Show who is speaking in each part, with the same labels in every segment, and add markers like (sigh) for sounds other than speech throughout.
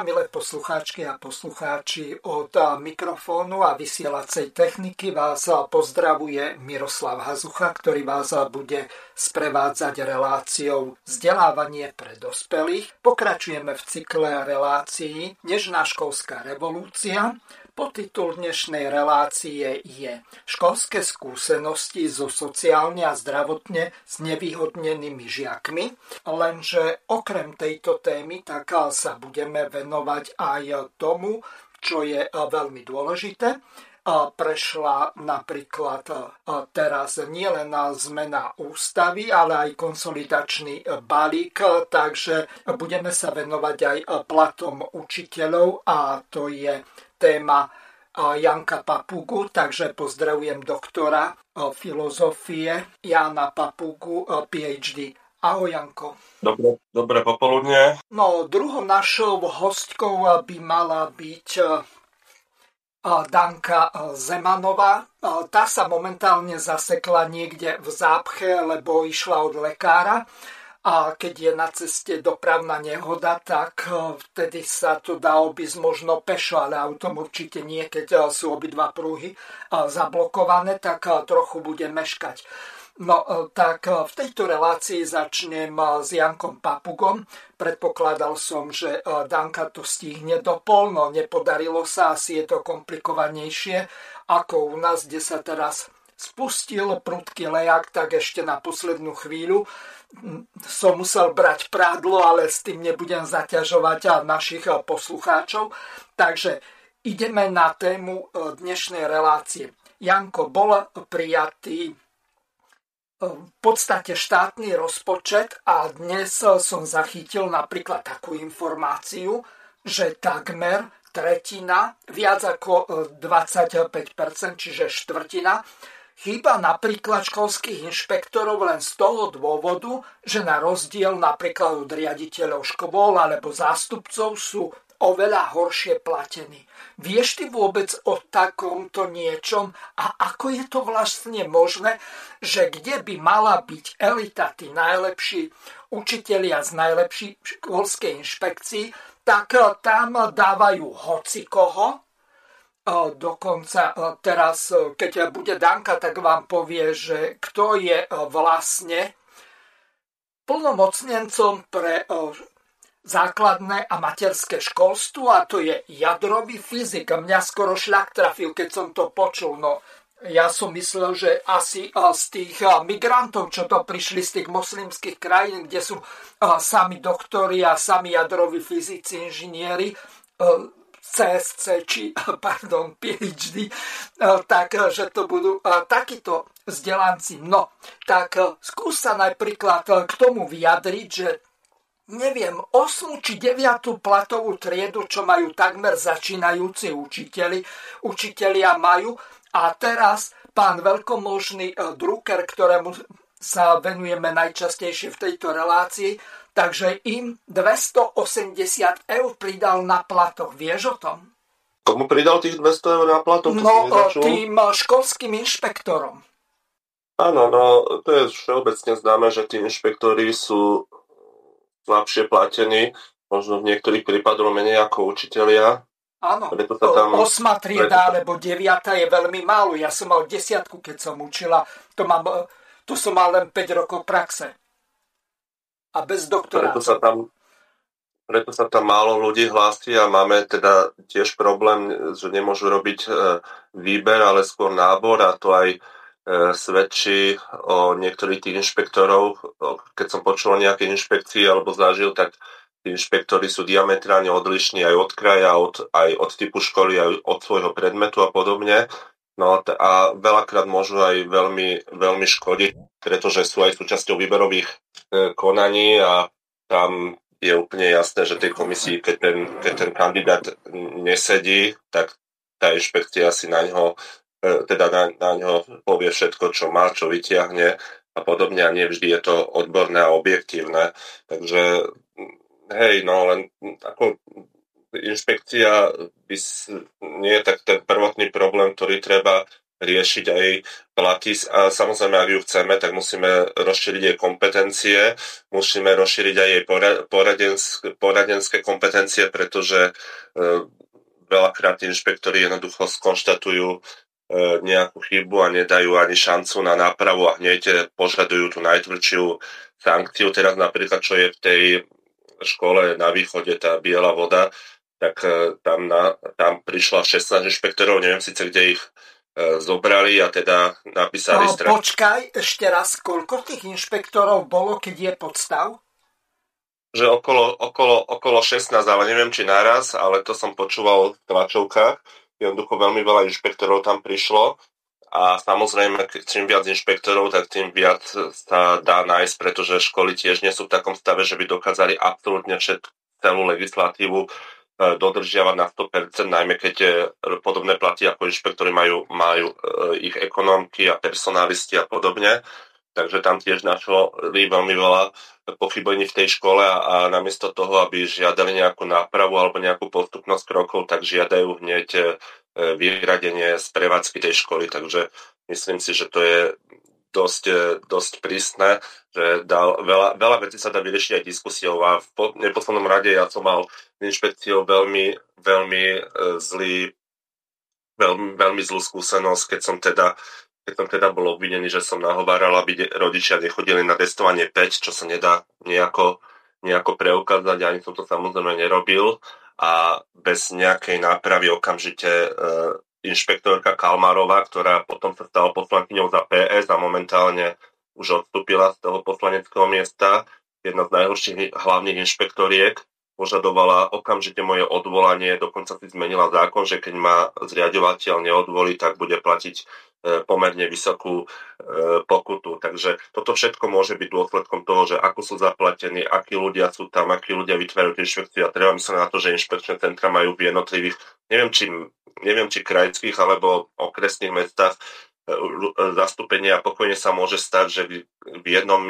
Speaker 1: Vážené a milé poslucháčky a poslucháči, od mikrofónu a vysielacej techniky vás pozdravuje Miroslav Hazucha, ktorý vás bude sprevádzať reláciou Vzdelávanie pre dospelých. Pokračujeme v cykle relácií Nežná školská revolúcia, Podtitul dnešnej relácie je Školské skúsenosti so sociálne a zdravotne znevýhodnenými žiakmi, lenže okrem tejto témy tak sa budeme venovať aj tomu, čo je veľmi dôležité, prešla napríklad teraz nielen zmena ústavy, ale aj konsolidačný balík, takže budeme sa venovať aj platom učiteľov a to je téma Janka Papugu, takže pozdravujem doktora filozofie Jana Papugu, PhD. Ahoj Janko.
Speaker 2: Dobre, dobre popoludne.
Speaker 1: No, druhou našou hostkou by mala byť Danka Zemanová. Tá sa momentálne zasekla niekde v zápche, lebo išla od lekára a keď je na ceste dopravná nehoda, tak e, vtedy sa to dá obísť možno pešo, ale autom určite nie, keď e, sú obidva prúhy e, zablokované, tak trochu bude meškať. No tak v tejto relácii začnem s Jankom Papugom. Predpokladal som, že Danka to stihne do pol, no nepodarilo sa, asi je to komplikovanejšie ako u nás, kde sa teraz spustil prudký lejak, tak ešte na poslednú chvíľu som musel brať prádlo, ale s tým nebudem zaťažovať našich poslucháčov. Takže ideme na tému e, dnešnej relácie. Janko, bol prijatý e, v podstate štátny rozpočet a dnes som zachytil napríklad takú informáciu, že takmer tretina, viac ako 25%, e, čiže štvrtina, Chýba napríklad školských inšpektorov len z toho dôvodu, že na rozdiel napríklad od riaditeľov škôl alebo zástupcov sú oveľa horšie platení. Vieš ty vôbec o takomto niečom a ako je to vlastne možné, že kde by mala byť elita, tí najlepší učitelia z najlepších školskej inšpekcií, tak tam dávajú hoci koho, Dokonca teraz, keď bude Danka, tak vám povie, že kto je vlastne plnomocnencom pre základné a materské školstvo a to je jadrový fyzik. Mňa skoro šľak trafil, keď som to počul. No, ja som myslel, že asi z tých migrantov, čo to prišli z tých moslimských krajín, kde sú sami doktori a sami jadroví fyzici, inžinieri, CSC či, (laughs) pardon, PhD, eh, tak, eh, že to budú eh, takíto vzdelanci. No, tak skús sa napríklad k tomu vyjadriť, že neviem, 8 či 9 platovú triedu, čo majú takmer začínajúci učiteľi, učiteľia majú a teraz pán veľkomožný Drucker, ktorému sa venujeme najčastejšie v tejto relácii, takže im 280 eur pridal na platoch. Vieš o tom?
Speaker 2: Komu pridal tých 200 eur na platoch?
Speaker 1: No, tým školským inšpektorom.
Speaker 2: Áno, no, to je všeobecne známe, že tí inšpektori sú slabšie platení, možno v niektorých prípadoch menej ako učitelia.
Speaker 1: Áno, preto sa tam, osma trieda preto... alebo deviata je veľmi málo. Ja som mal desiatku, keď som učila. To, mám, to som mal len 5 rokov praxe a bez doktora.
Speaker 2: Preto sa tam, preto sa tam málo ľudí hlási a máme teda tiež problém, že nemôžu robiť e, výber, ale skôr nábor a to aj e, svedčí o niektorých tých inšpektorov. Keď som počul o nejakej inšpekcii alebo zažil, tak tí inšpektori sú diametrálne odlišní aj od kraja, od, aj od typu školy, aj od svojho predmetu a podobne. No a veľakrát môžu aj veľmi, veľmi škodiť, pretože sú aj súčasťou výberových e, konaní a tam je úplne jasné, že tej komisii, keď ten, keď ten kandidát nesedí, tak tá inšpekcia si na ňo, e, teda na, na ňo povie všetko, čo má, čo vyťahne a podobne a nie vždy je to odborné a objektívne. Takže hej, no len ako inšpekcia by nie je tak ten prvotný problém, ktorý treba riešiť aj platy. A samozrejme, ak ju chceme, tak musíme rozšíriť jej kompetencie, musíme rozšíriť aj jej poradenské, poradenské kompetencie, pretože e, veľakrát inšpektori jednoducho skonštatujú e, nejakú chybu a nedajú ani šancu na nápravu a hneď požadujú tú najtvrdšiu sankciu. Teraz napríklad, čo je v tej škole na východe, tá biela voda, tak e, tam, na, tam prišla 16 inšpektorov, neviem síce, kde ich e, zobrali a teda napísali...
Speaker 1: No, stra... Počkaj, ešte raz, koľko tých inšpektorov bolo, keď je podstav?
Speaker 2: Že okolo, okolo, okolo 16, ale neviem, či naraz, ale to som počúval v tlačovkách. Jednoducho veľmi veľa inšpektorov tam prišlo a samozrejme, čím viac inšpektorov, tak tým viac sa dá nájsť, pretože školy tiež nie sú v takom stave, že by dokázali absolútne všetku celú legislatívu dodržiavať na 100%, najmä keď podobné platy ako inšpektori majú, majú e, ich ekonomky a personalisti a podobne. Takže tam tiež našlo veľmi veľa pochybení v tej škole a, a namiesto toho, aby žiadali nejakú nápravu alebo nejakú postupnosť krokov, tak žiadajú hneď e, vyradenie z prevádzky tej školy. Takže myslím si, že to je dosť, dosť prísne, že dal, veľa, veľa vecí sa dá vyriešiť aj diskusiou. A v neposlednom rade ja som mal inšpekciou veľmi, veľmi e, zlý, veľmi, veľmi zlú skúsenosť, keď som teda keď som teda bol obvinený, že som nahováral, aby rodičia nechodili na testovanie 5, čo sa nedá nejako, nejako preukázať, ani som to samozrejme nerobil. A bez nejakej nápravy okamžite e, inšpektorka Kalmarová, ktorá potom sa stala poslankyňou za PS a momentálne už odstúpila z toho poslaneckého miesta, jedna z najhorších hlavných inšpektoriek, požadovala okamžite moje odvolanie, dokonca si zmenila zákon, že keď ma zriadovateľ neodvolí, tak bude platiť e, pomerne vysokú e, pokutu. Takže toto všetko môže byť dôsledkom toho, že ako sú zaplatení, akí ľudia sú tam, akí ľudia vytvárajú inšpekcie a treba myslieť na to, že inšpekčné centra majú v jednotlivých, neviem či, neviem či krajských alebo okresných mestách zastúpenia a pokojne sa môže stať, že v jednom,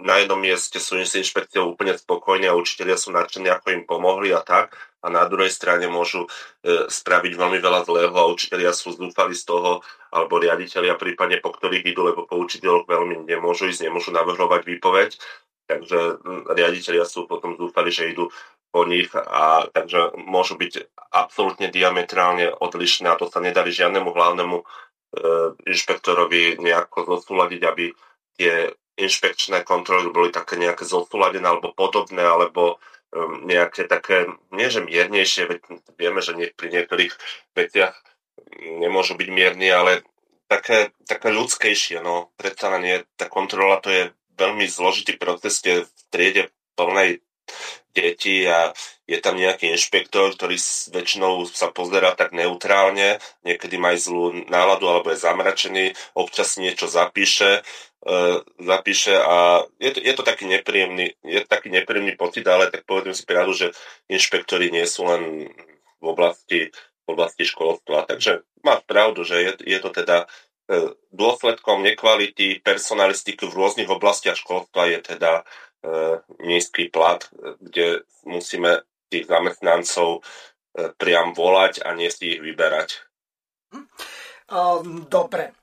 Speaker 2: na jednom mieste sú s inšpekciou úplne spokojní a učiteľia sú nadšení, ako im pomohli a tak. A na druhej strane môžu e, spraviť veľmi veľa zlého a učiteľia sú zúfali z toho, alebo riaditeľia prípadne po ktorých idú, lebo po učiteľoch veľmi nemôžu ísť, nemôžu navrhovať výpoveď. Takže riaditeľia sú potom zúfali, že idú po nich a takže môžu byť absolútne diametrálne odlišné a to sa nedarí žiadnemu hlavnému inšpektorovi nejako zosúľadiť, aby tie inšpekčné kontroly boli také nejaké zosúladené alebo podobné, alebo nejaké také, nie že miernejšie, veď vieme, že nie, pri niektorých veciach nemôžu byť mierni, ale také, také ľudskejšie, no. Predsa nie, tá kontrola to je veľmi zložitý proces, ste v triede plnej deti a je tam nejaký inšpektor, ktorý väčšinou sa pozerá tak neutrálne, niekedy má zlú náladu alebo je zamračený, občas niečo zapíše, e, zapíše a je to, je to taký nepríjemný, je taký nepríjemný pocit, ale tak povedzme si pravdu, že inšpektori nie sú len v oblasti, v oblasti školstva. Takže má pravdu, že je, je to teda e, dôsledkom nekvality personalistiky v rôznych oblastiach školstva je teda E, nízky plat, kde musíme tých zamestnancov e, priam volať a nie si ich vyberať.
Speaker 1: Hm. Dobre.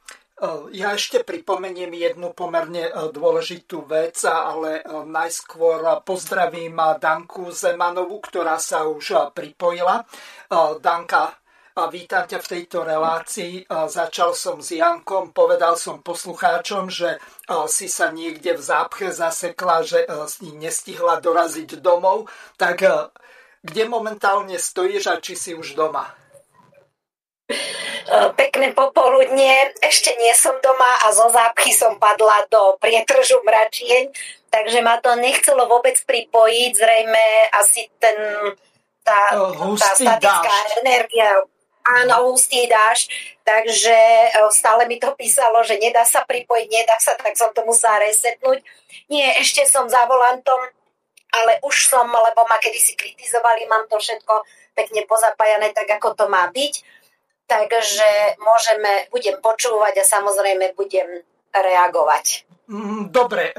Speaker 1: Ja ešte pripomeniem jednu pomerne e, dôležitú vec, ale najskôr pozdravím Danku Zemanovú, ktorá sa už pripojila. Danka, a vítam ťa v tejto relácii. Začal som s Jankom, povedal som poslucháčom, že si sa niekde v zápche zasekla, že nestihla doraziť domov. Tak kde momentálne stojíš a či si už doma?
Speaker 3: Pekné popoludnie, ešte nie som doma a zo zápchy som padla do prietržu mračieň, takže ma to nechcelo vôbec pripojiť, zrejme asi ten, tá, tá statická dáš. energia Áno, hustý dáš, takže e, stále mi to písalo, že nedá sa pripojiť, nedá sa, tak som to musela resetnúť. Nie, ešte som za volantom, ale už som, lebo ma kedysi kritizovali, mám to všetko pekne pozapájané, tak ako to má byť. Takže môžeme, budem počúvať a samozrejme budem reagovať.
Speaker 1: Mm, dobre, e,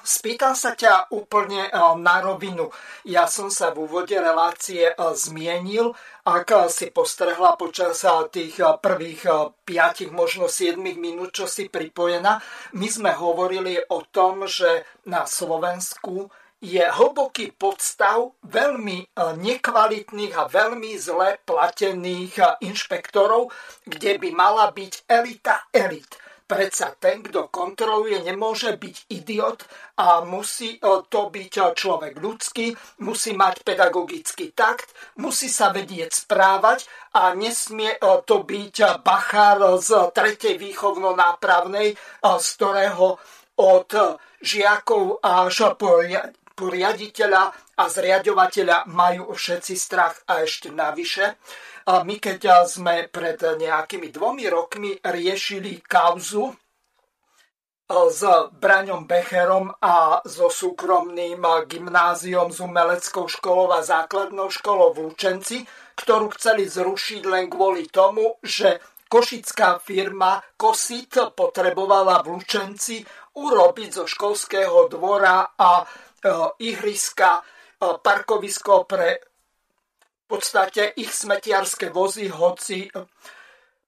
Speaker 1: spýtam sa ťa úplne e, na rovinu. Ja som sa v úvode relácie e, zmienil, ak si postrehla počas tých prvých 5, možno 7 minút, čo si pripojená. My sme hovorili o tom, že na Slovensku je hlboký podstav veľmi nekvalitných a veľmi zle platených inšpektorov, kde by mala byť elita elit. Predsa ten, kto kontroluje, nemôže byť idiot a musí e, to byť e, človek ľudský, musí mať pedagogický takt, musí sa vedieť správať a nesmie e, to byť bachár z tretej výchovno-nápravnej, z ktorého od žiakov až po riaditeľa a zriadovateľa majú všetci strach a ešte navyše a my keď sme pred nejakými dvomi rokmi riešili kauzu e, s Braňom Becherom a so súkromným gymnáziom s umeleckou školou a základnou školou v Lučenci, ktorú chceli zrušiť len kvôli tomu, že košická firma Kosit potrebovala v Lučenci urobiť zo školského dvora a ihriska e, parkovisko pre v podstate ich smetiarské vozy, hoci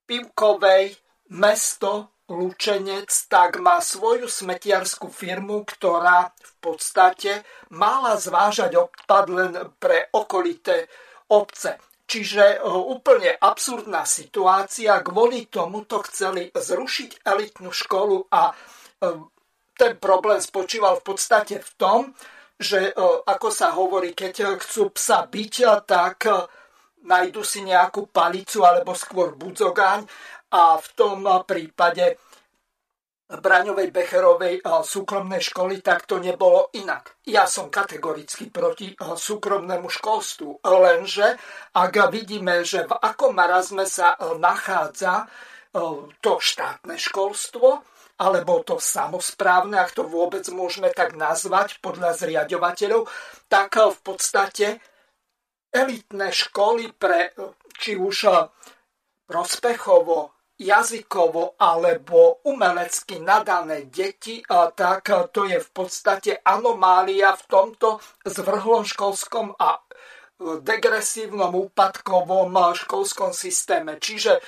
Speaker 1: Pivkovej mesto Lučenec tak má svoju smetiarskú firmu, ktorá v podstate mala zvážať odpad len pre okolité obce. Čiže e, úplne absurdná situácia. Kvôli tomuto chceli zrušiť elitnú školu a e, ten problém spočíval v podstate v tom, že e, ako sa hovorí, keď chcú psa byť, tak e, nájdu si nejakú palicu alebo skôr budzogáň a v tom prípade Braňovej Becherovej e, súkromnej školy, tak to nebolo inak. Ja som kategoricky proti súkromnému školstvu, lenže ak vidíme, že v akom marazme sa nachádza to štátne školstvo, alebo to samozprávne, ak to vôbec môžeme tak nazvať podľa zriadovateľov, tak v podstate elitné školy pre či už prospechovo, jazykovo alebo umelecky nadané deti, tak to je v podstate anomália v tomto zvrhlom školskom a degresívnom úpadkovom školskom systéme. Čiže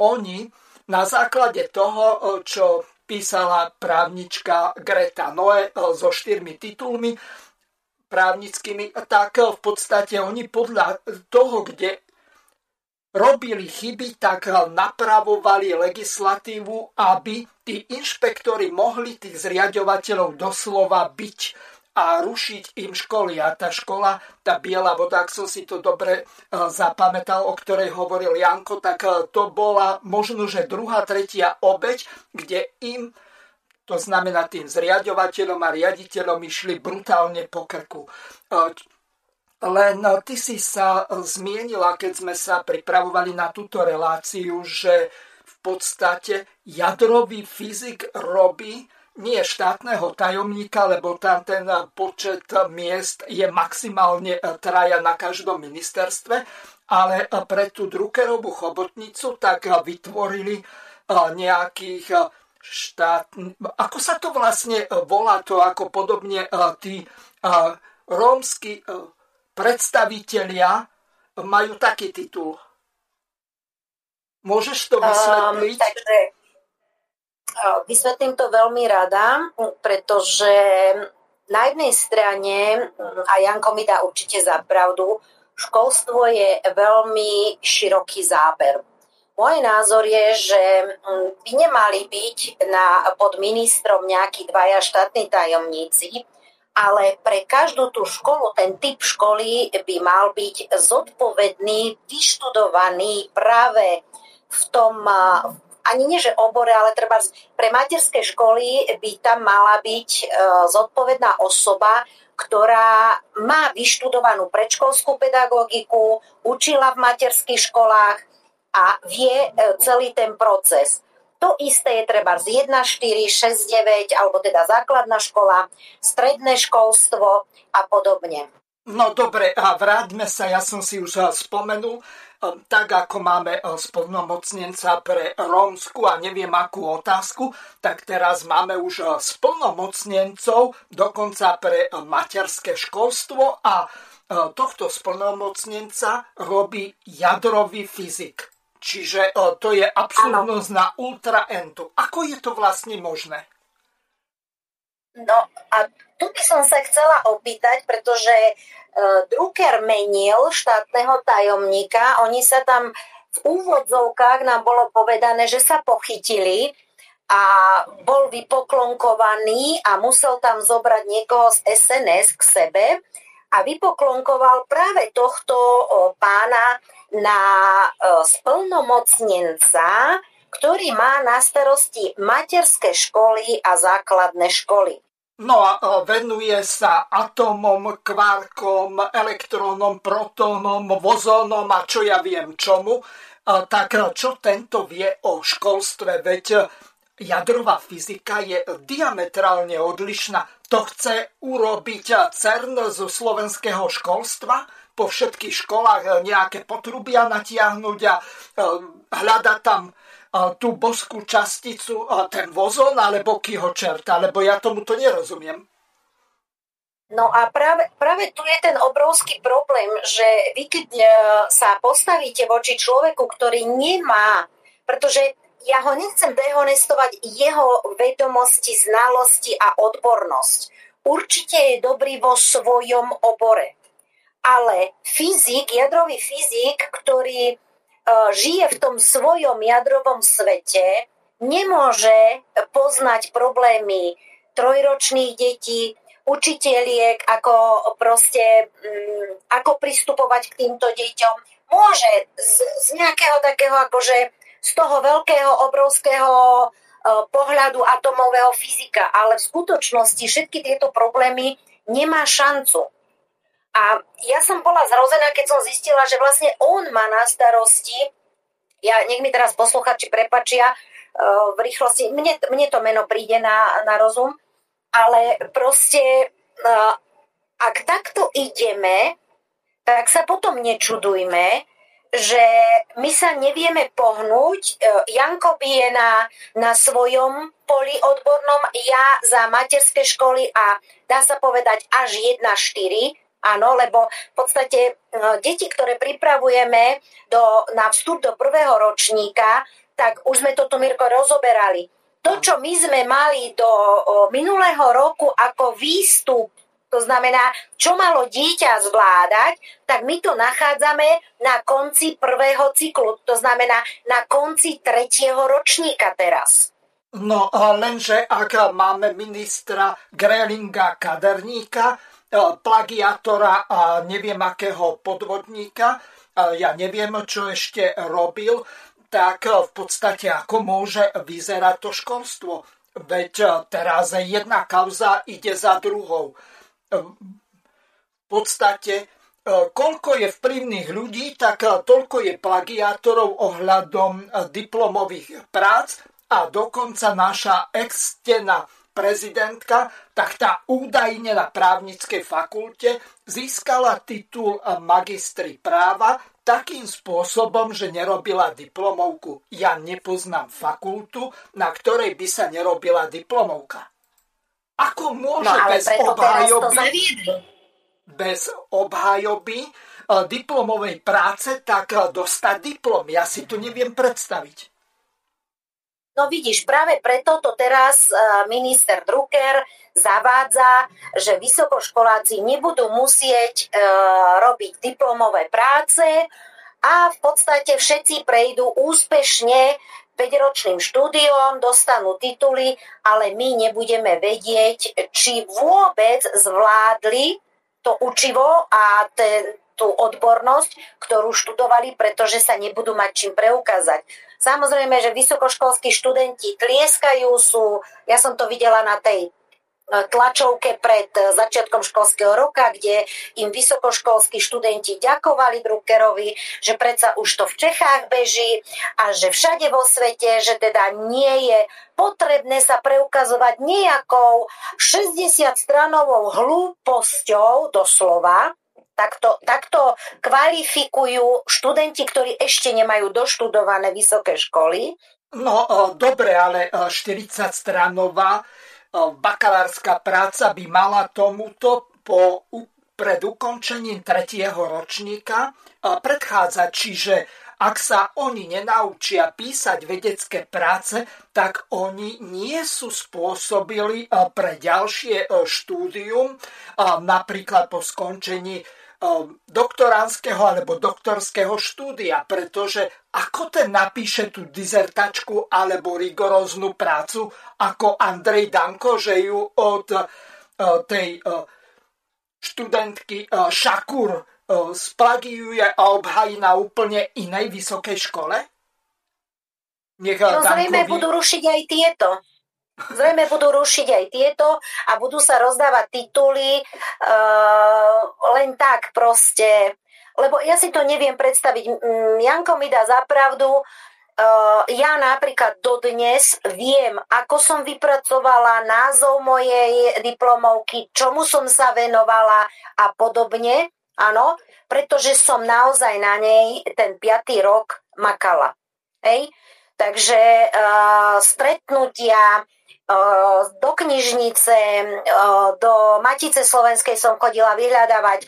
Speaker 1: oni na základe toho, čo písala právnička Greta Noe e, so štyrmi titulmi právnickými, tak v podstate oni podľa toho, kde robili chyby, tak napravovali legislatívu, aby tí inšpektori mohli tých zriadovateľov doslova byť a rušiť im školy. A tá škola, tá biela voda, ak som si to dobre e, zapamätal, o ktorej hovoril Janko, tak e, to bola možno, že druhá, tretia obeď, kde im to znamená tým zriadovateľom a riaditeľom išli brutálne po krku. E, len ty si sa zmienila, keď sme sa pripravovali na túto reláciu, že v podstate jadrový fyzik robí nie štátneho tajomníka, lebo tam ten počet miest je maximálne traja na každom ministerstve, ale pre tú Druckerovú chobotnicu tak vytvorili nejakých štát... Ako sa to vlastne volá to, ako podobne tí rómsky predstavitelia majú taký titul. Môžeš to vysvetliť? Um,
Speaker 3: takže Vysvetlím to veľmi rada, pretože na jednej strane, a Janko mi dá určite za pravdu, školstvo je veľmi široký záber. Môj názor je, že by nemali byť na, pod ministrom nejakí dvaja štátni tajomníci, ale pre každú tú školu, ten typ školy by mal byť zodpovedný, vyštudovaný práve v tom, ani nie, že obore, ale treba pre materské školy by tam mala byť e, zodpovedná osoba, ktorá má vyštudovanú predškolskú pedagogiku, učila v materských školách, a vie celý ten proces. To isté je treba z 1, 4, 6, 9, alebo teda základná škola, stredné školstvo a podobne.
Speaker 1: No dobre, a vráťme sa, ja som si už eh, spomenul, tak ako máme eh, splnomocnenca pre rómsku a neviem akú otázku, tak teraz máme už splnomocnencov dokonca pre materské školstvo a tohto splnomocnenca robí jadrový fyzik. Čiže to je absurdnosť na ultra entu. Ako je to vlastne možné?
Speaker 3: No a tu by som sa chcela opýtať, pretože uh, Drucker menil štátneho tajomníka, oni sa tam v úvodzovkách nám bolo povedané, že sa pochytili a bol vypoklonkovaný a musel tam zobrať niekoho z SNS k sebe a vypoklonkoval práve tohto pána na splnomocnenca, ktorý má na starosti materské školy a základné školy.
Speaker 1: No a venuje sa atómom, kvárkom, elektrónom, protónom, vozónom a čo ja viem čomu. Tak čo tento vie o školstve? Veď jadrová fyzika je diametrálne odlišná. To chce urobiť CERN zo slovenského školstva? po všetkých školách nejaké potrubia natiahnuť a hľada tam tú boskú časticu, ten vozon alebo kýho čerta, lebo ja tomu to nerozumiem.
Speaker 3: No a práve, práve tu je ten obrovský problém, že vy keď e, sa postavíte voči človeku, ktorý nemá, pretože ja ho nechcem dehonestovať jeho vedomosti, znalosti a odbornosť. Určite je dobrý vo svojom obore. Ale fyzik, jadrový fyzik, ktorý žije v tom svojom jadrovom svete, nemôže poznať problémy trojročných detí, učiteľiek, ako proste, mm, ako pristupovať k týmto deťom. Môže z, z nejakého takého akože z toho veľkého, obrovského e, pohľadu atomového fyzika, ale v skutočnosti všetky tieto problémy nemá šancu. A ja som bola zrozená, keď som zistila, že vlastne on má na starosti, ja nech mi teraz posluchači prepačia uh, v rýchlosti, mne, mne to meno príde na, na rozum, ale proste uh, ak takto ideme, tak sa potom nečudujme, že my sa nevieme pohnúť. E, Janko je na, na svojom poli odbornom, ja za materské školy a dá sa povedať až 1-4, Áno, lebo v podstate e, deti, ktoré pripravujeme do, na vstup do prvého ročníka, tak už sme toto, Mirko, rozoberali. To, čo my sme mali do minulého roku ako výstup, to znamená, čo malo dieťa zvládať, tak my to nachádzame na konci prvého cyklu, to znamená na konci tretieho ročníka teraz.
Speaker 1: No lenže ak máme ministra Grelinga Kaderníka, plagiátora a neviem akého podvodníka, ja neviem, čo ešte robil, tak v podstate ako môže vyzerať to školstvo. Veď e, teraz jedna kauza ide za druhou. E, v podstate, koľko je vplyvných ľudí, tak toľko je plagiátorov ohľadom diplomových prác a dokonca naša ex-stena prezidentka, tak tá údajne na právnickej fakulte získala titul magistri práva takým spôsobom, že nerobila diplomovku. Ja nepoznám fakultu, na ktorej by sa nerobila diplomovka. Ako môže no, bez obhajoby, bez obhajoby diplomovej práce tak dostať diplom? Ja si to neviem predstaviť.
Speaker 3: No vidíš, práve preto to teraz e, minister Drucker zavádza, že vysokoškoláci nebudú musieť e, robiť diplomové práce a v podstate všetci prejdú úspešne 5-ročným štúdiom, dostanú tituly, ale my nebudeme vedieť, či vôbec zvládli to učivo a ten, tú odbornosť, ktorú študovali, pretože sa nebudú mať čím preukázať. Samozrejme, že vysokoškolskí študenti tlieskajú, sú, ja som to videla na tej tlačovke pred začiatkom školského roka, kde im vysokoškolskí študenti ďakovali Druckerovi, že predsa už to v Čechách beží a že všade vo svete, že teda nie je potrebné sa preukazovať nejakou 60-stranovou hlúposťou doslova, Takto, takto kvalifikujú študenti, ktorí ešte nemajú doštudované vysoké školy.
Speaker 1: No dobre, ale 40-stranová bakalárska práca by mala tomuto po, pred ukončením tretieho ročníka predchádzať. Čiže ak sa oni nenaučia písať vedecké práce, tak oni nie sú spôsobili pre ďalšie štúdium, napríklad po skončení doktoránskeho alebo doktorského štúdia, pretože ako ten napíše tú dizertačku alebo rigoróznu prácu ako Andrej Danko, že ju od tej študentky Šakur splagiuje a obhají na úplne inej vysokej škole?
Speaker 3: Nech no zrejme budú rušiť aj tieto. Zrejme budú rušiť aj tieto a budú sa rozdávať tituly uh, len tak proste. Lebo ja si to neviem predstaviť. Janko mi dá zapravdu. Uh, ja napríklad dodnes viem, ako som vypracovala názov mojej diplomovky, čomu som sa venovala a podobne. Áno, pretože som naozaj na nej ten piatý rok makala. Hej? Takže uh, stretnutia, do knižnice, do Matice Slovenskej som chodila vyhľadávať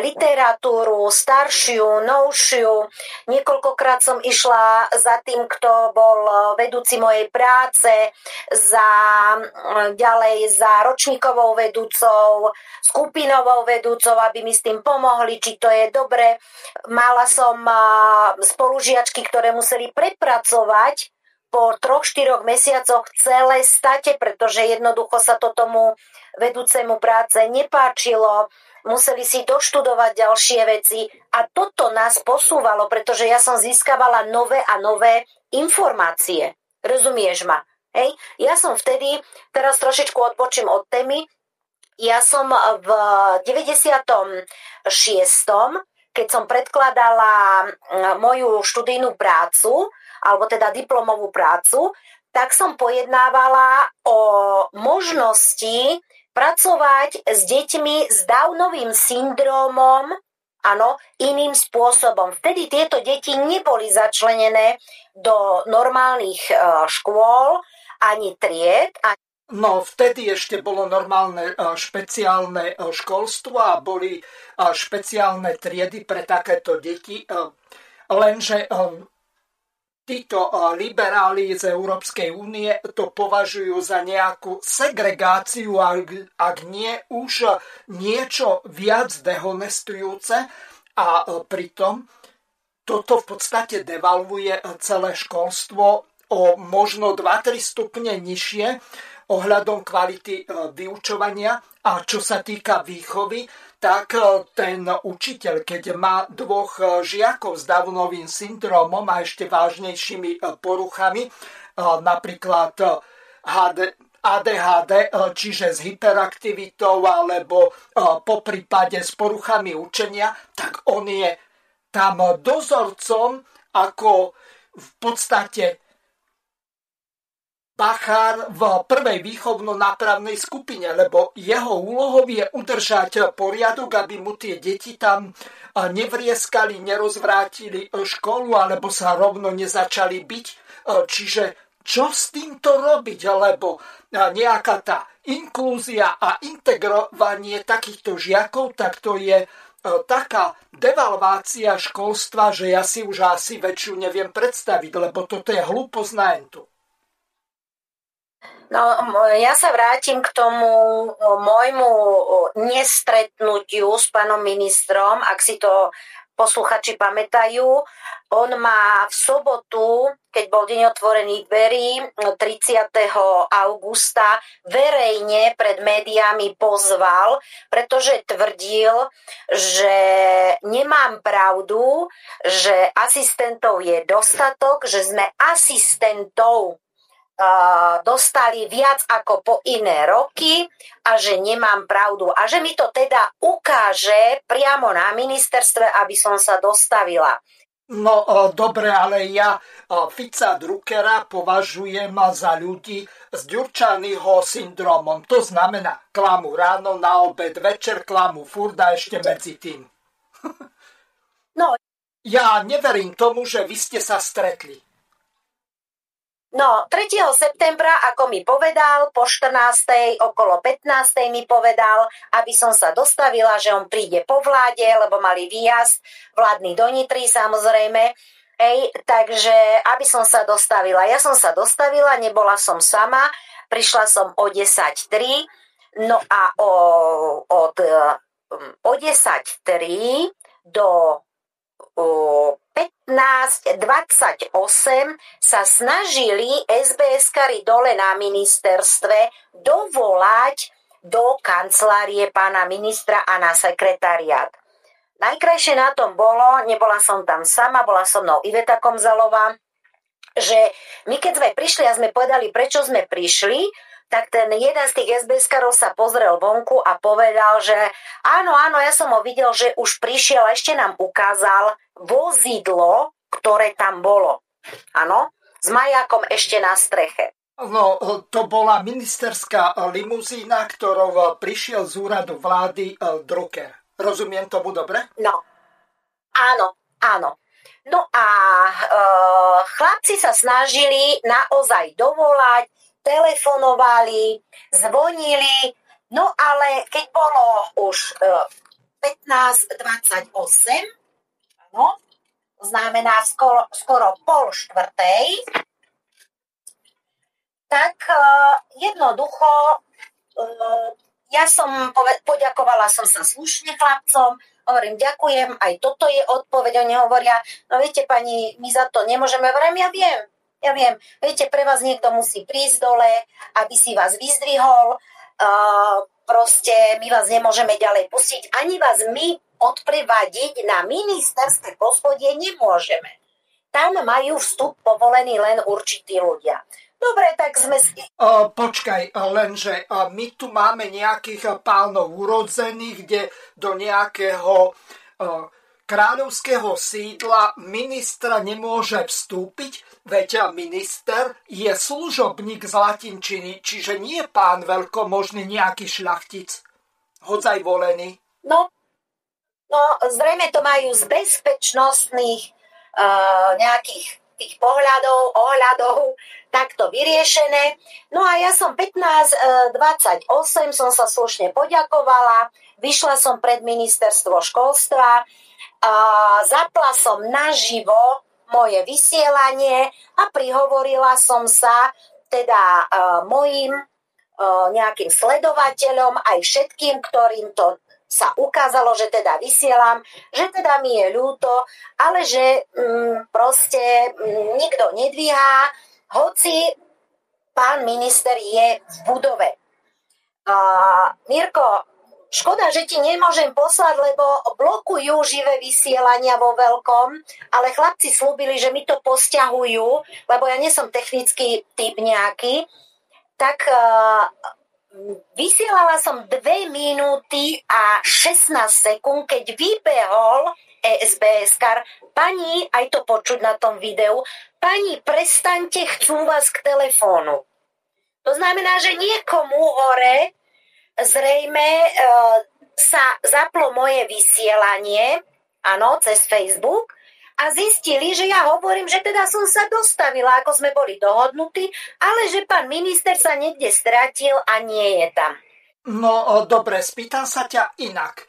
Speaker 3: literatúru, staršiu, novšiu. Niekoľkokrát som išla za tým, kto bol vedúci mojej práce, za, ďalej za ročníkovou vedúcou, skupinovou vedúcou, aby mi s tým pomohli, či to je dobre. Mala som spolužiačky, ktoré museli prepracovať po troch, štyroch mesiacoch celé state, pretože jednoducho sa to tomu vedúcemu práce nepáčilo, museli si doštudovať ďalšie veci a toto nás posúvalo, pretože ja som získavala nové a nové informácie. Rozumieš ma? Hej? Ja som vtedy, teraz trošičku odpočím od témy, ja som v 96 keď som predkladala moju študijnú prácu, alebo teda diplomovú prácu, tak som pojednávala o možnosti pracovať s deťmi s Downovým syndrómom, áno, iným spôsobom. Vtedy tieto deti neboli začlenené do normálnych e, škôl, ani tried. Ani...
Speaker 1: No, vtedy ešte bolo normálne e, špeciálne e, školstvo a boli špeciálne triedy pre takéto deti. Lenže títo liberáli z Európskej únie to považujú za nejakú segregáciu, ak, ak nie už niečo viac dehonestujúce. A pritom toto v podstate devalvuje celé školstvo o možno 2-3 stupne nižšie ohľadom kvality vyučovania. A čo sa týka výchovy, tak e, ten učiteľ, keď má dvoch e, žiakov s Downovým syndromom a ešte vážnejšími e, poruchami, napríklad ADHD, čiže s hyperaktivitou alebo po prípade s poruchami učenia, tak on je tam dozorcom ako v podstate Bachár v prvej výchovno-nápravnej skupine, lebo jeho úlohou je udržať poriadok, aby mu tie deti tam nevrieskali, nerozvrátili školu alebo sa rovno nezačali byť. Čiže čo s týmto robiť, lebo nejaká tá inklúzia a integrovanie takýchto žiakov, tak to je taká devalvácia školstva, že ja si už asi väčšiu neviem predstaviť, lebo toto je hlúposť na entu.
Speaker 3: No, ja sa vrátim k tomu môjmu nestretnutiu s pánom ministrom, ak si to posluchači pamätajú. On ma v sobotu, keď bol deň otvorených dverí, 30. augusta, verejne pred médiami pozval, pretože tvrdil, že nemám pravdu, že asistentov je dostatok, že sme asistentov dostali viac ako po iné roky a že nemám pravdu. A že mi to teda ukáže priamo na ministerstve, aby som sa dostavila.
Speaker 1: No dobre, ale ja Fica Druckera považujem za ľudí s Ďurčanyho syndromom. To znamená klamu ráno, na obed, večer klamu, furda ešte medzi tým.
Speaker 3: No.
Speaker 1: Ja neverím tomu, že vy ste sa stretli.
Speaker 3: No, 3. septembra, ako mi povedal, po 14. okolo 15. mi povedal, aby som sa dostavila, že on príde po vláde, lebo mali výjazd vládny do Nitry samozrejme. Hej, takže aby som sa dostavila. Ja som sa dostavila, nebola som sama, prišla som o 10.3, no a o, od, o 10.3 do 1528 sa snažili SBS-kari dole na ministerstve dovolať do kancelárie pána ministra a na sekretariat. Najkrajšie na tom bolo, nebola som tam sama, bola so mnou Iveta Komzalová, že my keď sme prišli a sme povedali, prečo sme prišli, tak ten jeden z tých SBS-karov sa pozrel vonku a povedal, že áno, áno, ja som ho videl, že už prišiel, ešte nám ukázal vozidlo, ktoré tam bolo. Áno, s majákom ešte na streche.
Speaker 1: No, to bola ministerská limuzína, ktorou prišiel z úradu vlády eh, Drucker. Rozumiem tomu dobre?
Speaker 3: No, áno, áno. No a e, chlapci sa snažili naozaj dovolať telefonovali, zvonili, no ale keď bolo už 15.28, e, no, znamená skoro, skoro pol štvrtej, tak uh, jednoducho uh, ja som poďakovala som sa slušne chlapcom, hovorím ďakujem, aj toto je odpoveď, oni hovoria, no viete pani, my za to nemôžeme, hovorím, ja viem, ja viem, viete, pre vás niekto musí prísť dole, aby si vás vyzdvihol, uh, proste my vás nemôžeme ďalej pustiť, ani vás my odprevadiť na ministerské poschodie nemôžeme. Tam majú vstup povolený len určití ľudia. Dobre, tak sme si...
Speaker 1: Uh, počkaj, lenže my tu máme nejakých pánov urodzených, kde do nejakého uh, kráľovského sídla ministra nemôže vstúpiť, veď minister je služobník z latinčiny, čiže nie pán veľkomožný nejaký šľachtic, hodzaj volený.
Speaker 3: No, no zrejme to majú z bezpečnostných uh, nejakých tých pohľadov, ohľadov takto vyriešené. No a ja som 15.28 som sa slušne poďakovala, vyšla som pred ministerstvo školstva, zapla som naživo moje vysielanie a prihovorila som sa teda mojim nejakým sledovateľom, aj všetkým, ktorým to sa ukázalo, že teda vysielam, že teda mi je ľúto, ale že mm, proste mm, nikto nedvíhá, hoci pán minister je v budove. Uh, Mirko, Škoda, že ti nemôžem poslať, lebo blokujú živé vysielania vo veľkom, ale chlapci slúbili, že mi to posťahujú, lebo ja nie som technický typ nejaký. Tak uh, vysielala som 2 minúty a 16 sekúnd, keď vybehol ESBS kar. Pani, aj to počuť na tom videu, pani, prestaňte, chcú vás k telefónu. To znamená, že niekomu hore zrejme e, sa zaplo moje vysielanie, áno, cez Facebook a zistili, že ja hovorím, že teda som sa dostavila, ako sme boli dohodnutí, ale že pán minister sa niekde stratil a nie je tam.
Speaker 1: No dobre, spýtam sa ťa inak.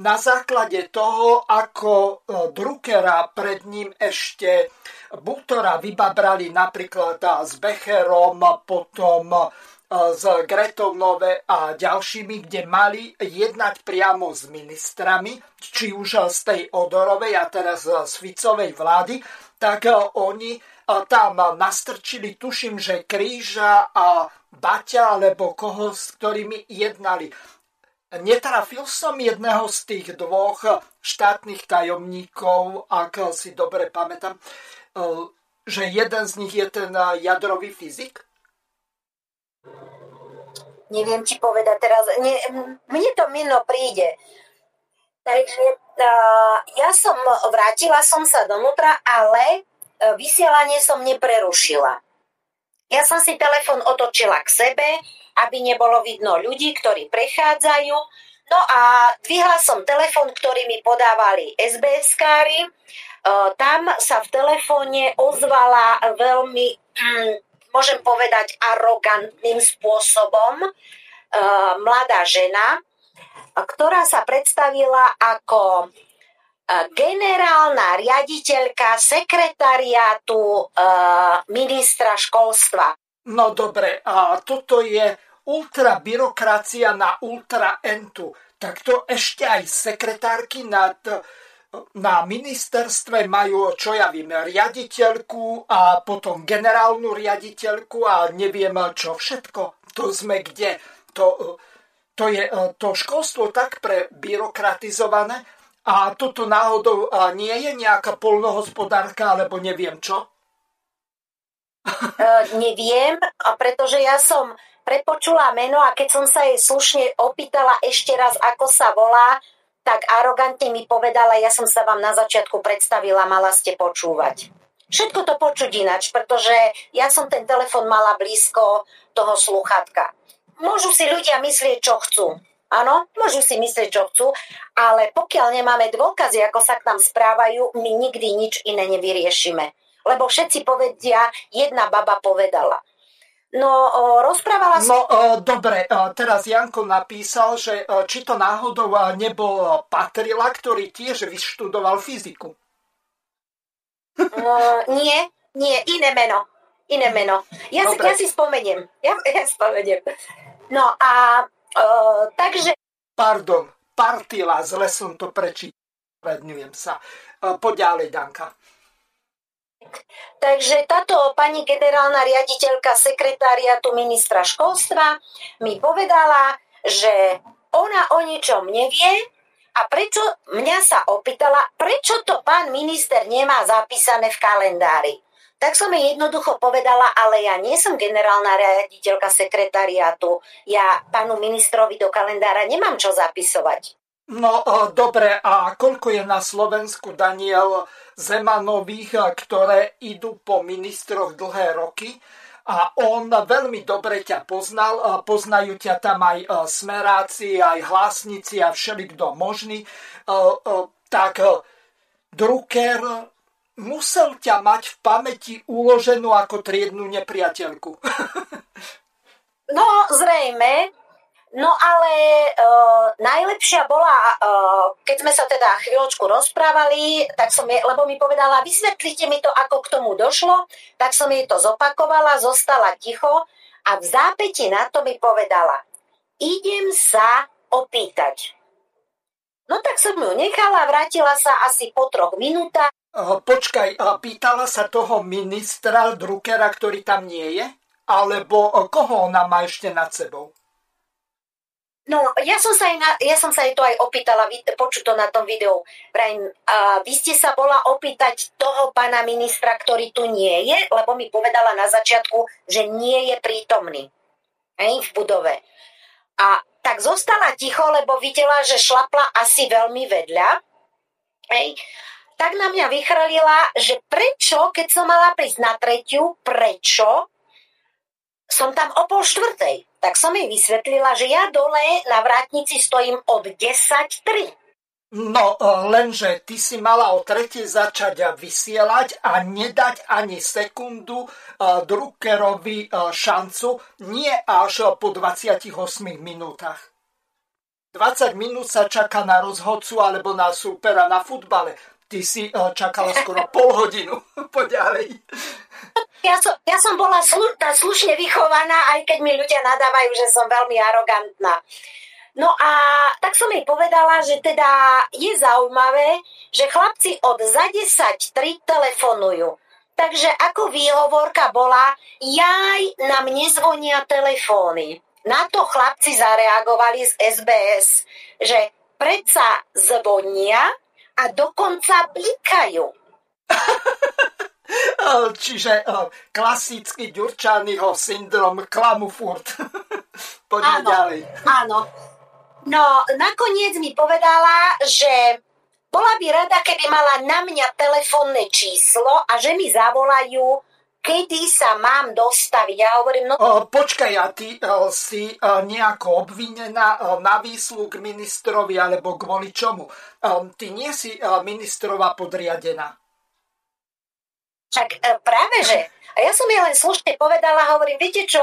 Speaker 1: Na základe toho, ako Druckera pred ním ešte Butora vybabrali napríklad s Becherom, potom s Gretou Nove a ďalšími, kde mali jednať priamo s ministrami, či už z tej Odorovej a teraz z Ficovej vlády, tak oni tam nastrčili, tuším, že Kríža a Baťa, alebo koho, s ktorými jednali. Netrafil som jedného z tých dvoch štátnych tajomníkov, ak si dobre pamätám, Že jeden z nich je ten jadrový fyzik?
Speaker 3: Neviem ti povedať teraz. Nie, mne to mino príde. Takže uh, ja som, vrátila som sa donútra, ale uh, vysielanie som neprerušila. Ja som si telefon otočila k sebe, aby nebolo vidno ľudí, ktorí prechádzajú. No a dvihla som telefon, ktorý mi podávali SBS-kári. Uh, tam sa v telefóne ozvala veľmi, hm, môžem povedať, arogantným spôsobom uh, mladá žena, ktorá sa predstavila ako e, generálna riaditeľka sekretariátu e, ministra školstva.
Speaker 1: No dobre, a toto je ultrabyrokracia na ultra entu. Tak to ešte aj sekretárky nad, na ministerstve majú, čo ja viem, riaditeľku a potom generálnu riaditeľku a neviem čo všetko. To sme kde? To, to je to školstvo tak prebyrokratizované a toto náhodou nie je nejaká polnohospodárka alebo neviem čo?
Speaker 3: Uh, neviem, pretože ja som prepočula meno a keď som sa jej slušne opýtala ešte raz, ako sa volá, tak arogantne mi povedala, ja som sa vám na začiatku predstavila, mala ste počúvať. Všetko to počuť inač, pretože ja som ten telefon mala blízko toho sluchatka. Môžu si ľudia myslieť, čo chcú. Áno, môžu si myslieť, čo chcú, ale pokiaľ nemáme dôkazy, ako sa k nám správajú, my nikdy nič iné nevyriešime. Lebo všetci povedia, jedna baba povedala. No, o, rozprávala
Speaker 1: som... No, o, dobre, o, teraz Janko napísal, že o, či to náhodou nebol Patrila, ktorý tiež vyštudoval fyziku.
Speaker 3: No, nie, nie, iné meno. Iné meno. Ja, si, ja si spomeniem. Ja, ja spomeniem. No a uh, takže...
Speaker 1: Pardon, partila, zle som to prečítal. Predňujem sa. Uh, poďalej, Danka.
Speaker 3: Takže táto pani generálna riaditeľka sekretariatu ministra školstva mi povedala, že ona o ničom nevie a prečo mňa sa opýtala, prečo to pán minister nemá zapísané v kalendári. Tak som jej jednoducho povedala, ale ja nie som generálna riaditeľka sekretariátu. Ja pánu ministrovi do kalendára nemám čo zapisovať.
Speaker 1: No dobre, a koľko je na Slovensku, Daniel, Zemanových, ktoré idú po ministroch dlhé roky? A on veľmi dobre ťa poznal, poznajú ťa tam aj smeráci, aj hlasníci a všelikto možný. Tak Drucker musel ťa mať v pamäti uloženú ako triednu nepriateľku. (laughs)
Speaker 3: no, zrejme. No ale e, najlepšia bola, e, keď sme sa teda chvíľočku rozprávali, tak som je, lebo mi povedala, vysvetlite mi to, ako k tomu došlo, tak som jej to zopakovala, zostala ticho a v zápäti na to mi povedala, idem sa opýtať. No tak som ju nechala, vrátila sa asi po troch minútach
Speaker 1: Počkaj, pýtala sa toho ministra Druckera, ktorý tam nie je? Alebo koho ona má ešte nad sebou?
Speaker 3: No, ja som sa jej, na, ja som sa jej to aj opýtala, počuť to na tom videu. Brian, a vy ste sa bola opýtať toho pána ministra, ktorý tu nie je, lebo mi povedala na začiatku, že nie je prítomný hej, v budove. A tak zostala ticho, lebo videla, že šlapla asi veľmi vedľa. Hej tak na mňa vychrlila, že prečo, keď som mala prísť na tretiu, prečo som tam o pol štvrtej. Tak som jej vysvetlila, že ja dole na vrátnici stojím od 10.3.
Speaker 1: No, e, lenže ty si mala o tretej začať vysielať a nedať ani sekundu uh, Druckerovi uh, šancu, nie až po 28 minútach. 20 minút sa čaká na rozhodcu alebo na supera na futbale. Ty si uh, čakala skoro pol hodinu. (laughs) Poďalej.
Speaker 3: Ja som, ja som bola slu, slušne vychovaná, aj keď mi ľudia nadávajú, že som veľmi arogantná. No a tak som jej povedala, že teda je zaujímavé, že chlapci od za 10.3 telefonujú. Takže ako výhovorka bola, jaj, nám nezvonia telefóny. Na to chlapci zareagovali z SBS, že predsa zvonia, a dokonca blikajú. (laughs)
Speaker 1: Čiže klasický Ďurčányho syndrom klamu furt. (laughs) Poďme
Speaker 3: áno,
Speaker 1: ďalej.
Speaker 3: Áno. No, nakoniec mi povedala, že bola by rada, keby mala na mňa telefónne číslo a že mi zavolajú kedy sa mám dostaviť. Ja hovorím, no...
Speaker 1: O, počkaj, a ty o, si o, nejako obvinená o, na výsluh ministrovi, alebo kvôli čomu? O, ty nie si o, ministrova podriadená.
Speaker 3: Však e, práve, že. A ja som jej len slušne povedala, hovorím, viete čo,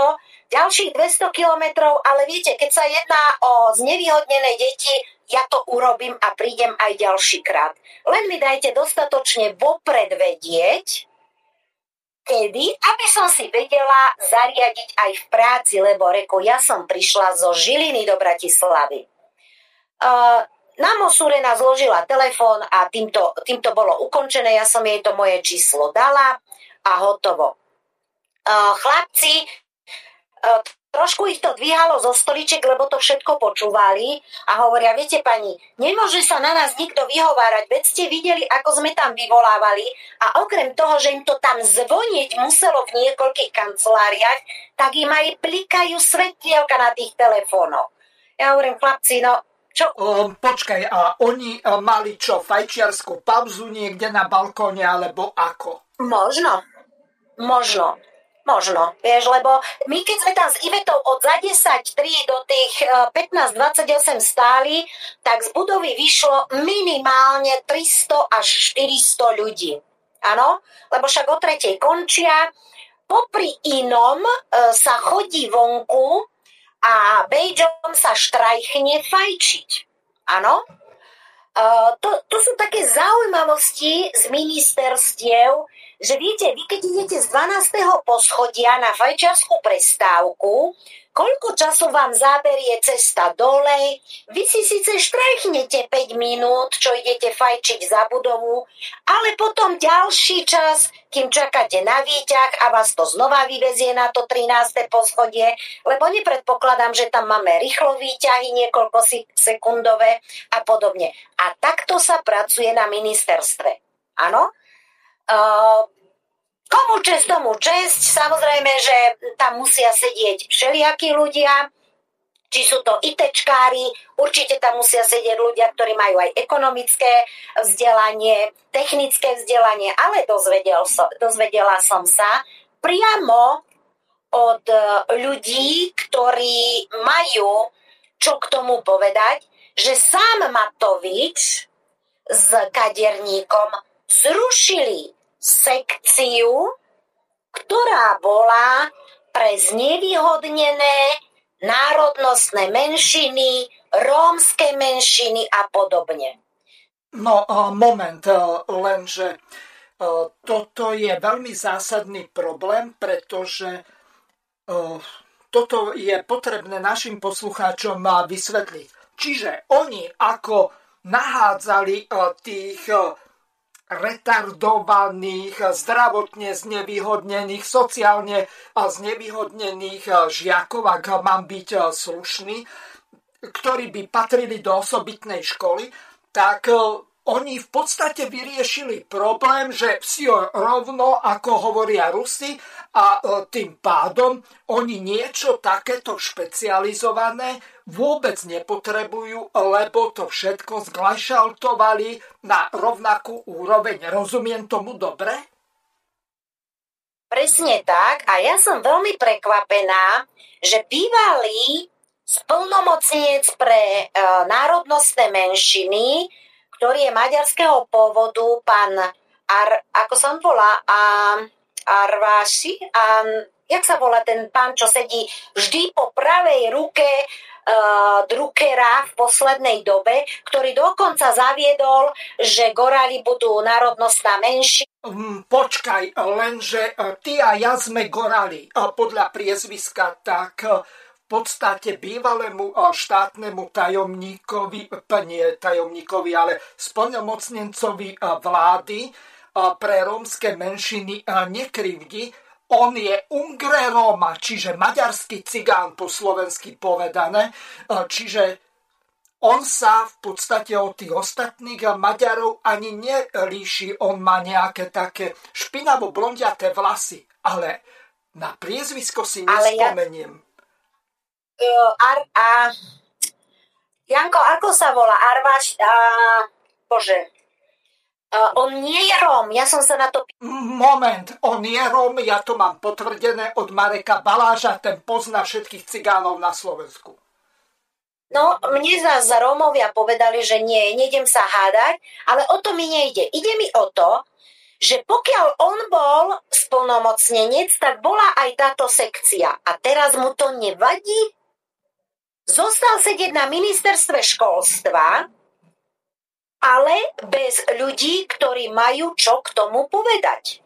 Speaker 3: ďalších 200 kilometrov, ale viete, keď sa jedná o znevýhodnené deti, ja to urobím a prídem aj ďalší krát. Len mi dajte dostatočne vopred vedieť, kedy, aby som si vedela zariadiť aj v práci, lebo reko, ja som prišla zo Žiliny do Bratislavy. Uh, nám Surena zložila telefón a týmto, týmto bolo ukončené. Ja som jej to moje číslo dala a hotovo. Uh, chlapci, uh, trošku ich to dvíhalo zo stoliček, lebo to všetko počúvali a hovoria, viete pani, nemôže sa na nás nikto vyhovárať, veď ste videli, ako sme tam vyvolávali a okrem toho, že im to tam zvonieť muselo v niekoľkých kanceláriách, tak im aj plikajú svetielka na tých telefónoch. Ja hovorím, chlapci, no čo?
Speaker 1: Um, počkaj, a oni um, mali čo, fajčiarskú pauzu niekde na balkóne, alebo ako?
Speaker 3: Možno. Možno. Možno, vieš, lebo my keď sme tam s Ivetou od za 10.3 do tých 15.28 e, stáli, tak z budovy vyšlo minimálne 300 až 400 ľudí. Áno, lebo však o tretej končia. Popri inom e, sa chodí vonku a bejďom sa štrajchne fajčiť. Áno? Uh, to, to sú také zaujímavosti z ministerstiev, že viete, vy keď idete z 12. poschodia na fajčiarskú prestávku, koľko času vám zaberie cesta dole, vy si síce štrechnete 5 minút, čo idete fajčiť za budovu, ale potom ďalší čas, kým čakáte na výťah a vás to znova vyvezie na to 13. poschodie, lebo nepredpokladám, že tam máme rýchlo výťahy, niekoľko sekundové a podobne. A takto sa pracuje na ministerstve. Áno? Uh, komu čest, tomu čest. Samozrejme, že tam musia sedieť všelijakí ľudia, či sú to ITčkári, určite tam musia sedieť ľudia, ktorí majú aj ekonomické vzdelanie, technické vzdelanie, ale dozvedel so, dozvedela som sa priamo od e, ľudí, ktorí majú čo k tomu povedať, že sám Matovič s kaderníkom zrušili sekciu, ktorá bola pre znevýhodnené národnostné menšiny, rómske menšiny a podobne.
Speaker 1: No, moment, lenže toto je veľmi zásadný problém, pretože toto je potrebné našim poslucháčom vysvetliť. Čiže oni ako nahádzali tých retardovaných, zdravotne znevýhodnených, sociálne znevýhodnených žiakov, ak mám byť slušný, ktorí by patrili do osobitnej školy, tak oni v podstate vyriešili problém, že si rovno, ako hovoria Rusi, a e, tým pádom oni niečo takéto špecializované vôbec nepotrebujú, lebo to všetko zglašaltovali na rovnakú úroveň. Rozumiem tomu dobre?
Speaker 3: Presne tak a ja som veľmi prekvapená, že bývalý splnomocniec pre e, národnostné menšiny ktorý je maďarského pôvodu, pán Ar, ako som volá, a, Arváši, a jak sa volá ten pán, čo sedí vždy po pravej ruke uh, Druckera v poslednej dobe, ktorý dokonca zaviedol, že Gorali budú národnostná menšina.
Speaker 1: Mm, počkaj, lenže e, ty a ja sme Gorali podľa priezviska, tak e, podstate bývalému štátnemu tajomníkovi, nie tajomníkovi, ale splnomocnencovi vlády pre rómske menšiny nekrivdi. On je Ungre Roma, čiže maďarský cigán po slovensky povedané, čiže on sa v podstate od tých ostatných Maďarov ani nelíši. On má nejaké také špinavo blondiaté vlasy, ale na priezvisko si nespomeniem.
Speaker 3: Ja, uh, ar, a, Janko, ako sa volá? Arvaš, a, bože, uh, on nie je Róm, ja som sa na to...
Speaker 1: Moment, on je Róm, ja to mám potvrdené od Mareka Baláža, ten pozná všetkých cigánov na Slovensku.
Speaker 3: No, mne zás Rómovia povedali, že nie, nejdem sa hádať, ale o to mi nejde. Ide mi o to, že pokiaľ on bol splnomocnenec, tak bola aj táto sekcia. A teraz mu to nevadí? Zostal sedieť na ministerstve školstva, ale bez ľudí, ktorí majú čo k tomu povedať.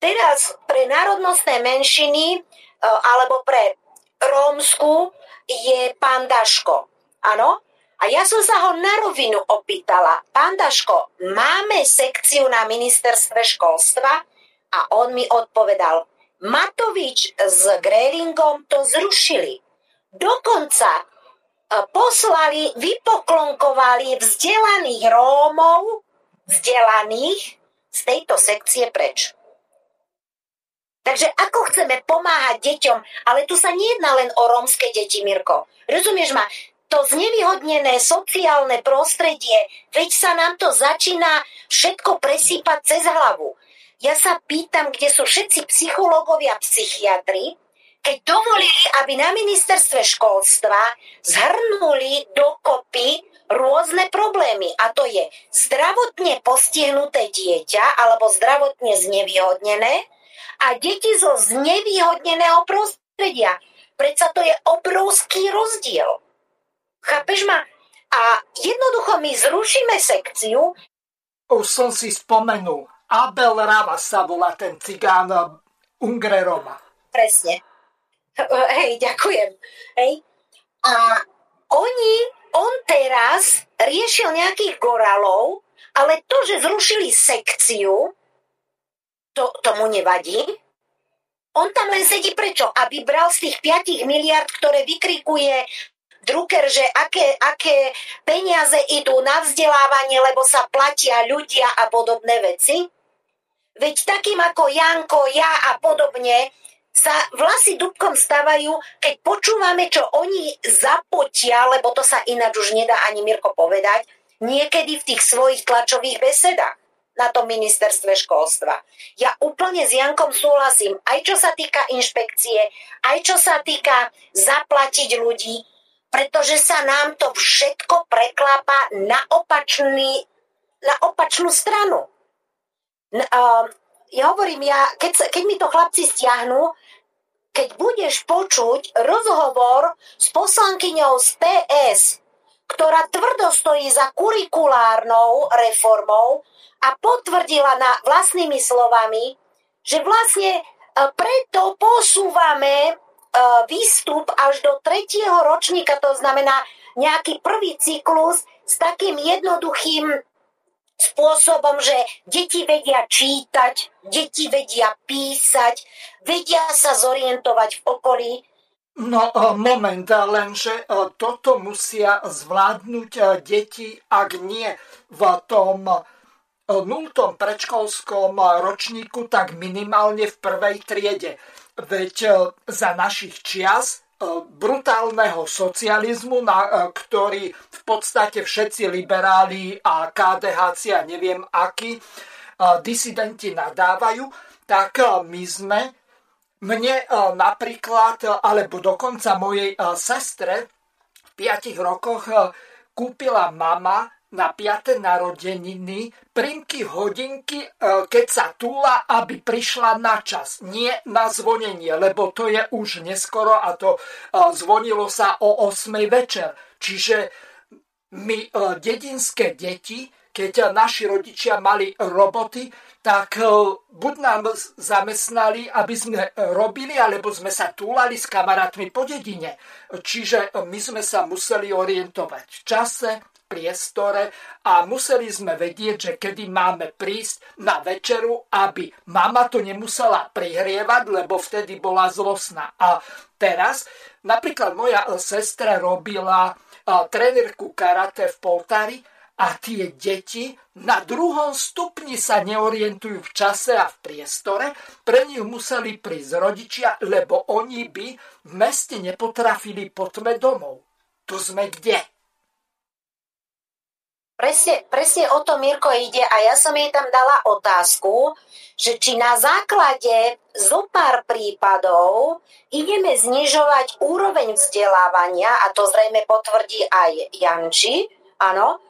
Speaker 3: Teraz pre národnostné menšiny e, alebo pre Rómsku je pán Daško. Áno? A ja som sa ho na rovinu opýtala, pán Daško, máme sekciu na ministerstve školstva? A on mi odpovedal, Matovič s Grelingom to zrušili. Dokonca poslali, vypoklonkovali vzdelaných Rómov, vzdelaných z tejto sekcie preč. Takže ako chceme pomáhať deťom, ale tu sa nejedná len o rómske deti, Mirko. Rozumieš ma? To znevýhodnené sociálne prostredie, veď sa nám to začína všetko presýpať cez hlavu. Ja sa pýtam, kde sú všetci psychológovia, psychiatri, keď dovolili, aby na ministerstve školstva zhrnuli dokopy rôzne problémy. A to je zdravotne postihnuté dieťa alebo zdravotne znevýhodnené, a deti zo znevýhodneného prostredia. Predsa to je obrovský rozdiel. Chápeš ma? A jednoducho my zrušíme sekciu.
Speaker 1: Už som si spomenul. Abel Rava sa volá ten cigán Ungreroma.
Speaker 3: Presne. Hej, ďakujem. Hej. A oni, on teraz riešil nejakých goralov, ale to, že zrušili sekciu, to, tomu nevadí. On tam len sedí prečo? Aby bral z tých 5 miliard, ktoré vykrikuje Drucker, že aké, aké peniaze idú na vzdelávanie, lebo sa platia ľudia a podobné veci. Veď takým ako Janko, ja a podobne sa vlasy dubkom stavajú, keď počúvame, čo oni zapotia, lebo to sa ináč už nedá ani Mirko povedať, niekedy v tých svojich tlačových besedách na tom ministerstve školstva. Ja úplne s Jankom súhlasím, aj čo sa týka inšpekcie, aj čo sa týka zaplatiť ľudí, pretože sa nám to všetko preklápa na, opačný, na opačnú stranu. Uh, ja hovorím, ja, keď, keď mi to chlapci stiahnu, keď budeš počuť rozhovor s poslankyňou z PS, ktorá tvrdo stojí za kurikulárnou reformou, a potvrdila na vlastnými slovami, že vlastne e, preto posúvame e, výstup až do tretieho ročníka, to znamená nejaký prvý cyklus s takým jednoduchým spôsobom, že deti vedia čítať, deti vedia písať, vedia sa zorientovať v okolí.
Speaker 1: No e, moment, lenže toto musia zvládnuť deti, ak nie v tom nultom predškolskom ročníku, tak minimálne v prvej triede. Veď e, za našich čias e, brutálneho socializmu, na e, ktorý v podstate všetci liberáli a KDH a neviem akí disidenti nadávajú, tak my sme, mne napríklad, alebo dokonca mojej sestre v 5 rokoch kúpila mama na 5. narodeniny primky hodinky, e, keď sa túla, aby prišla na čas. Nie na zvonenie, lebo to je už neskoro a to e, zvonilo sa o 8. večer. Čiže my e, dedinské deti, keď naši rodičia mali roboty, tak buď nám zamestnali, aby sme robili, alebo sme sa túlali s kamarátmi po dedine. Čiže my sme sa museli orientovať v čase, priestore a museli sme vedieť, že kedy máme prísť na večeru, aby mama to nemusela prihrievať, lebo vtedy bola zlosná. A teraz napríklad moja sestra robila trénerku karate v Poltári a tie deti na druhom stupni sa neorientujú v čase a v priestore, pre nich museli prísť rodičia, lebo oni by v meste nepotrafili po tme domov. Tu sme kde?
Speaker 3: Presne, presne o to Mirko ide a ja som jej tam dala otázku, že či na základe zo pár prípadov ideme znižovať úroveň vzdelávania, a to zrejme potvrdí aj Janči, áno,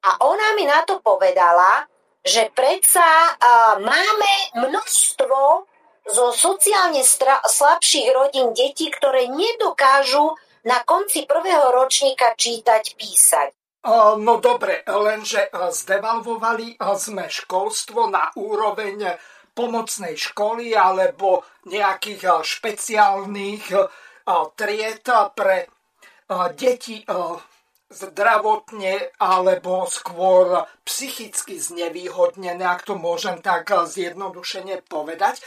Speaker 3: a ona mi na to povedala, že predsa uh, máme množstvo zo sociálne stra- slabších rodín detí, ktoré nedokážu na konci prvého ročníka čítať, písať.
Speaker 1: No dobre, lenže zdevalvovali sme školstvo na úroveň pomocnej školy alebo nejakých špeciálnych tried pre deti zdravotne alebo skôr psychicky znevýhodnené, ak to môžem tak zjednodušene povedať.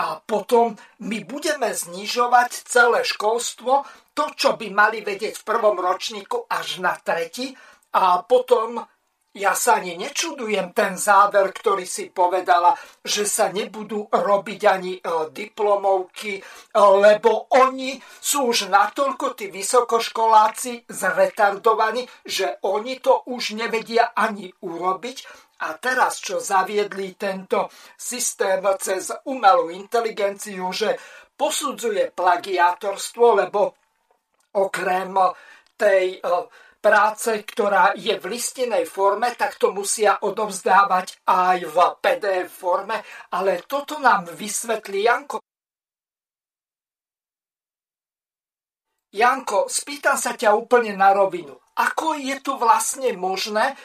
Speaker 1: A potom my budeme znižovať celé školstvo, to, čo by mali vedieť v prvom ročníku až na tretí, a potom ja sa ani nečudujem ten záver, ktorý si povedala, že sa nebudú robiť ani e, diplomovky, e, lebo oni sú už natoľko tí vysokoškoláci zretardovaní, že oni to už nevedia ani urobiť. A teraz, čo zaviedli tento systém cez umelú inteligenciu, že posudzuje plagiátorstvo, lebo okrem tej uh, práce, ktorá je v listinej forme, tak to musia odovzdávať aj v PDF forme, ale toto nám vysvetlí Janko. Janko, spýtam sa ťa úplne na rovinu. Ako je tu vlastne možné,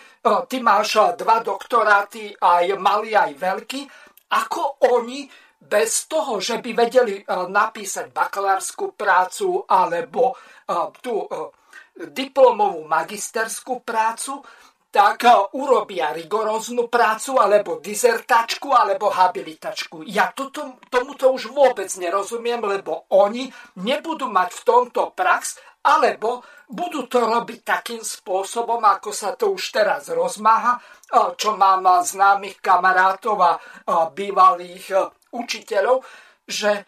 Speaker 1: ty máš dva doktoráty, aj malý, aj veľký, ako oni bez toho, že by vedeli napísať bakalárskú prácu alebo tú diplomovú magisterskú prácu, tak eh, urobia rigoróznu prácu, alebo dizertačku, alebo habilitačku. Ja toto, tomuto už vôbec nerozumiem, lebo oni nebudú mať v tomto prax, alebo budú to robiť takým spôsobom, ako sa to už teraz rozmáha, eh, čo mám známych kamarátov a bývalých učiteľov, že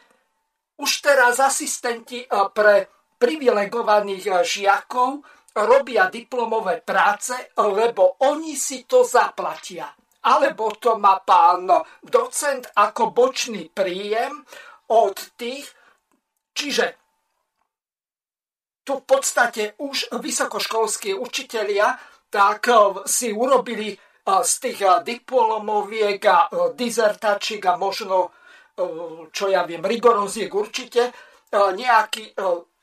Speaker 1: už teraz asistenti pre privilegovaných eh, žiakov robia diplomové práce, lebo oni si to zaplatia. Alebo to má pán docent ako bočný príjem od tých, čiže tu v podstate už vysokoškolskí učitelia tak eh, si urobili eh, z tých diplomoviek a dizertačiek a možno, čo ja viem, rigoroziek určite, nejaký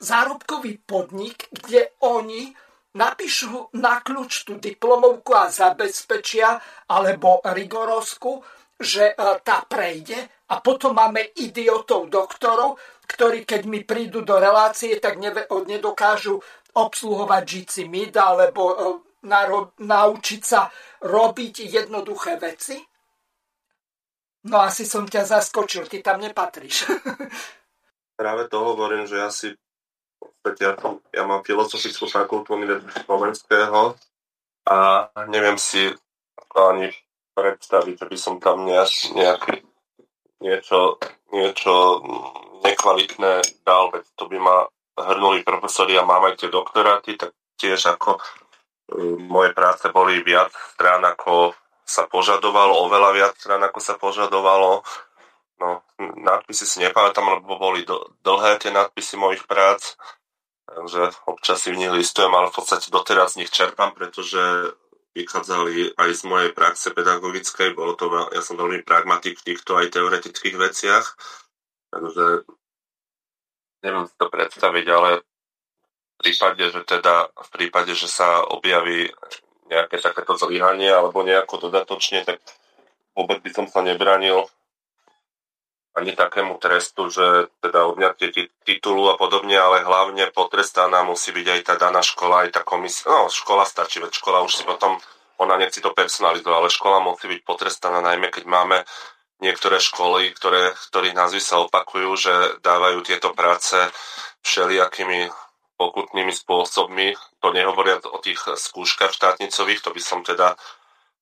Speaker 1: zárobkový podnik, kde oni napíšu na kľúč tú diplomovku a zabezpečia, alebo rigorovsku, že e, tá prejde a potom máme idiotov doktorov, ktorí keď mi prídu do relácie, tak nedokážu obsluhovať žici mid alebo e, naučiť sa robiť jednoduché veci. No asi som ťa zaskočil, ty tam nepatríš. (laughs)
Speaker 2: Práve to hovorím, že ja si ja, ja mám filozofickú fakultu Univerzity Slovenského a neviem si ani predstaviť, že by som tam nejak, nejaký niečo, niečo nekvalitné dal, veď to by ma hrnuli profesori a mám aj tie doktoráty, tak tiež ako uh, moje práce boli viac strán, ako sa požadovalo, oveľa viac strán, ako sa požadovalo. No, nadpisy si nepamätám, lebo boli dlhé tie nadpisy mojich prác Takže občas si v nich listujem, ale v podstate doteraz z nich čerpám, pretože vychádzali aj z mojej praxe pedagogickej. Bolo to, ja som veľmi pragmatik v týchto aj teoretických veciach. Takže neviem si to predstaviť, ale v prípade, že teda v prípade, že sa objaví nejaké takéto zlyhanie alebo nejako dodatočne, tak vôbec by som sa nebranil ani takému trestu, že teda odňatie titulu a podobne, ale hlavne potrestaná musí byť aj tá daná škola, aj tá komisia. No, škola stačí, veď škola už si potom, ona nechci to personalizovať, ale škola musí byť potrestaná, najmä keď máme niektoré školy, ktoré, ktorých názvy sa opakujú, že dávajú tieto práce všelijakými pokutnými spôsobmi. To nehovoria o tých skúškach štátnicových, to by som teda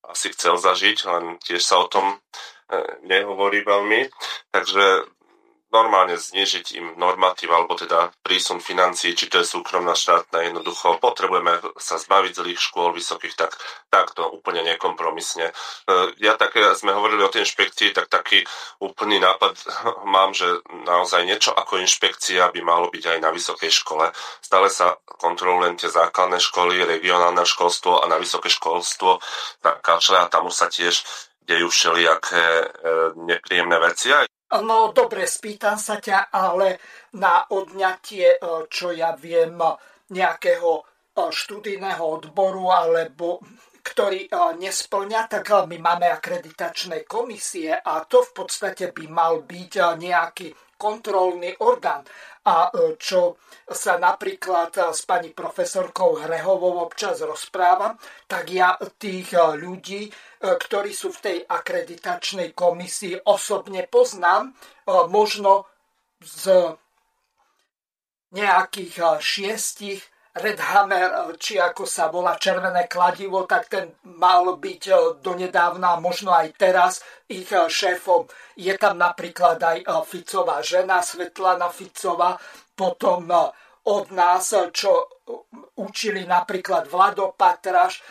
Speaker 2: asi chcel zažiť, len tiež sa o tom nehovorí veľmi, takže normálne znižiť im normatív alebo teda prísun financií, či to je súkromná štátna, jednoducho potrebujeme sa zbaviť zlých škôl vysokých, tak takto úplne nekompromisne. E, ja také, sme hovorili o tej inšpekcii, tak taký úplný nápad (laughs) mám, že naozaj niečo ako inšpekcia by malo byť aj na vysokej škole. Stále sa kontrolujú len tie základné školy, regionálne školstvo a na vysoké školstvo tak kačle a tam už sa tiež dejú všelijaké e, nepríjemné veci.
Speaker 1: No dobre, spýtam sa ťa, ale na odňatie, e, čo ja viem, nejakého e, študijného odboru alebo ktorý nesplňa, tak my máme akreditačné komisie a to v podstate by mal byť nejaký kontrolný orgán. A čo sa napríklad s pani profesorkou Hrehovou občas rozprávam, tak ja tých ľudí E, ktorí sú v tej akreditačnej komisii, osobne poznám, e, možno z nejakých e, šiestich Red Hammer, či ako sa volá červené kladivo, tak ten mal byť donedávna, možno aj teraz, ich šéfom. Je tam napríklad aj Ficová žena, Svetlana Ficová, potom od nás, čo učili napríklad Vlado Patraš, e,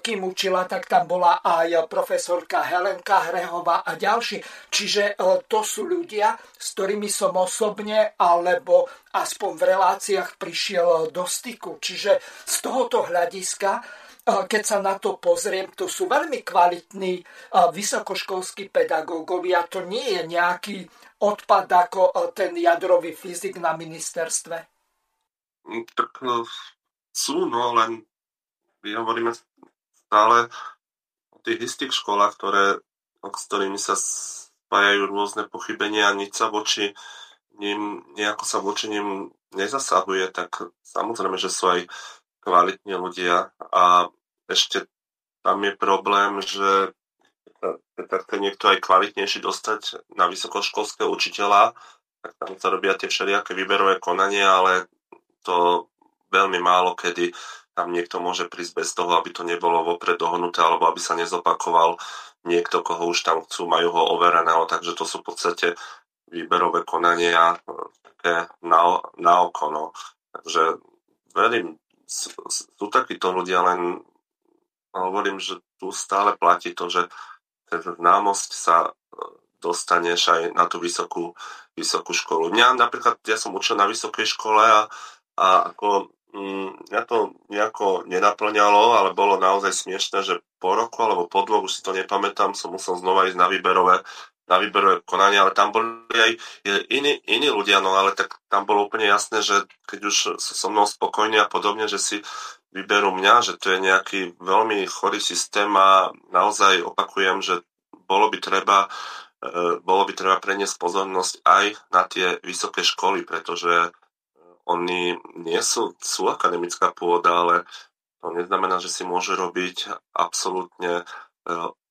Speaker 1: kým učila, tak tam bola aj profesorka Helenka Hrehová a ďalší. Čiže to sú ľudia, s ktorými som osobne alebo aspoň v reláciách prišiel do styku. Čiže z tohoto hľadiska keď sa na to pozriem, to sú veľmi kvalitní vysokoškolskí pedagógovia. To nie je nejaký odpad ako ten jadrový fyzik na ministerstve.
Speaker 2: Tak sú, no len my hovoríme stále o tých istých školách, ktoré, s ktorými sa spájajú rôzne pochybenia a nič sa voči ním, nejako sa voči ním nezasahuje, tak samozrejme, že sú aj kvalitní ľudia a ešte tam je problém, že keď chce niekto aj kvalitnejší dostať na vysokoškolského učiteľa, tak tam sa robia tie všelijaké výberové konania, ale to veľmi málo kedy tam niekto môže prísť bez toho, aby to nebolo vopred dohnuté, alebo aby sa nezopakoval niekto, koho už tam chcú, majú ho overeného, takže to sú v podstate výberové konania také na, na oko. No. Takže verím, sú, sú takíto ľudia, len hovorím, že tu stále platí to, že známosť sa dostaneš aj na tú vysokú, vysokú školu. Mňa napríklad, ja som učil na vysokej škole a a ako mm, to nejako nenaplňalo, ale bolo naozaj smiešné, že po roku alebo po dvoch, už si to nepamätám, som musel znova ísť na výberové, na výberové konanie, ale tam boli aj iní, iní ľudia, no ale tak tam bolo úplne jasné, že keď už sú so mnou spokojní a podobne, že si vyberú mňa, že to je nejaký veľmi chorý systém a naozaj opakujem, že bolo by treba e, bolo by treba preniesť pozornosť aj na tie vysoké školy, pretože oni nie sú, sú akademická pôda, ale to neznamená, že si môže robiť absolútne e,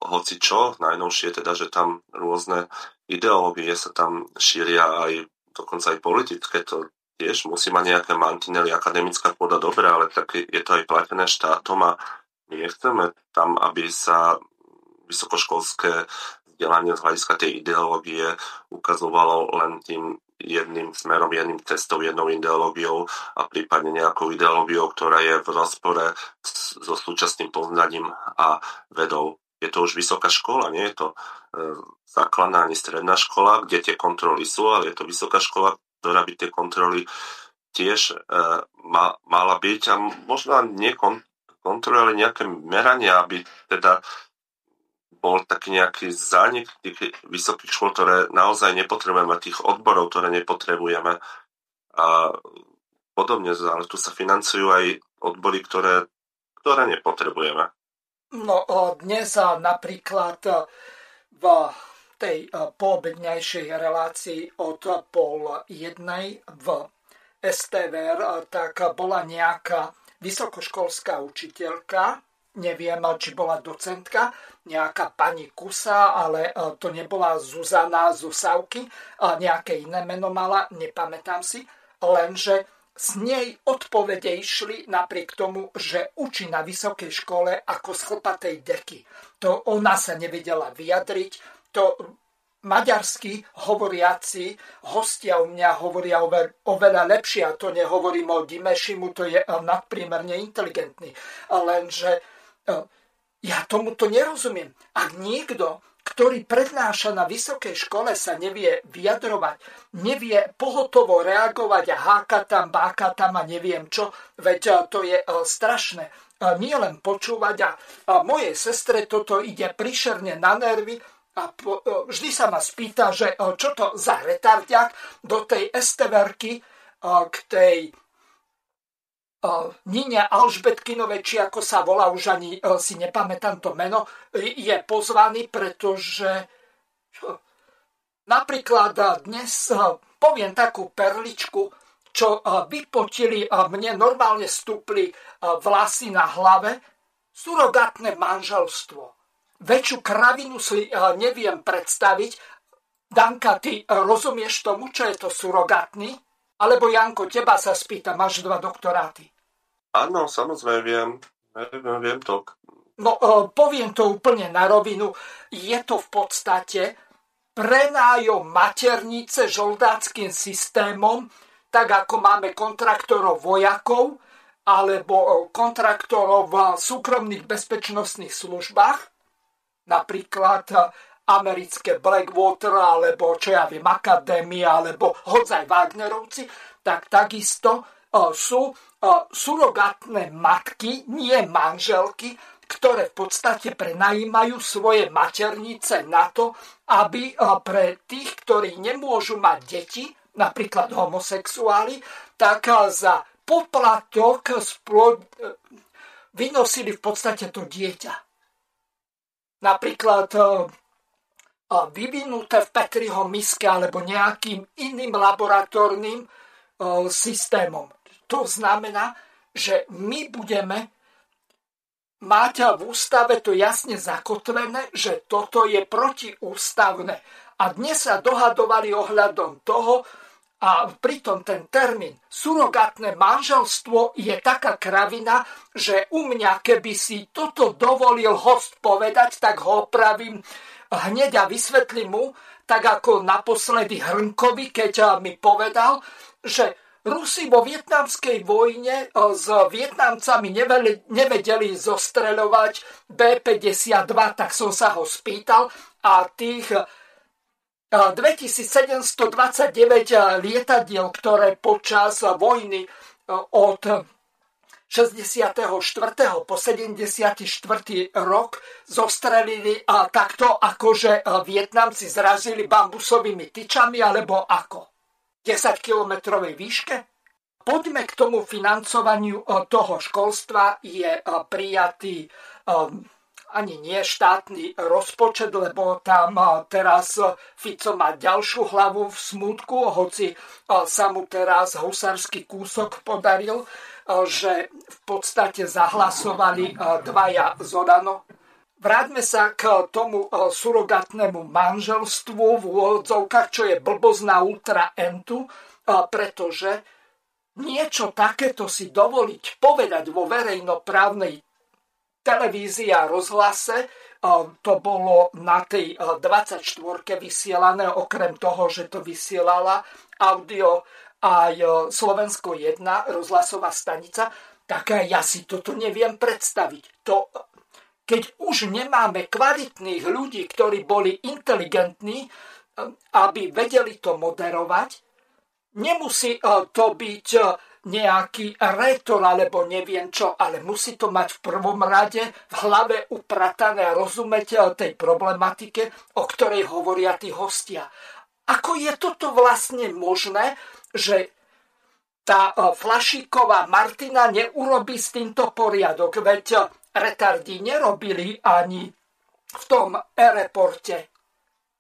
Speaker 2: hoci čo. Najnovšie teda, že tam rôzne ideológie sa tam šíria aj dokonca aj politické, to tiež musí mať nejaké mantinely, akademická pôda, dobre, ale tak je to aj platené štátom a nechceme tam, aby sa vysokoškolské vzdelanie z hľadiska tej ideológie ukazovalo len tým jedným smerom, jedným cestou, jednou ideológiou a prípadne nejakou ideológiou, ktorá je v rozpore so súčasným poznaním a vedou. Je to už vysoká škola, nie je to e, základná ani stredná škola, kde tie kontroly sú, ale je to vysoká škola, ktorá by tie kontroly tiež e, ma, mala byť a možno nie kontroly, ale nejaké merania, aby teda bol taký nejaký zánik tých vysokých škôl, ktoré naozaj nepotrebujeme, tých odborov, ktoré nepotrebujeme. A podobne, ale tu sa financujú aj odbory, ktoré, ktoré nepotrebujeme.
Speaker 1: No dnes napríklad v tej poobedňajšej relácii od pol jednej v STVR, tak bola nejaká vysokoškolská učiteľka, neviem, či bola docentka, nejaká pani Kusa, ale to nebola Zuzana Zusavky, nejaké iné meno mala, nepamätám si, lenže z nej odpovede išli napriek tomu, že učí na vysokej škole ako z chlpatej deky. To ona sa nevedela vyjadriť, to maďarsky hovoriaci hostia u mňa hovoria oveľa lepšie a to nehovorím o Dimešimu, to je nadpriemerne inteligentný. Lenže e, ja tomuto nerozumiem. Ak niekto ktorý prednáša na vysokej škole, sa nevie vyjadrovať, nevie pohotovo reagovať a háka tam, báka tam a neviem čo, veď e, to je e, strašné. E, nie len počúvať a, mojej sestre toto ide prišerne na nervy a vždy sa ma spýta, že čo to za retardiak do tej esteverky k tej Nine Alžbetkinovej, či ako sa volá, už ani e, si nepamätám to meno, je pozvaný, pretože napríklad dnes e, poviem takú perličku, čo e, vypotili a mne normálne stúpli vlasy na hlave, surogatné manželstvo. Väčšiu kravinu si neviem predstaviť. Danka, ty rozumieš tomu, čo je to surogatný? Alebo Janko, teba sa spýta, máš dva doktoráty.
Speaker 2: Áno, samozrejme viem. Viem, viem to.
Speaker 1: No, e, poviem to úplne na rovinu. Je to v podstate prenájom maternice žoldáckým systémom, tak ako máme kontraktorov vojakov alebo e, kontraktorov v súkromných bezpečnostných službách, napríklad e, americké Blackwater, alebo čo ja viem, Akadémia, alebo hodzaj Wagnerovci, tak takisto uh, sú uh, surogátne matky, nie manželky, ktoré v podstate prenajímajú svoje maternice na to, aby uh, pre tých, ktorí nemôžu mať deti, napríklad homosexuáli, tak za poplatok splod... vynosili v podstate to dieťa. Napríklad vyvinuté v Petriho miske alebo nejakým iným laboratórnym e, systémom. To znamená, že my budeme mať v ústave to jasne zakotvené, že toto je protiústavné. A dnes sa dohadovali ohľadom toho, a pritom ten termín surogátne manželstvo je taká kravina, že u mňa, keby si toto dovolil host povedať, tak ho opravím hneď a vysvetlím mu, tak ako naposledy Hrnkovi, keď mi povedal, že Rusi vo vietnamskej vojne s Vietnamcami nevedeli zostreľovať B-52, tak som sa ho spýtal a tých 2729 lietadiel, ktoré počas vojny od 64. po 74. rok zostrelili a takto, akože e, Vietnamci zrazili bambusovými tyčami, alebo ako? 10-kilometrovej výške? Poďme k tomu financovaniu e, toho školstva. Je e, prijatý ani nie štátny rozpočet, lebo tam teraz Fico má ďalšiu hlavu v smutku, hoci sa mu teraz husársky kúsok podaril že v podstate zahlasovali dvaja Zorano. Vráťme sa k tomu surogatnému manželstvu v úvodzovkách, čo je blbosť na ultra entu, pretože niečo takéto si dovoliť povedať vo verejnoprávnej televízii a rozhlase, to bolo na tej 24 vysielané, okrem toho, že to vysielala audio aj e, Slovensko 1, rozhlasová stanica, tak ja si toto neviem predstaviť. To, keď už nemáme kvalitných ľudí, ktorí boli inteligentní, e, aby vedeli to moderovať, nemusí e, to byť nejaký rétor alebo neviem čo, ale musí to mať v prvom rade v hlave upratané a rozumieť tej problematike, o ktorej hovoria tí hostia. Ako je toto vlastne možné, že tá e, Flašíková Martina neurobi s týmto poriadok, veď retardi nerobili ani v tom e-reporte.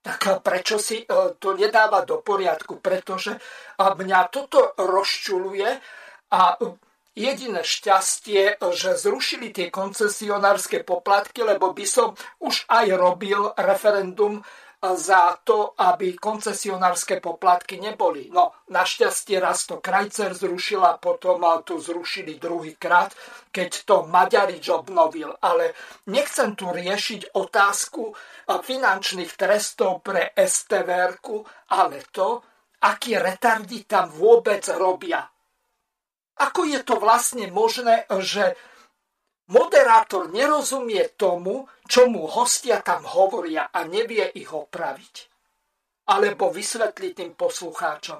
Speaker 1: tak prečo si to nedáva do poriadku? Pretože mňa toto rozčuluje a jediné šťastie, že zrušili tie koncesionárske poplatky, lebo by som už aj robil referendum za to, aby koncesionárske poplatky neboli. No, našťastie raz to Krajcer zrušila, potom to zrušili druhýkrát, keď to Maďarič obnovil. Ale nechcem tu riešiť otázku finančných trestov pre STVR, ale to, akí retardi tam vôbec robia. Ako je to vlastne možné, že Moderátor nerozumie tomu, čo mu hostia tam hovoria a nevie ich opraviť. Alebo vysvetliť tým poslucháčom.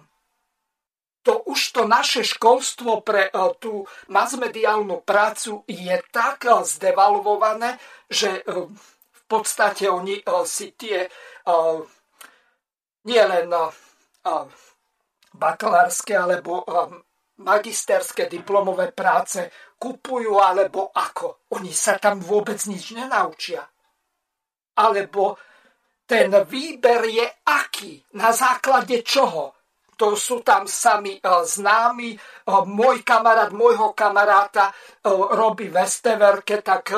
Speaker 1: To už to naše školstvo pre uh, tú masmediálnu prácu je tak uh, zdevalvované, že uh, v podstate oni si tie nielen bakalárske alebo magisterské diplomové práce kupujú, alebo ako. Oni sa tam vôbec nič nenaučia. Alebo ten výber je aký, na základe čoho. To sú tam sami uh, známi. Uh, môj kamarát môjho kamaráta uh, robí v Esteverke, tak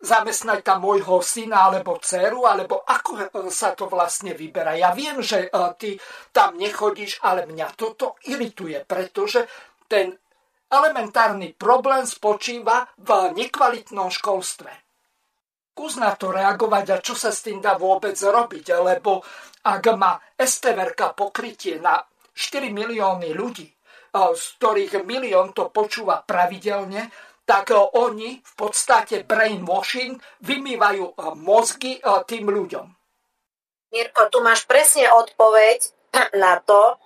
Speaker 1: zamestnaj tam môjho syna alebo dceru, alebo ako sa to vlastne vyberá. Ja viem, že ty tam nechodíš, ale mňa toto irituje, pretože ten elementárny problém spočíva v nekvalitnom školstve. Kus na to reagovať a čo sa s tým dá vôbec robiť, lebo ak má STVRK pokrytie na 4 milióny ľudí, z ktorých milión to počúva pravidelne, tak oni v podstate brainwashing vymývajú mozgy tým ľuďom.
Speaker 3: Mirko, tu máš presne odpoveď na to,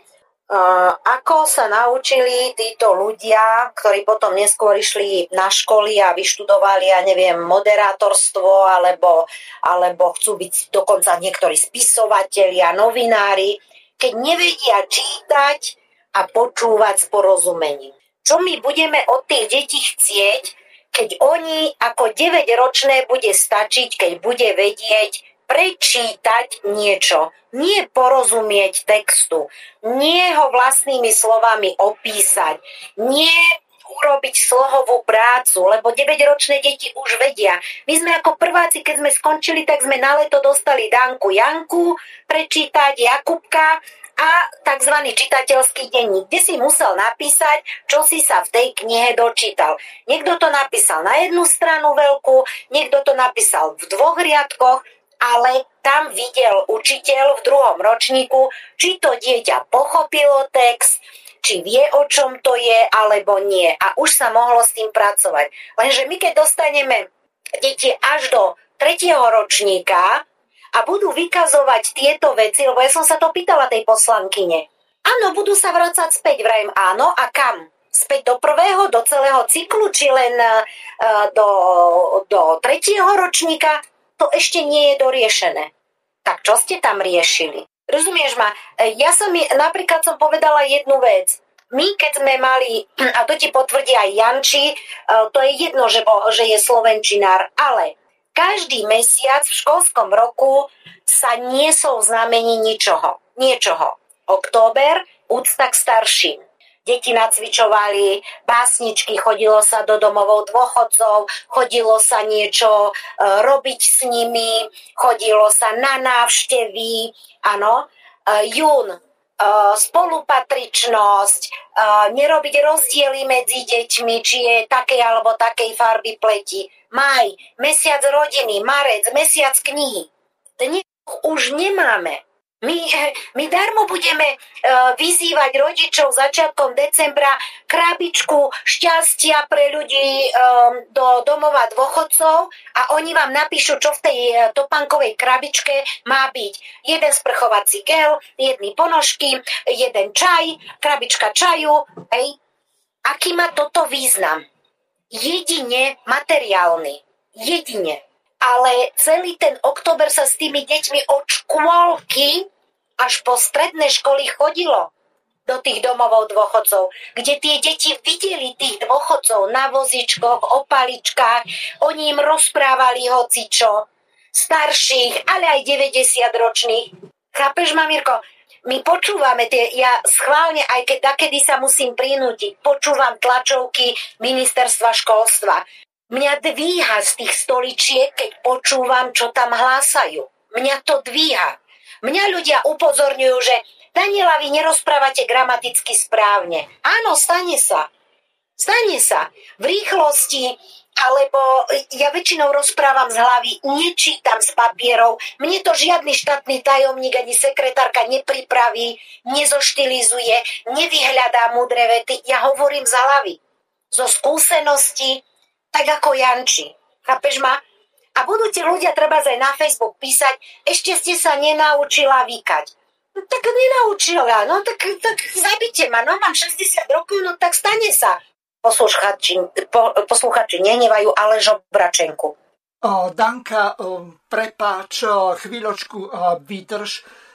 Speaker 3: ako sa naučili títo ľudia, ktorí potom neskôr išli na školy a vyštudovali, ja neviem, moderátorstvo, alebo, alebo chcú byť dokonca niektorí spisovatelia, novinári, keď nevedia čítať a počúvať s porozumením. Čo my budeme od tých detí chcieť, keď oni ako 9-ročné bude stačiť, keď bude vedieť prečítať niečo, nie porozumieť textu, nie ho vlastnými slovami opísať, nie urobiť slohovú prácu, lebo 9-ročné deti už vedia. My sme ako prváci, keď sme skončili, tak sme na leto dostali Danku Janku prečítať, Jakubka a tzv. čitateľský denník, kde si musel napísať, čo si sa v tej knihe dočítal. Niekto to napísal na jednu stranu veľkú, niekto to napísal v dvoch riadkoch, ale tam videl učiteľ v druhom ročníku, či to dieťa pochopilo text, či vie, o čom to je, alebo nie. A už sa mohlo s tým pracovať. Lenže my, keď dostaneme deti až do tretieho ročníka a budú vykazovať tieto veci, lebo ja som sa to pýtala tej poslankyne. Áno, budú sa vrácať späť, vrajem áno, a kam? Späť do prvého, do celého cyklu, či len uh, do, do tretieho ročníka? To ešte nie je doriešené. Tak čo ste tam riešili? Rozumieš ma? E, ja som, napríklad som povedala jednu vec. My, keď sme mali, a to ti potvrdí aj Janči, e, to je jedno, že, bo, že je slovenčinár, ale každý mesiac v školskom roku sa niesol znamení ničoho. Niečoho. Október, úcta k starším deti nacvičovali básničky, chodilo sa do domovov dôchodcov, chodilo sa niečo e, robiť s nimi, chodilo sa na návštevy, áno. E, jún, e, spolupatričnosť, nerobiť rozdiely medzi deťmi, či je takej alebo takej farby pleti. Maj, mesiac rodiny, marec, mesiac knihy. Dnes už nemáme. My, my darmo budeme uh, vyzývať rodičov začiatkom decembra krabičku šťastia pre ľudí um, do domova dôchodcov a oni vám napíšu, čo v tej topankovej krabičke má byť. Jeden sprchovací gel, jedny ponožky, jeden čaj, krabička čaju. Hej. Aký má toto význam? Jedine materiálny. Jedine ale celý ten október sa s tými deťmi od škôlky až po stredné školy chodilo do tých domovov dôchodcov, kde tie deti videli tých dôchodcov na vozičkoch, opaličkách, oni im rozprávali hocičo, starších, ale aj 90 ročných. Chápeš, Mamirko? My počúvame tie, ja schválne, aj keď takedy sa musím prinútiť, počúvam tlačovky ministerstva školstva. Mňa dvíha z tých stoličiek, keď počúvam, čo tam hlásajú. Mňa to dvíha. Mňa ľudia upozorňujú, že Daniela, vy nerozprávate gramaticky správne. Áno, stane sa. Stane sa. V rýchlosti, alebo ja väčšinou rozprávam z hlavy, nečítam z papierov, mne to žiadny štátny tajomník ani sekretárka nepripraví, nezoštilizuje, nevyhľadá múdre vety, ja hovorím z hlavy, zo skúsenosti, tak ako Janči. Chápeš ma? A budú ti ľudia treba aj na Facebook písať, ešte ste sa nenaučila vykať. No, tak nenaučila, no tak, tak zabite ma, no mám 60 rokov, no tak stane sa posluchači, po, posluchači nenevajú, ale žobračenku.
Speaker 1: Danka, prepáč, chvíľočku vydrž.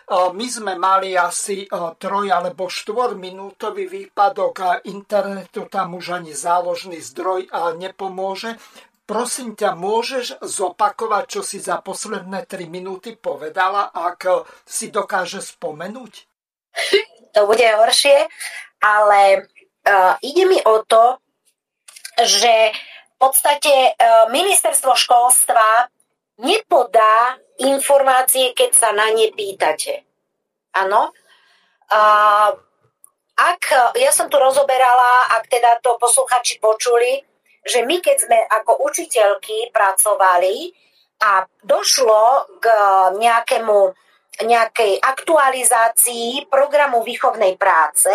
Speaker 1: My sme mali asi troj alebo minútový výpadok internetu, tam už ani záložný zdroj nepomôže. Prosím ťa, môžeš zopakovať, čo si za posledné 3 minúty povedala, ak si dokáže spomenúť?
Speaker 3: To bude horšie, ale uh, ide mi o to, že v podstate uh, ministerstvo školstva nepodá informácie, keď sa na ne pýtate. Áno. Ak, ja som tu rozoberala, ak teda to posluchači počuli, že my keď sme ako učiteľky pracovali a došlo k nejakému, nejakej aktualizácii programu výchovnej práce,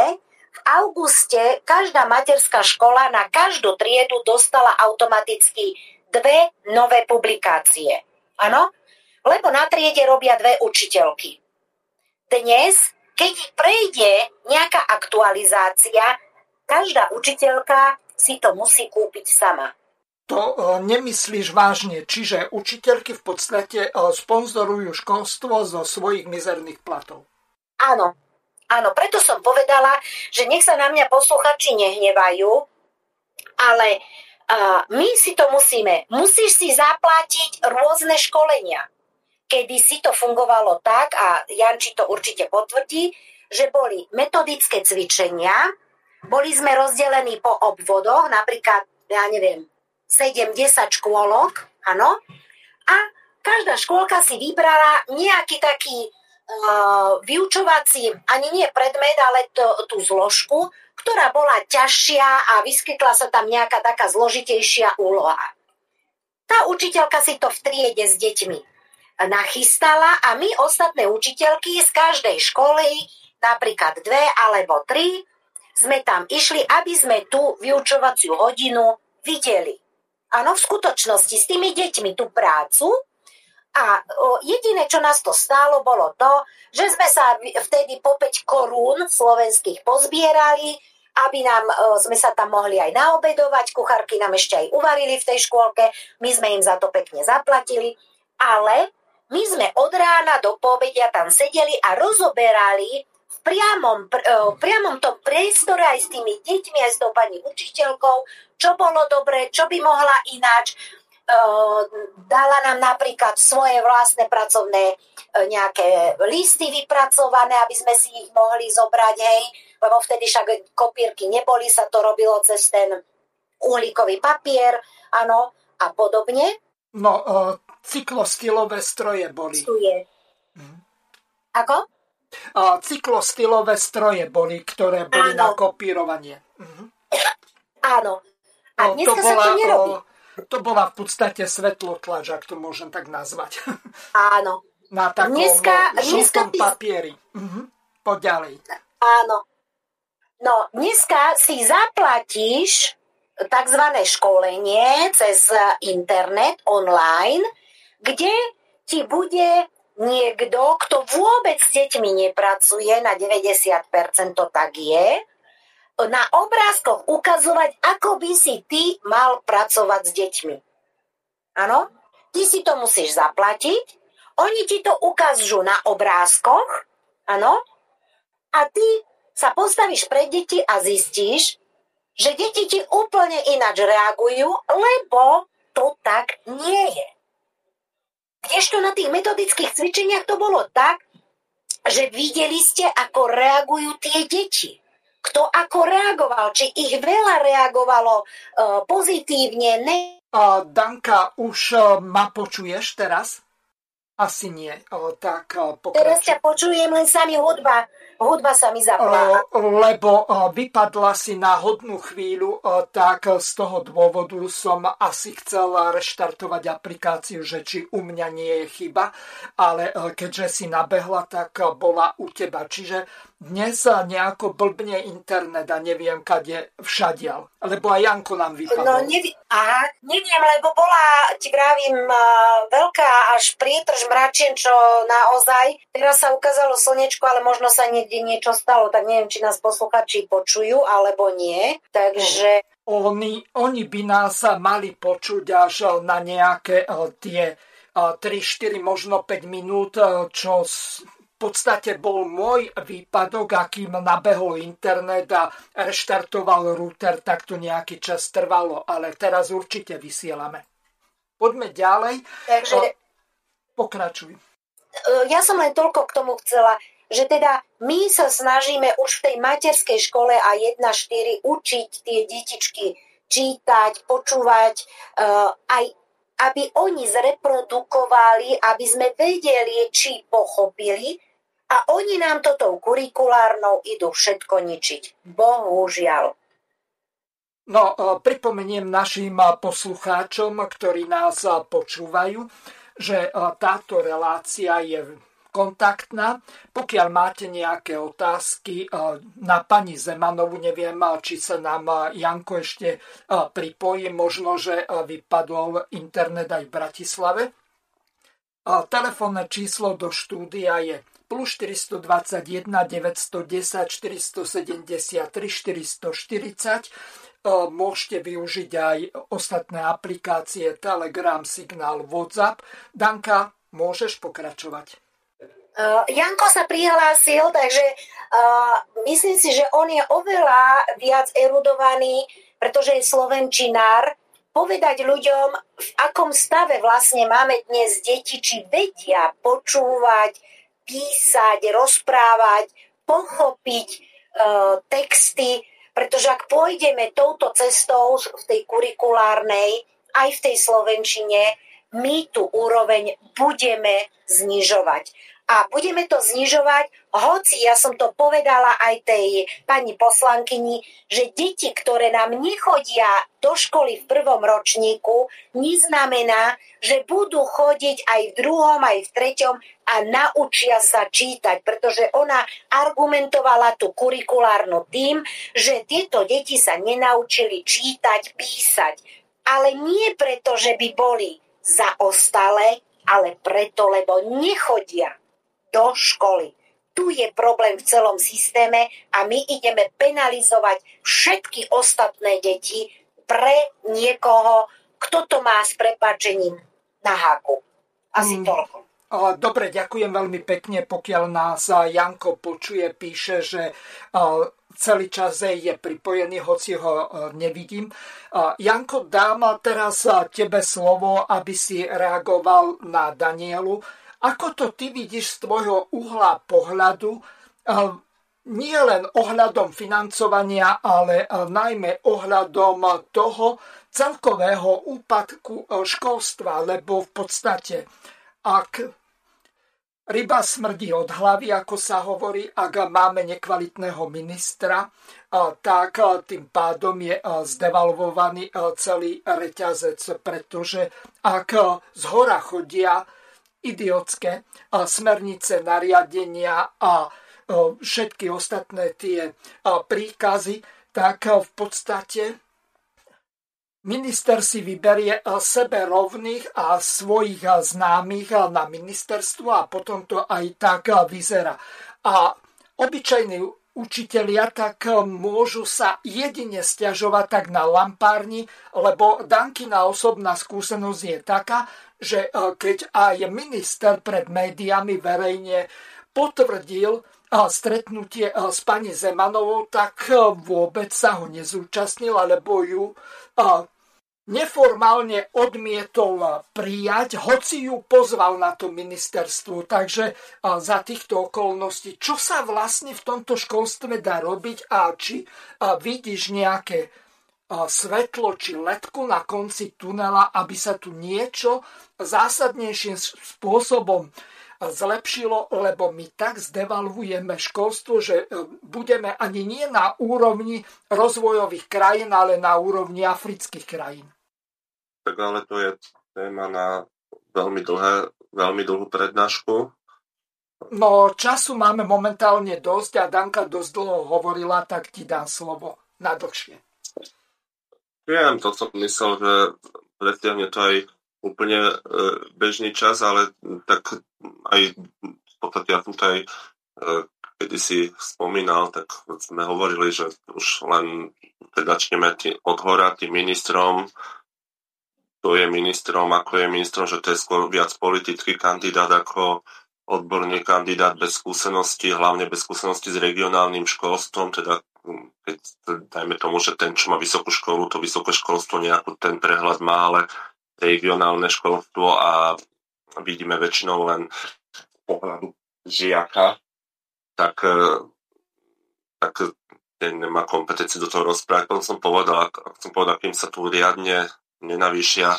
Speaker 3: v auguste každá materská škola na každú triedu dostala automaticky dve nové publikácie. Áno? Lebo na triede robia dve učiteľky. Dnes, keď prejde nejaká aktualizácia, každá učiteľka si to musí kúpiť sama.
Speaker 1: To e, nemyslíš vážne, čiže učiteľky v podstate e, sponzorujú školstvo zo svojich mizerných platov.
Speaker 3: Áno, Áno, preto som povedala, že nech sa na mňa posluchači nehnevajú, ale my si to musíme. Musíš si zaplatiť rôzne školenia. Kedy si to fungovalo tak, a Janči to určite potvrdí, že boli metodické cvičenia, boli sme rozdelení po obvodoch, napríklad, ja neviem, 7-10 škôlok, áno, a každá škôlka si vybrala nejaký taký vyučovací, ani nie predmet, ale to, tú zložku, ktorá bola ťažšia a vyskytla sa tam nejaká taká zložitejšia úloha. Tá učiteľka si to v triede s deťmi nachystala a my ostatné učiteľky z každej školy, napríklad dve alebo tri, sme tam išli, aby sme tú vyučovaciu hodinu videli. Áno, v skutočnosti s tými deťmi tú prácu a jediné, čo nás to stálo, bolo to, že sme sa vtedy po 5 korún slovenských pozbierali, aby nám, sme sa tam mohli aj naobedovať, kuchárky nám ešte aj uvarili v tej škôlke, my sme im za to pekne zaplatili, ale my sme od rána do pobedia tam sedeli a rozoberali v priamom, v priamom tom priestore aj s tými deťmi, aj s tou pani učiteľkou, čo bolo dobre, čo by mohla ináč dala nám napríklad svoje vlastné pracovné nejaké listy vypracované, aby sme si ich mohli zobrať, hej, lebo vtedy však kopírky neboli, sa to robilo cez ten uhlíkový papier, áno, a podobne.
Speaker 1: No, uh, cyklostylové stroje boli.
Speaker 3: Stuje. Hm. Ako?
Speaker 1: Uh, cyklostylové stroje boli, ktoré boli áno. na kopírovanie. Uh-huh.
Speaker 3: Áno. A no, dneska to bola, sa to nerobí. Uh,
Speaker 1: to bola v podstate svetlotlač, ak to môžem tak nazvať. (laughs)
Speaker 3: Áno.
Speaker 1: Na takom dneska, dneska ty... papieri. Uh-huh. Poď ďalej.
Speaker 3: Áno. No, dneska si zaplatíš tzv. školenie cez internet, online, kde ti bude niekto, kto vôbec s deťmi nepracuje, na 90% to tak je, na obrázkoch ukazovať, ako by si ty mal pracovať s deťmi. Áno? Ty si to musíš zaplatiť, oni ti to ukážu na obrázkoch, áno? A ty sa postavíš pred deti a zistíš, že deti ti úplne ináč reagujú, lebo to tak nie je. Kdežto na tých metodických cvičeniach to bolo tak, že videli ste, ako reagujú tie deti. Kto ako reagoval, či ich veľa reagovalo uh, pozitívne, ne.
Speaker 1: Danka, už uh, ma počuješ teraz? Asi nie. Tak uh, pokračuj.
Speaker 3: Teraz ťa počujem, len sa mi hudba hudba sa mi zapla.
Speaker 1: Lebo vypadla si na hodnú chvíľu, tak z toho dôvodu som asi chcel reštartovať aplikáciu, že či u mňa nie je chyba, ale keďže si nabehla, tak bola u teba. Čiže dnes nejako blbne internet a neviem, kade všadial. Lebo aj Janko nám vypadol.
Speaker 3: No nevi- aha, neviem, lebo bola, ti vravím, veľká až prietrž mračien, čo naozaj. Teraz sa ukázalo slnečko, ale možno sa niekde niečo stalo, tak neviem, či nás posluchači počujú, alebo nie. Takže...
Speaker 1: Oni, oni by nás mali počuť až na nejaké tie 3-4, možno 5 minút, čo podstate bol môj výpadok, akým nabehol internet a reštartoval router, tak to nejaký čas trvalo, ale teraz určite vysielame. Poďme ďalej. Takže... Pokračuj. E,
Speaker 3: ja som len toľko k tomu chcela, že teda my sa snažíme už v tej materskej škole a 1-4 učiť tie detičky čítať, počúvať, uh, aj aby oni zreprodukovali, aby sme vedeli, či pochopili, a oni nám to tou kurikulárnou idú všetko ničiť. Bohužiaľ.
Speaker 1: No, e, pripomeniem našim e, poslucháčom, ktorí nás e, počúvajú, že táto relácia je kontaktná. Pokiaľ máte nejaké otázky na pani Zemanovu, neviem, či sa nám Janko ešte pripojí, možno, že vypadol internet aj v Bratislave. Telefónne číslo do štúdia je plus 421 910 473 440. Môžete využiť aj ostatné aplikácie Telegram, Signál, WhatsApp. Danka, môžeš pokračovať.
Speaker 3: Uh, Janko sa prihlásil, takže uh, myslím si, že on je oveľa viac erudovaný, pretože je slovenčinár, povedať ľuďom, v akom stave vlastne máme dnes deti, či vedia počúvať, písať, rozprávať, pochopiť e, texty, pretože ak pôjdeme touto cestou v tej kurikulárnej, aj v tej slovenčine, my tú úroveň budeme znižovať. A budeme to znižovať, hoci ja som to povedala aj tej pani poslankyni, že deti, ktoré nám nechodia do školy v prvom ročníku, neznamená, že budú chodiť aj v druhom, aj v treťom a naučia sa čítať, pretože ona argumentovala tú kurikulárnu tým, že tieto deti sa nenaučili čítať, písať. Ale nie preto, že by boli zaostalé, ale preto, lebo nechodia do školy. Tu je problém v celom systéme a my ideme penalizovať všetky ostatné deti pre niekoho, kto to má s prepačením na háku. Asi mm. toľko.
Speaker 1: Dobre, ďakujem veľmi pekne, pokiaľ nás Janko počuje, píše, že celý čas je pripojený, hoci ho nevidím. Janko, dám teraz tebe slovo, aby si reagoval na Danielu. Ako to ty vidíš z tvojho uhla pohľadu, nie len ohľadom financovania, ale najmä ohľadom toho celkového úpadku školstva, lebo v podstate, ak ryba smrdí od hlavy, ako sa hovorí, ak máme nekvalitného ministra, tak tým pádom je zdevalvovaný celý reťazec, pretože ak z hora chodia idiotské smernice, nariadenia a všetky ostatné tie príkazy, tak v podstate minister si vyberie sebe rovných a svojich známych na ministerstvu a potom to aj tak vyzerá. A obyčajní učitelia tak môžu sa jedine stiažovať tak na lampárni, lebo Dankina osobná skúsenosť je taká, že e, keď aj minister pred médiami verejne potvrdil e, stretnutie e, s pani Zemanovou, tak vôbec sa ho nezúčastnil, alebo ju neformálne odmietol prijať, hoci ju pozval na to ministerstvo. Takže za týchto okolností, čo sa vlastne v tomto školstve dá robiť a či vidíš nejaké svetlo či letku na konci tunela, aby sa tu niečo zásadnejším spôsobom zlepšilo, lebo my tak zdevalvujeme školstvo, že e, budeme ani nie na úrovni rozvojových krajín, ale na úrovni afrických krajín.
Speaker 2: Tak ale to je téma na veľmi, dlhé, veľmi dlhú prednášku.
Speaker 1: No, času máme momentálne dosť a Danka dosť dlho hovorila, tak ti dám slovo na dlhšie.
Speaker 2: Viem, to som myslel, že pretiahne to aj úplne e, bežný čas, ale tak aj v podstate ja som to aj e, kedy si spomínal, tak sme hovorili, že už len teda začneme tý, od hora tým ministrom, to je ministrom, ako je ministrom, že to je skôr viac politický kandidát ako odborný kandidát bez skúsenosti, hlavne bez skúsenosti s regionálnym školstvom, teda keď dajme tomu, že ten, čo má vysokú školu, to vysoké školstvo nejakú ten prehľad má, ale regionálne školstvo a vidíme väčšinou len pohľadu žiaka, tak, e, tak ten nemá kompetenciu do toho rozprávať. Potom som povedal, ak som povedal, kým sa tu riadne nenavýšia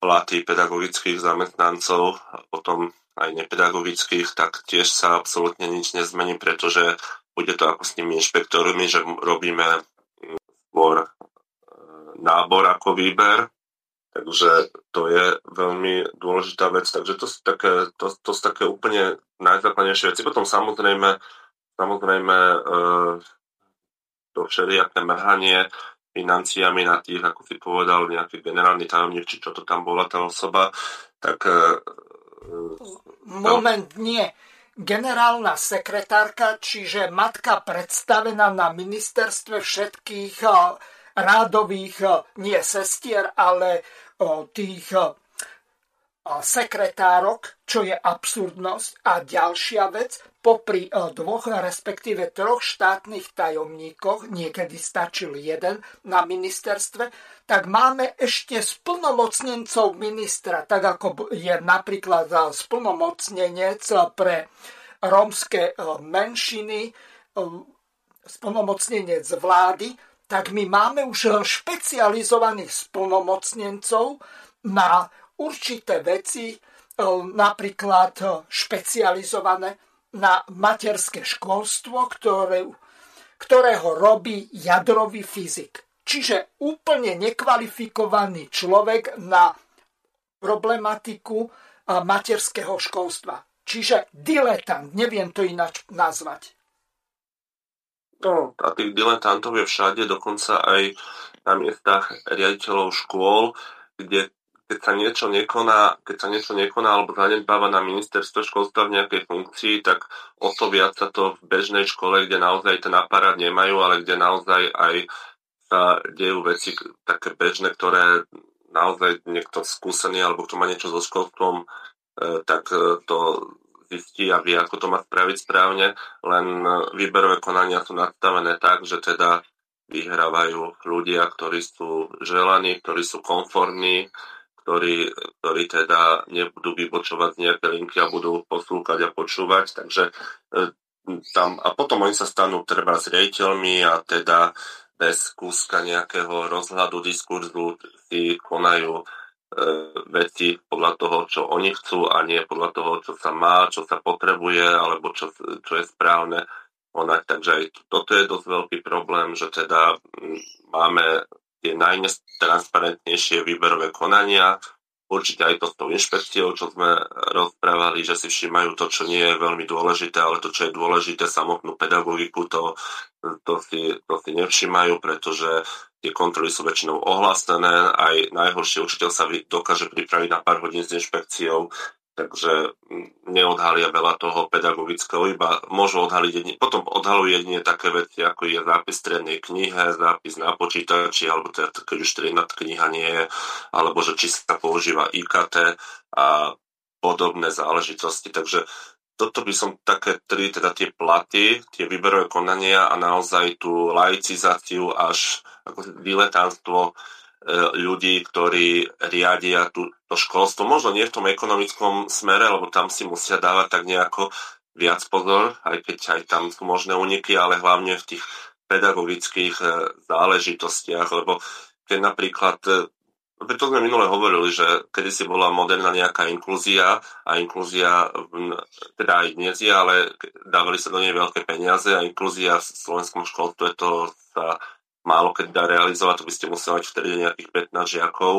Speaker 2: platy pedagogických zamestnancov potom aj nepedagogických, tak tiež sa absolútne nič nezmení, pretože bude to ako s tými inšpektormi, že robíme skôr e, nábor ako výber Takže to je veľmi dôležitá vec. Takže to sú také, to, to sú také úplne najzákladnejšie veci. Potom samozrejme, samozrejme e, to všelijaké mrhanie financiami na tých, ako si povedal, nejaký generálny tajomník, či čo to tam bola tá osoba, tak... E,
Speaker 1: Moment, nie. Generálna sekretárka, čiže matka predstavená na ministerstve všetkých rádových, nie sestier, ale tých sekretárok, čo je absurdnosť. A ďalšia vec, popri dvoch, respektíve troch štátnych tajomníkoch, niekedy stačil jeden na ministerstve, tak máme ešte splnomocnencov ministra, tak ako je napríklad splnomocnenec pre rómske menšiny, splnomocnenec vlády, tak my máme už špecializovaných splnomocnencov na určité veci, e, napríklad špecializované na materské školstvo, ktoré, ktorého robí jadrový fyzik. Čiže úplne nekvalifikovaný človek na problematiku e, materského školstva. Čiže diletant, neviem to ináč nazvať.
Speaker 2: No, a tých diletantov je všade, dokonca aj na miestach riaditeľov škôl, kde keď sa niečo nekoná, keď sa niečo nekoná alebo zanedbáva na ministerstvo školstva v nejakej funkcii, tak o to viac sa to v bežnej škole, kde naozaj ten aparát nemajú, ale kde naozaj aj sa dejú veci také bežné, ktoré naozaj niekto skúsený alebo kto má niečo so školstvom, eh, tak eh, to zistí a vie, ako to má spraviť správne, len e, výberové konania sú nastavené tak, že teda vyhrávajú ľudia, ktorí sú želaní, ktorí sú konformní, ktorí, ktorí teda nebudú vybočovať z nejaké linky a budú poslúchať a počúvať. Takže e, tam, a potom oni sa stanú treba s rejiteľmi a teda bez kúska nejakého rozhľadu, diskurzu si konajú veci podľa toho, čo oni chcú a nie podľa toho, čo sa má, čo sa potrebuje alebo čo, čo je správne konať. Takže aj toto je dosť veľký problém, že teda máme tie najnetransparentnejšie výberové konania, určite aj to s tou inšpekciou, čo sme rozprávali, že si všímajú to, čo nie je veľmi dôležité, ale to, čo je dôležité, samotnú pedagogiku, to, to, si, to si nevšímajú, pretože Tie kontroly sú väčšinou ohlásené, aj najhorší učiteľ sa dokáže pripraviť na pár hodín s inšpekciou, takže mm, neodhalia veľa toho pedagogického, iba môžu odhaliť jedine, potom odhalujú jedine také veci, ako je zápis strednej knihe, zápis na počítači, alebo teda, keď už stredná kniha nie je, alebo že či sa používa IKT a podobné záležitosti. Takže toto by som také tri, teda tie platy, tie výberové konania a naozaj tú laicizáciu až ako diletantstvo ľudí, ktorí riadia tú, to školstvo, možno nie v tom ekonomickom smere, lebo tam si musia dávať tak nejako viac pozor, aj keď aj tam sú možné uniky, ale hlavne v tých pedagogických záležitostiach, lebo keď napríklad preto sme minule hovorili, že kedysi bola moderná nejaká inklúzia a inklúzia, teda aj dnes je, ale dávali sa do nej veľké peniaze a inklúzia v slovenskom školstve to sa málo keď dá realizovať, to by ste museli mať vtedy nejakých 15 žiakov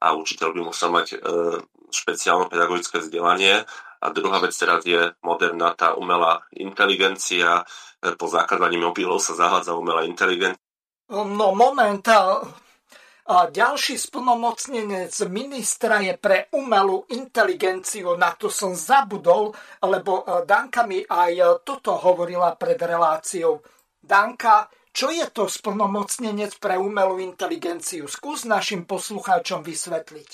Speaker 2: a učiteľ by musel mať e, špeciálne pedagogické vzdelanie. A druhá vec teraz je moderná tá umelá inteligencia. E, po zakladaní mobilov sa zavádza umelá inteligencia.
Speaker 1: No moment, ďalší splnomocnenec ministra je pre umelú inteligenciu. Na to som zabudol, lebo e, Danka mi aj e, toto hovorila pred reláciou. Danka, čo je to splnomocnenec pre umelú inteligenciu? Skús našim poslucháčom vysvetliť.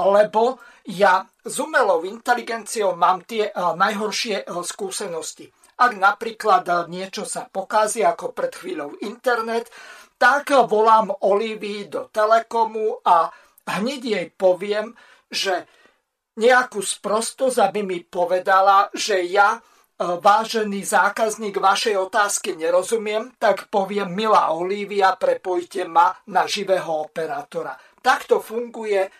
Speaker 1: Lebo ja s umelou inteligenciou mám tie e, najhoršie skúsenosti. Ak napríklad niečo sa pokazí, ako pred chvíľou internet, tak volám Olivii do Telekomu a hneď jej poviem, že nejakú sprostosť, aby mi povedala, že ja, e, vážený zákazník, vašej otázky nerozumiem, tak poviem, milá Olivia, prepojte ma na živého operátora. Takto funguje e,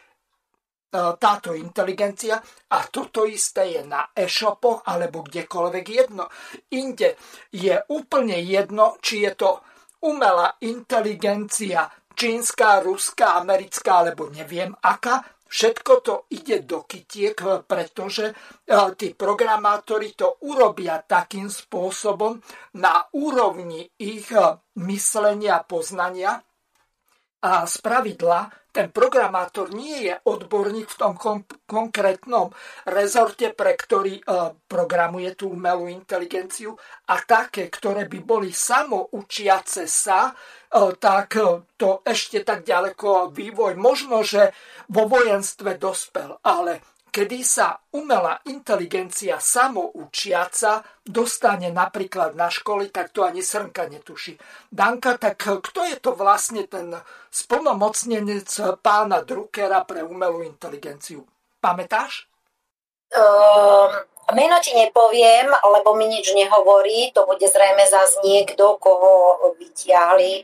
Speaker 1: táto inteligencia a toto isté je na e-shopoch alebo kdekoľvek jedno. Inde je úplne jedno, či je to umelá inteligencia čínska, ruská, americká, alebo neviem aká, všetko to ide do kytiek, pretože e, tí programátori to urobia takým spôsobom na úrovni ich e, myslenia, poznania a spravidla ten programátor nie je odborník v tom kon- konkrétnom rezorte, pre ktorý e, programuje tú umelú inteligenciu a také, ktoré by boli samoučiace sa, e, tak e, to ešte tak ďaleko vývoj. Možno, že vo vojenstve dospel, ale kedy sa umelá inteligencia samoučiaca dostane napríklad na školy, tak to ani srnka netuší. Danka, tak kto je to vlastne ten splnomocnenec pána Druckera pre umelú inteligenciu? Pamätáš?
Speaker 3: Um, meno ti nepoviem, lebo mi nič nehovorí. To bude zrejme zase niekto, koho vytiahli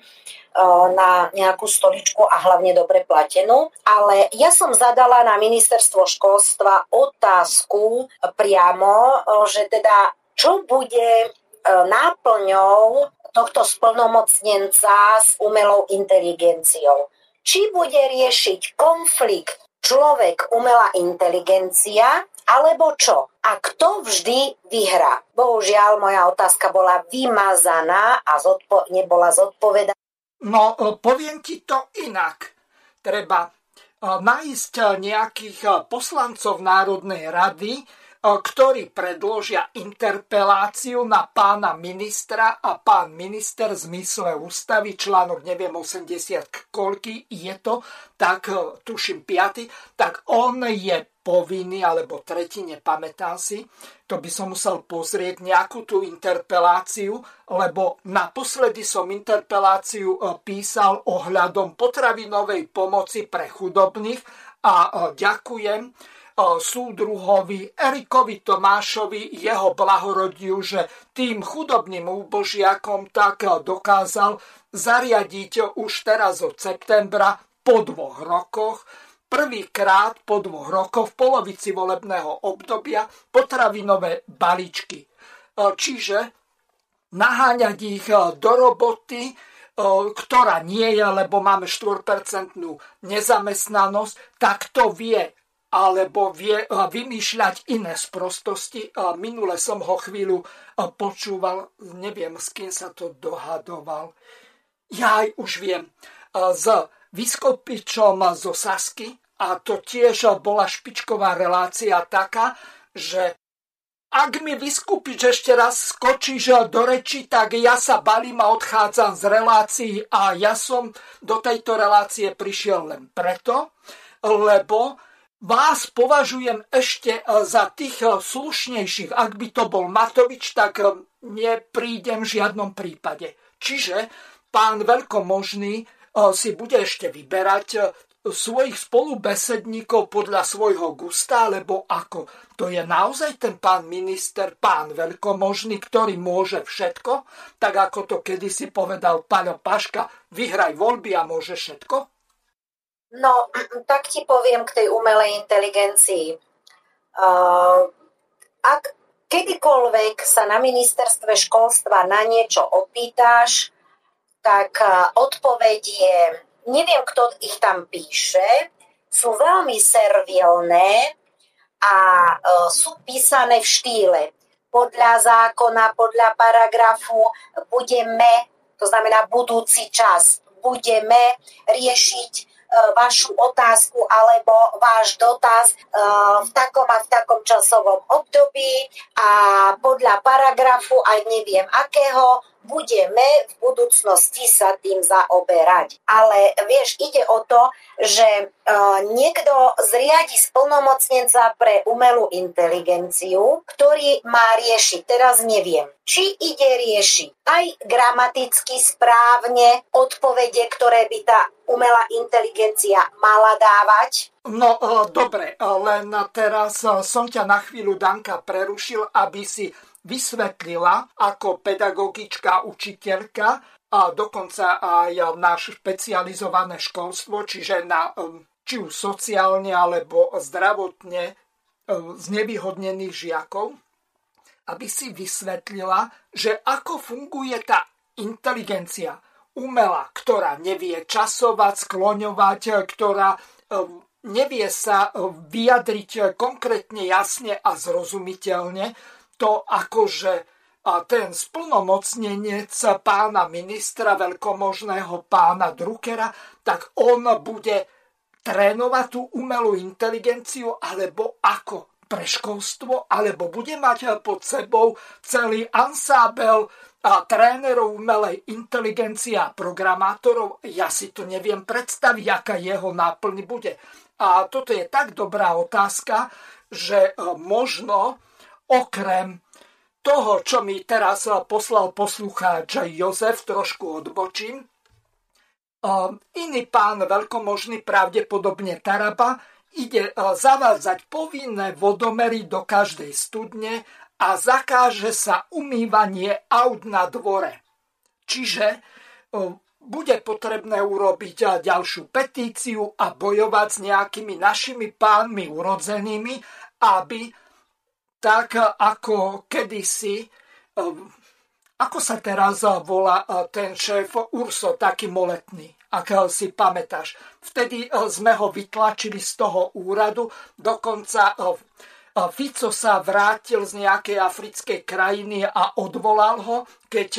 Speaker 3: na nejakú stoličku a hlavne dobre platenú. Ale ja som zadala na ministerstvo školstva otázku priamo, že teda čo bude náplňou tohto splnomocnenca s umelou inteligenciou. Či bude riešiť konflikt človek, umelá inteligencia, alebo čo? A kto vždy vyhrá? Bohužiaľ, moja otázka bola vymazaná a zodpo- nebola zodpovedaná.
Speaker 1: No, e, poviem ti to inak. Treba e, nájsť e, nejakých poslancov Národnej rady, ktorí predložia interpeláciu na pána ministra a pán minister v zmysle ústavy, článok neviem 80 koľky je to, tak tuším 5, tak on je povinný, alebo tretí, nepamätám si, to by som musel pozrieť nejakú tú interpeláciu, lebo naposledy som interpeláciu e, písal ohľadom potravinovej pomoci pre chudobných a e, ďakujem e, súdruhovi Erikovi Tomášovi, jeho blahorodiu, že tým chudobným úbožiakom tak dokázal zariadiť už teraz od septembra po dvoch rokoch prvýkrát po dvoch rokoch v polovici volebného obdobia potravinové balíčky. E, čiže naháňať ich e, do roboty, e, ktorá nie je, lebo máme 4% nezamestnanosť, tak to vie alebo vie vymýšľať iné sprostosti. Minule som ho chvíľu počúval, neviem, s kým sa to dohadoval. Ja aj už viem, s Vyskopičom zo Sasky, a to tiež bola špičková relácia taká, že ak mi vyskúpiš ešte raz skočíš do reči, tak ja sa balím a odchádzam z relácií a ja som do tejto relácie prišiel len preto, lebo vás považujem ešte za tých slušnejších. Ak by to bol Matovič, tak neprídem v žiadnom prípade. Čiže pán veľkomožný si bude ešte vyberať svojich spolubesedníkov podľa svojho gusta, alebo ako? To je naozaj ten pán minister, pán veľkomožný, ktorý môže všetko, tak ako to kedysi povedal Paľo Paška, vyhraj voľby a môže všetko?
Speaker 3: No, (clears throat) tak ti poviem k tej umelej inteligencii. Uh, ak kedykoľvek sa na ministerstve školstva na niečo opýtaš, tak odpoveď je neviem, kto ich tam píše, sú veľmi servilné a e, sú písané v štýle. Podľa zákona, podľa paragrafu budeme, to znamená budúci čas, budeme riešiť e, vašu otázku alebo váš dotaz e, v takom a v takom časovom období a podľa paragrafu aj neviem akého budeme v budúcnosti sa tým zaoberať. Ale vieš, ide o to, že uh, niekto zriadi splnomocnenca pre umelú inteligenciu, ktorý má riešiť, teraz neviem, či ide riešiť aj gramaticky správne odpovede, ktoré by tá umelá inteligencia mala dávať,
Speaker 1: No uh, dobre, len teraz som ťa na chvíľu Danka prerušil, aby si vysvetlila ako pedagogička, učiteľka a dokonca aj naše špecializované školstvo, čiže na um, či už sociálne alebo zdravotne um, znevýhodnených žiakov, aby si vysvetlila, že ako funguje tá inteligencia umelá, ktorá nevie časovať, skloňovať, ktorá um, nevie sa vyjadriť konkrétne, jasne a zrozumiteľne, to akože a ten splnomocnenec pána ministra, veľkomožného pána Druckera, tak on bude trénovať tú umelú inteligenciu, alebo ako pre školstvo, alebo bude mať pod sebou celý ansábel a trénerov umelej inteligencie a programátorov. Ja si to neviem predstaviť, aká jeho náplň bude. A toto je tak dobrá otázka, že možno okrem toho, čo mi teraz poslal poslucháč Jozef, trošku odbočím, iný pán veľkomožný, pravdepodobne Taraba, ide zavádzať povinné vodomery do každej studne a zakáže sa umývanie aut na dvore. Čiže bude potrebné urobiť ďalšiu petíciu a bojovať s nejakými našimi pánmi urodzenými, aby tak ako kedysi, ehm, ako sa teraz volá e, ten šéf Urso, taký moletný, ak si pamätáš. Vtedy sme ho vytlačili z toho úradu, dokonca Fico sa vrátil z nejakej africkej krajiny a odvolal ho, keď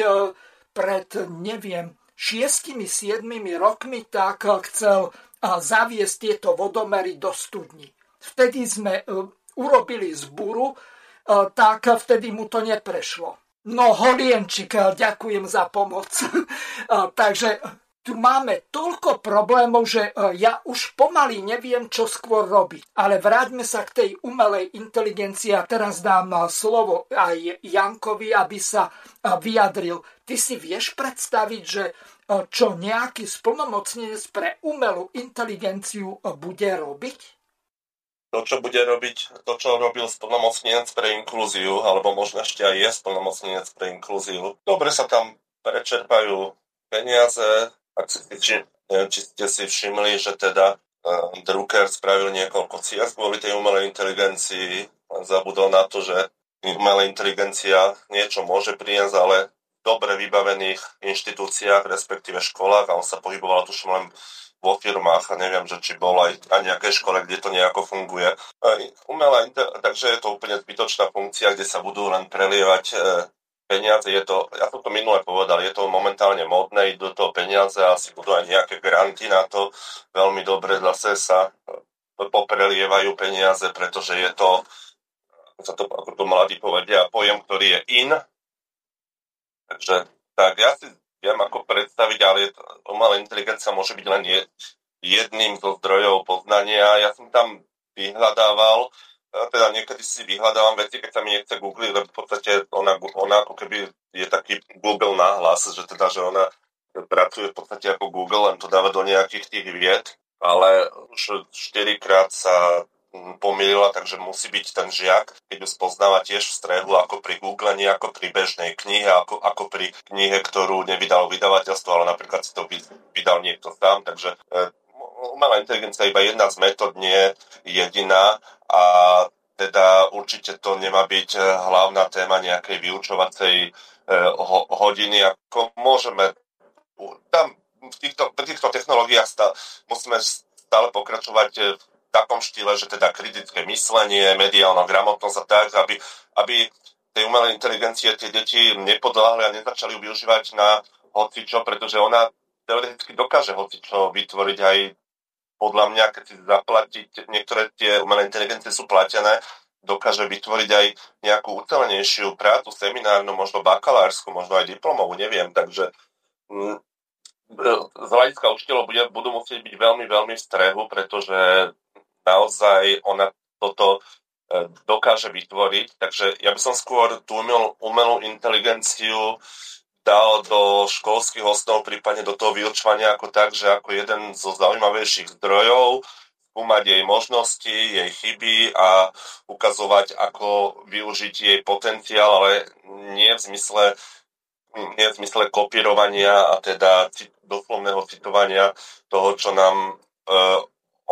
Speaker 1: pred, neviem, šiestimi, siedmimi rokmi tak chcel zaviesť tieto vodomery do studní. Vtedy sme urobili zburu, tak vtedy mu to neprešlo. No, Holienčik, e, ďakujem za pomoc. (laughs) E, takže tu máme toľko problémov, že ja už pomaly neviem, čo skôr robiť. Ale vráťme sa k tej umelej inteligencii a teraz dám slovo aj Jankovi, aby sa vyjadril. Ty si vieš predstaviť, že čo nejaký splnomocnenec pre umelú inteligenciu bude robiť?
Speaker 2: To, čo bude robiť, to, čo robil splnomocnenec pre inklúziu, alebo možno ešte aj je splnomocnenec pre inklúziu. Dobre sa tam prečerpajú peniaze, ak si, či, či ste si všimli, že teda uh, Drucker spravil niekoľko ciast kvôli tej umelej inteligencii, zabudol na to, že umelá inteligencia niečo môže priniesť, ale v dobre vybavených inštitúciách, respektíve školách, a on sa pohyboval tuším len vo firmách a neviem, že či bol aj na nejakej škole, kde to nejako funguje. Umelá takže je to úplne zbytočná funkcia, kde sa budú len prelievať e, peniaze. Je to, ja som to minule povedal, je to momentálne modné, idú do toho peniaze a asi budú aj nejaké granty na to. Veľmi dobre zase sa e, poprelievajú peniaze, pretože je to, sa to, ako to mladí povedia, pojem, ktorý je in. Takže tak ja si viem ako predstaviť, ale umelá inteligencia môže byť len jedným zo zdrojov poznania. Ja som tam vyhľadával, teda niekedy si vyhľadávam veci, keď sa mi nechce googliť, lebo v podstate ona, ona ako keby je taký Google náhlas, že teda, že ona pracuje v podstate ako Google, len to dáva do nejakých tých vied, ale už 4 krát sa pomýlila, takže musí byť ten žiak, keď ju spoznáva tiež v strehu ako pri Google, nie ako pri bežnej knihe, ako, ako pri knihe, ktorú nevydalo vydavateľstvo, ale napríklad si to vydal niekto sám, takže e, umelá inteligencia je iba jedna z metód, nie jediná a teda určite to nemá byť e, hlavná téma nejakej vyučovacej e, hodiny, ako môžeme tam v týchto, pri týchto technológiách stá, musíme stále pokračovať v takom štýle, že teda kritické myslenie, mediálna gramotnosť a tak, aby, aby tej umelej inteligencie tie deti nepodláhli a nezačali využívať na hocičo, pretože ona teoreticky dokáže hocičo vytvoriť aj podľa mňa, keď si zaplatiť, niektoré tie umelé inteligencie sú platené, dokáže vytvoriť aj nejakú ucelenejšiu prácu, seminárnu, možno bakalársku, možno aj diplomovú, neviem. Takže mm, z hľadiska učiteľov budú musieť byť veľmi, veľmi v strehu, pretože naozaj ona toto e, dokáže vytvoriť. Takže ja by som skôr tú umelú, inteligenciu dal do školských osnov, prípadne do toho vyučovania ako tak, že ako jeden zo zaujímavejších zdrojov, skúmať jej možnosti, jej chyby a ukazovať, ako využiť jej potenciál, ale nie v zmysle, nie v zmysle kopírovania a teda doslovného citovania toho, čo nám e,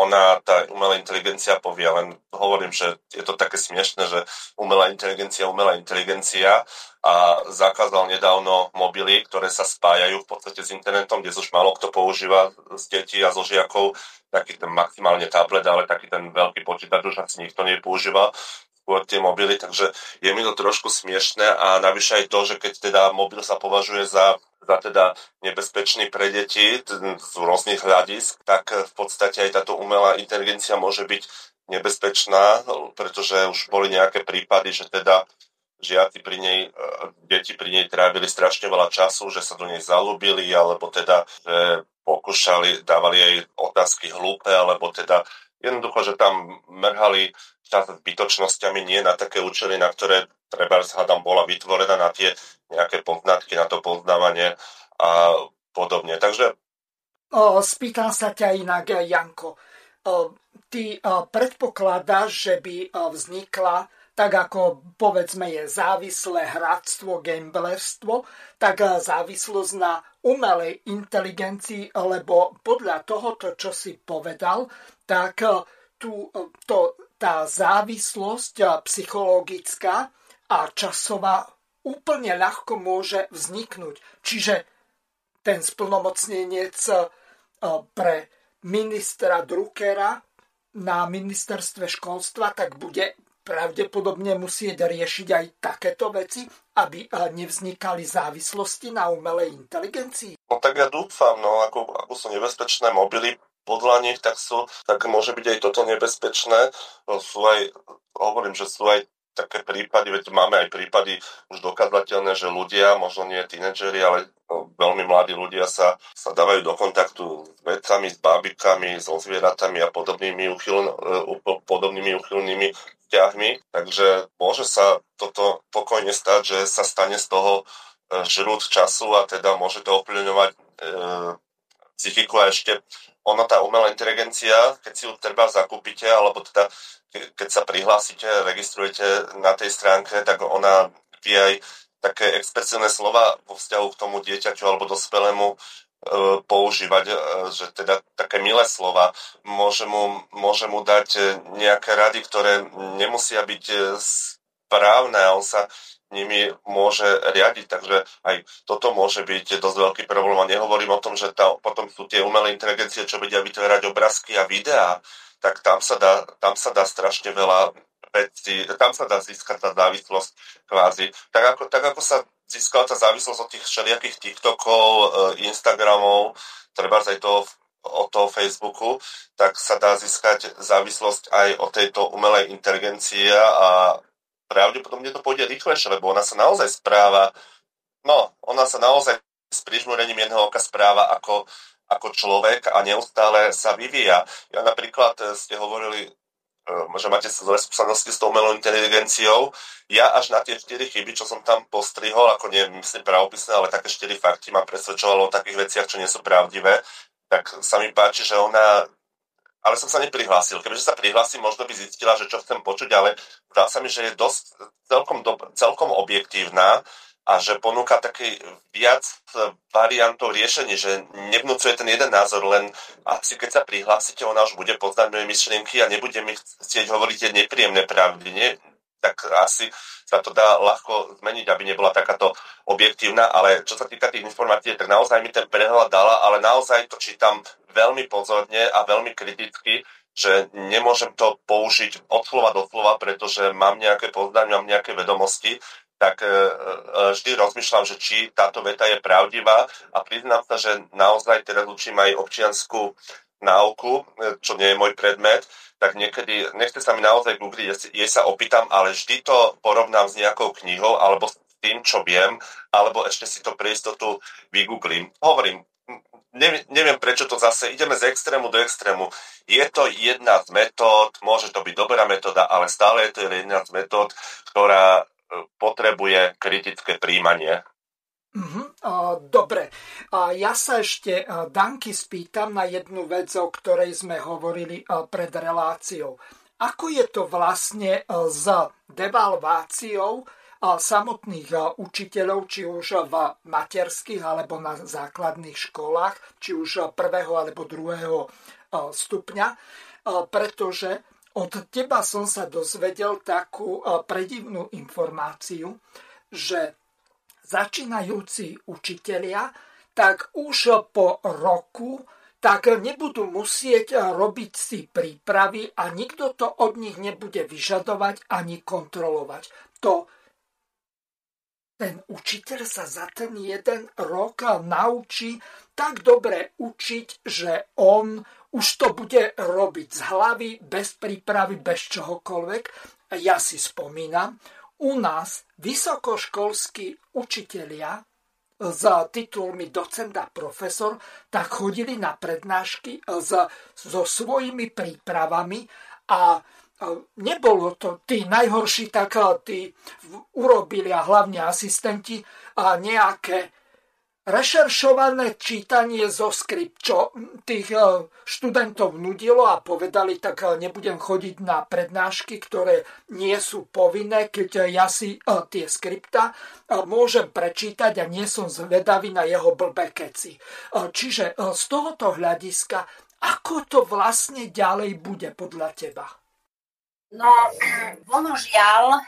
Speaker 2: ona, tá umelá inteligencia povie, len hovorím, že je to také smiešne, že umelá inteligencia, umelá inteligencia a zakázal nedávno mobily, ktoré sa spájajú v podstate s internetom, kde už málo kto používa z detí a zo žiakov, taký ten maximálne tablet, ale taký ten veľký počítač už asi nikto nepoužíva skôr tie mobily, takže je mi to trošku smiešne a navyše aj to, že keď teda mobil sa považuje za za teda nebezpečný pre deti z rôznych hľadisk, tak v podstate aj táto umelá inteligencia môže byť nebezpečná, pretože už boli nejaké prípady, že teda žiaci pri nej, e, deti pri nej trávili strašne veľa času, že sa do nej zalúbili, alebo teda, že pokúšali, dávali jej otázky hlúpe, alebo teda jednoducho, že tam mrhali čas s bytočnosťami, nie na také účely, na ktoré treba hádam bola vytvorená na tie nejaké poznatky, na to poznávanie a podobne. Takže...
Speaker 1: O, spýtam sa ťa inak, Janko. O, ty o, predpokladáš, že by o, vznikla tak ako povedzme je závislé hráctvo, gamblerstvo, tak závislosť na umelej inteligencii, lebo podľa tohoto, čo si povedal, tak tu, to, tá závislosť psychologická a časová úplne ľahko môže vzniknúť. Čiže ten splnomocnenec e, pre ministra Druckera na ministerstve školstva, tak bude pravdepodobne musieť riešiť aj takéto veci, aby e, nevznikali závislosti na umelej inteligencii?
Speaker 2: No tak ja dúfam, no ako, ako sú nebezpečné mobily podľa nich, tak, sú, tak môže byť aj toto nebezpečné. No, sú aj, hovorím, že sú aj také prípady, veď máme aj prípady už dokazateľné, že ľudia, možno nie tínedžeri, ale no, veľmi mladí ľudia sa, sa dávajú do kontaktu s vedcami, s bábikami, so zvieratami a podobnými, uchyln, e, podobnými uchylnými vzťahmi. Takže môže sa toto pokojne stať, že sa stane z toho e, žrút času a teda môže to ovplyvňovať e, psychiku a ešte ono, tá umelá inteligencia, keď si ju treba zakúpite, alebo teda keď sa prihlásite, registrujete na tej stránke, tak ona vie aj také expresívne slova vo vzťahu k tomu dieťaťu alebo dospelému e, používať, e, že teda také milé slova. Môže mu, môže mu dať nejaké rady, ktoré nemusia byť správne a on sa nimi môže riadiť, takže aj toto môže byť dosť veľký problém a nehovorím o tom, že tá, potom sú tie umelé inteligencie, čo vedia vytvárať obrázky a videá, tak tam sa dá, tam sa dá strašne veľa vecí, tam sa dá získať tá závislosť kvázi. Tak ako, tak ako sa získala tá závislosť od tých všelijakých TikTokov, e, Instagramov, treba aj toho, od toho Facebooku, tak sa dá získať závislosť aj od tejto umelej inteligencie a pravdepodobne to pôjde rýchlejšie, lebo ona sa naozaj správa, no, ona sa naozaj s prižmúrením jedného oka správa ako, ako človek a neustále sa vyvíja. Ja napríklad eh, ste hovorili že máte zlé skúsenosti s tou umelou inteligenciou. Ja až na tie 4 chyby, čo som tam postrihol, ako nie myslím pravopisné, ale také 4 fakty ma presvedčovalo o takých veciach, čo nie sú pravdivé, tak sa mi páči, že ona ale som sa neprihlásil. Keďže sa prihlásim, možno by zistila, že čo chcem počuť, ale zdá sa mi, že je dosť celkom, do, celkom objektívna a že ponúka taký viac variantov riešení, že nevnúcuje ten jeden názor, len asi keď sa prihlásite, ona už bude poznať moje myšlienky a nebude mi chcieť hovoriť tie nepríjemné pravdy. Nie? Tak asi sa to dá ľahko zmeniť, aby nebola takáto objektívna, ale čo sa týka tých informácií, tak naozaj mi ten prehľad dala, ale naozaj to čítam veľmi pozorne a veľmi kriticky, že nemôžem to použiť od slova do slova, pretože mám nejaké poznanie, mám nejaké vedomosti tak e, e, vždy rozmýšľam, že či táto veta je pravdivá a priznám sa, že naozaj teraz učím aj občianskú náuku, e, čo nie je môj predmet, tak niekedy, nechce sa mi naozaj googliť, jej sa opýtam, ale vždy to porovnám s nejakou knihou alebo s tým, čo viem, alebo ešte si to pre istotu vygooglím. Hovorím, neviem, prečo to zase, ideme z extrému do extrému. Je to jedna z metód, môže to byť dobrá metóda, ale stále je to jedna z metód, ktorá potrebuje kritické príjmanie.
Speaker 1: Uh-huh. Dobre, ja sa ešte Danky spýtam na jednu vec, o ktorej sme hovorili pred reláciou. Ako je to vlastne s devalváciou samotných učiteľov, či už v materských alebo na základných školách, či už prvého alebo druhého stupňa, pretože od teba som sa dozvedel takú eh, predivnú informáciu, že začínajúci učitelia tak už po roku tak nebudú musieť eh, robiť si prípravy a nikto to od nich nebude vyžadovať ani kontrolovať. To ten učiteľ sa za ten jeden rok naučí tak dobre učiť, že on už to bude robiť z hlavy, bez prípravy, bez čohokoľvek. Ja si spomínam, u nás vysokoškolskí učitelia s titulmi docent a profesor, tak chodili na prednášky s, so svojimi prípravami a nebolo to tí najhorší, tak tí urobili a hlavne asistenti a nejaké rešeršované čítanie zo skript, čo tých e, študentov nudilo a povedali, tak e, nebudem chodiť na prednášky, ktoré nie sú povinné, keď ja si e, tie skripta môžem prečítať a nie som zvedavý na jeho blbé keci. Čiže z tohoto hľadiska, ako to vlastne ďalej bude podľa teba?
Speaker 3: No, ono žiaľ,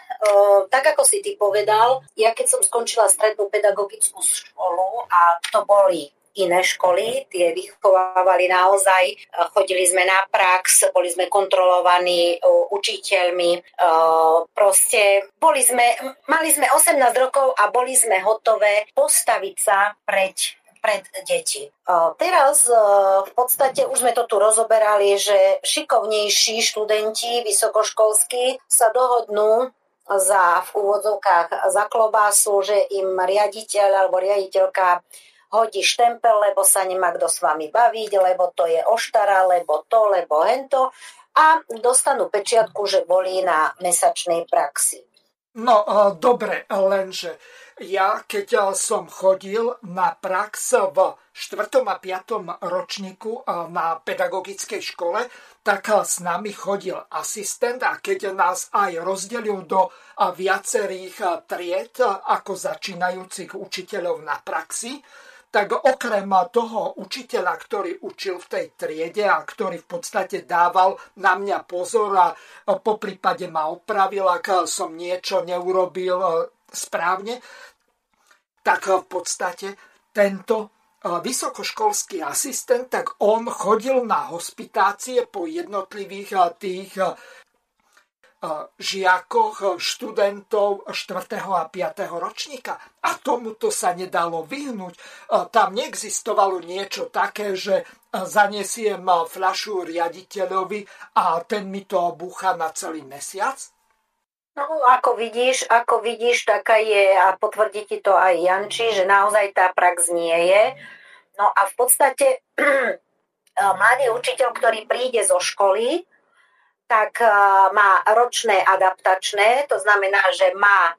Speaker 3: tak ako si ty povedal, ja keď som skončila strednú pedagogickú školu a to boli iné školy, tie vychovávali naozaj, chodili sme na prax, boli sme kontrolovaní učiteľmi, proste boli sme, mali sme 18 rokov a boli sme hotové postaviť sa pred pred deti. Teraz v podstate už sme to tu rozoberali, že šikovnejší študenti vysokoškolskí sa dohodnú za v úvodzovkách za klobásu, že im riaditeľ alebo riaditeľka hodí štempel, lebo sa nemá kto s vami baviť, lebo to je oštara, lebo to, lebo hento a dostanú pečiatku, že boli na mesačnej praxi.
Speaker 1: No, dobre, lenže ja, keď eh, som chodil na prax v 4. a 5. ročníku eh, na pedagogickej škole, tak eh, s nami chodil asistent a keď nás aj rozdelil do viacerých tried ako začínajúcich učiteľov na praxi, tak okrem toho učiteľa, ktorý učil v tej triede a ktorý v podstate dával na mňa pozor a po prípade ma opravil, ak som niečo neurobil správne, tak v podstate tento e, vysokoškolský asistent, tak on chodil na hospitácie po jednotlivých e, tých e, žiakoch, študentov 4. a 5. ročníka. A tomuto sa nedalo vyhnúť. Tam neexistovalo niečo také, že zanesiem fľašu riaditeľovi a ten mi to búcha na celý mesiac.
Speaker 3: No, ako vidíš, ako vidíš, taká je, a potvrdí ti to aj Janči, že naozaj tá prax nie je. No a v podstate (clears throat) mladý učiteľ, ktorý príde zo školy, tak má ročné adaptačné, to znamená, že má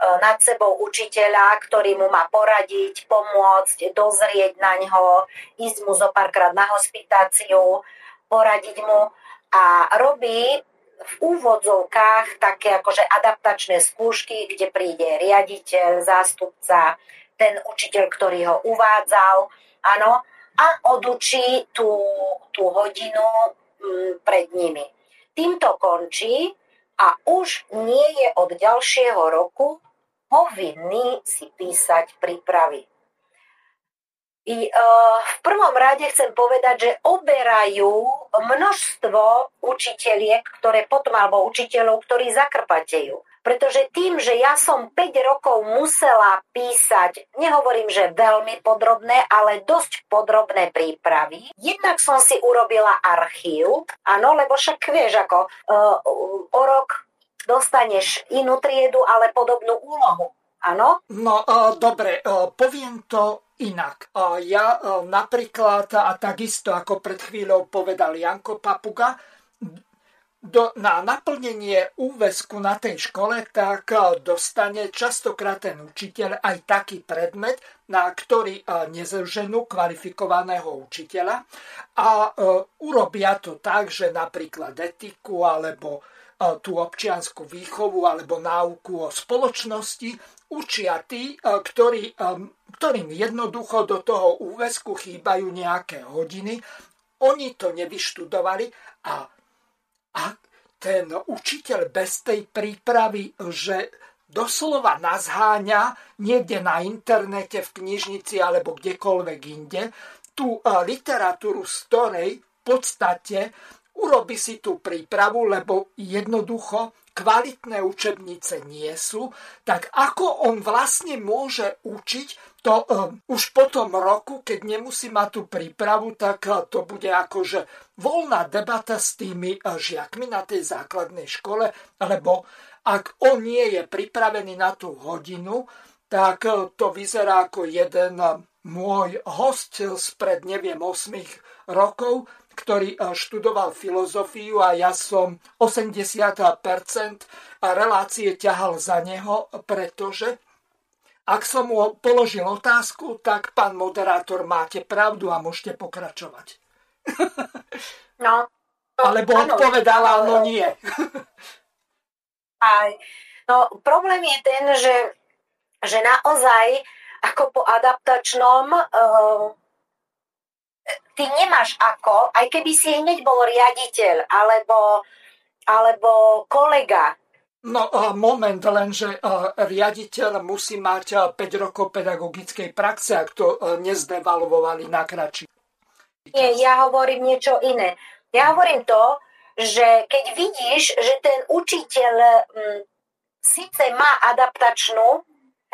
Speaker 3: nad sebou učiteľa, ktorý mu má poradiť, pomôcť, dozrieť na ňo, ísť mu zo párkrát na hospitáciu, poradiť mu a robí v úvodzovkách také akože adaptačné skúšky, kde príde riaditeľ, zástupca, ten učiteľ, ktorý ho uvádzal, áno, a odučí tú, tú hodinu m, pred nimi. Týmto končí a už nie je od ďalšieho roku povinní si písať prípravy. I, uh, v prvom rade chcem povedať, že oberajú množstvo učiteľiek, ktoré potom, alebo učiteľov, ktorí zakrpatejú. Pretože tým, že ja som 5 rokov musela písať, nehovorím, že veľmi podrobné, ale dosť podrobné prípravy, jednak som si urobila archív, áno, lebo však vieš, ako uh, o rok dostaneš inú triedu, ale podobnú úlohu. Áno?
Speaker 1: No, uh, dobre, uh, poviem to inak. Ja uh, napríklad, a takisto ako pred chvíľou povedal Janko Papuga, do, na naplnenie úvesku na tej škole, tak dostane častokrát ten učiteľ aj taký predmet, na ktorý nezženú kvalifikovaného učiteľa a urobia to tak, že napríklad etiku alebo tú občianskú výchovu alebo náuku o spoločnosti učia tí, ktorí, ktorým jednoducho do toho úvesku chýbajú nejaké hodiny. Oni to nevyštudovali a, a ten učiteľ bez tej prípravy, že doslova nazháňa niekde na internete, v knižnici alebo kdekoľvek inde, tú literatúru, z ktorej v podstate urobi si tú prípravu, lebo jednoducho kvalitné učebnice nie sú, tak ako on vlastne môže učiť to um, už po tom roku, keď nemusí mať tú prípravu, tak uh, to bude akože voľná debata s tými uh, žiakmi na tej základnej škole, lebo ak on nie je pripravený na tú hodinu, tak to vyzerá ako jeden môj host spred neviem 8 rokov, ktorý eh, študoval filozofiu a ja som 80% relácie ťahal za neho, pretože ak som mu položil otázku, tak pán moderátor, máte pravdu a môžete pokračovať. (laughs)
Speaker 3: No. no
Speaker 1: Alebo áno, odpovedala, no nie. (laughs)
Speaker 3: Aj, no problém je ten, že, že naozaj ako po adaptačnom uh, ty nemáš ako, aj keby si hneď bol riaditeľ alebo, alebo kolega.
Speaker 1: No moment, lenže riaditeľ musí mať 5 rokov pedagogickej praxe, ak to nezdevalvovali na krači.
Speaker 3: Nie, ja hovorím niečo iné. Ja hovorím to, že keď vidíš, že ten učiteľ m, síce má adaptačnú,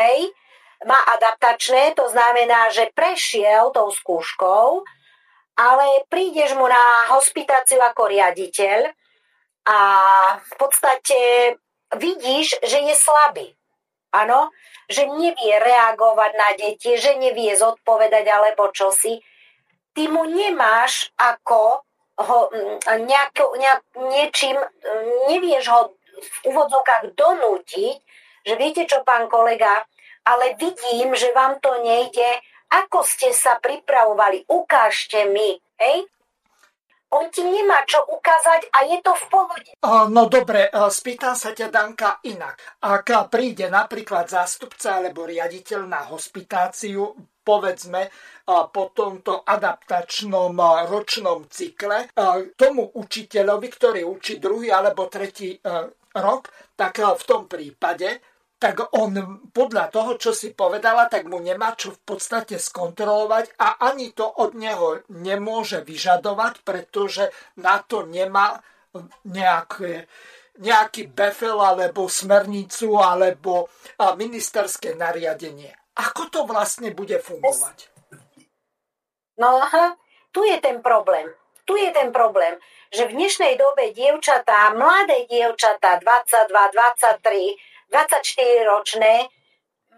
Speaker 3: hej, má adaptačné, to znamená, že prešiel tou skúškou, ale prídeš mu na hospitáciu ako riaditeľ a v podstate vidíš, že je slabý. Áno, že nevie reagovať na deti, že nevie zodpovedať alebo čosi. Ty mu nemáš ako ho nejako, nejak, niečím, nevieš ho v úvodzovkách donútiť, že viete čo, pán kolega, ale vidím, že vám to nejde, ako ste sa pripravovali? Ukážte mi. Hej? On ti nemá čo ukázať a je to v pohode.
Speaker 1: No dobre, spýtam sa ťa, Danka, inak. Ak príde napríklad zástupca alebo riaditeľ na hospitáciu, povedzme, po tomto adaptačnom ročnom cykle, tomu učiteľovi, ktorý učí druhý alebo tretí rok, tak v tom prípade tak on podľa toho, čo si povedala, tak mu nemá čo v podstate skontrolovať a ani to od neho nemôže vyžadovať, pretože na to nemá nejaké, nejaký befel alebo smernicu alebo ministerské nariadenie. Ako to vlastne bude fungovať?
Speaker 3: No aha, tu je ten problém. Tu je ten problém, že v dnešnej dobe dievčatá, mladé dievčatá, 22, 23, 24-ročné,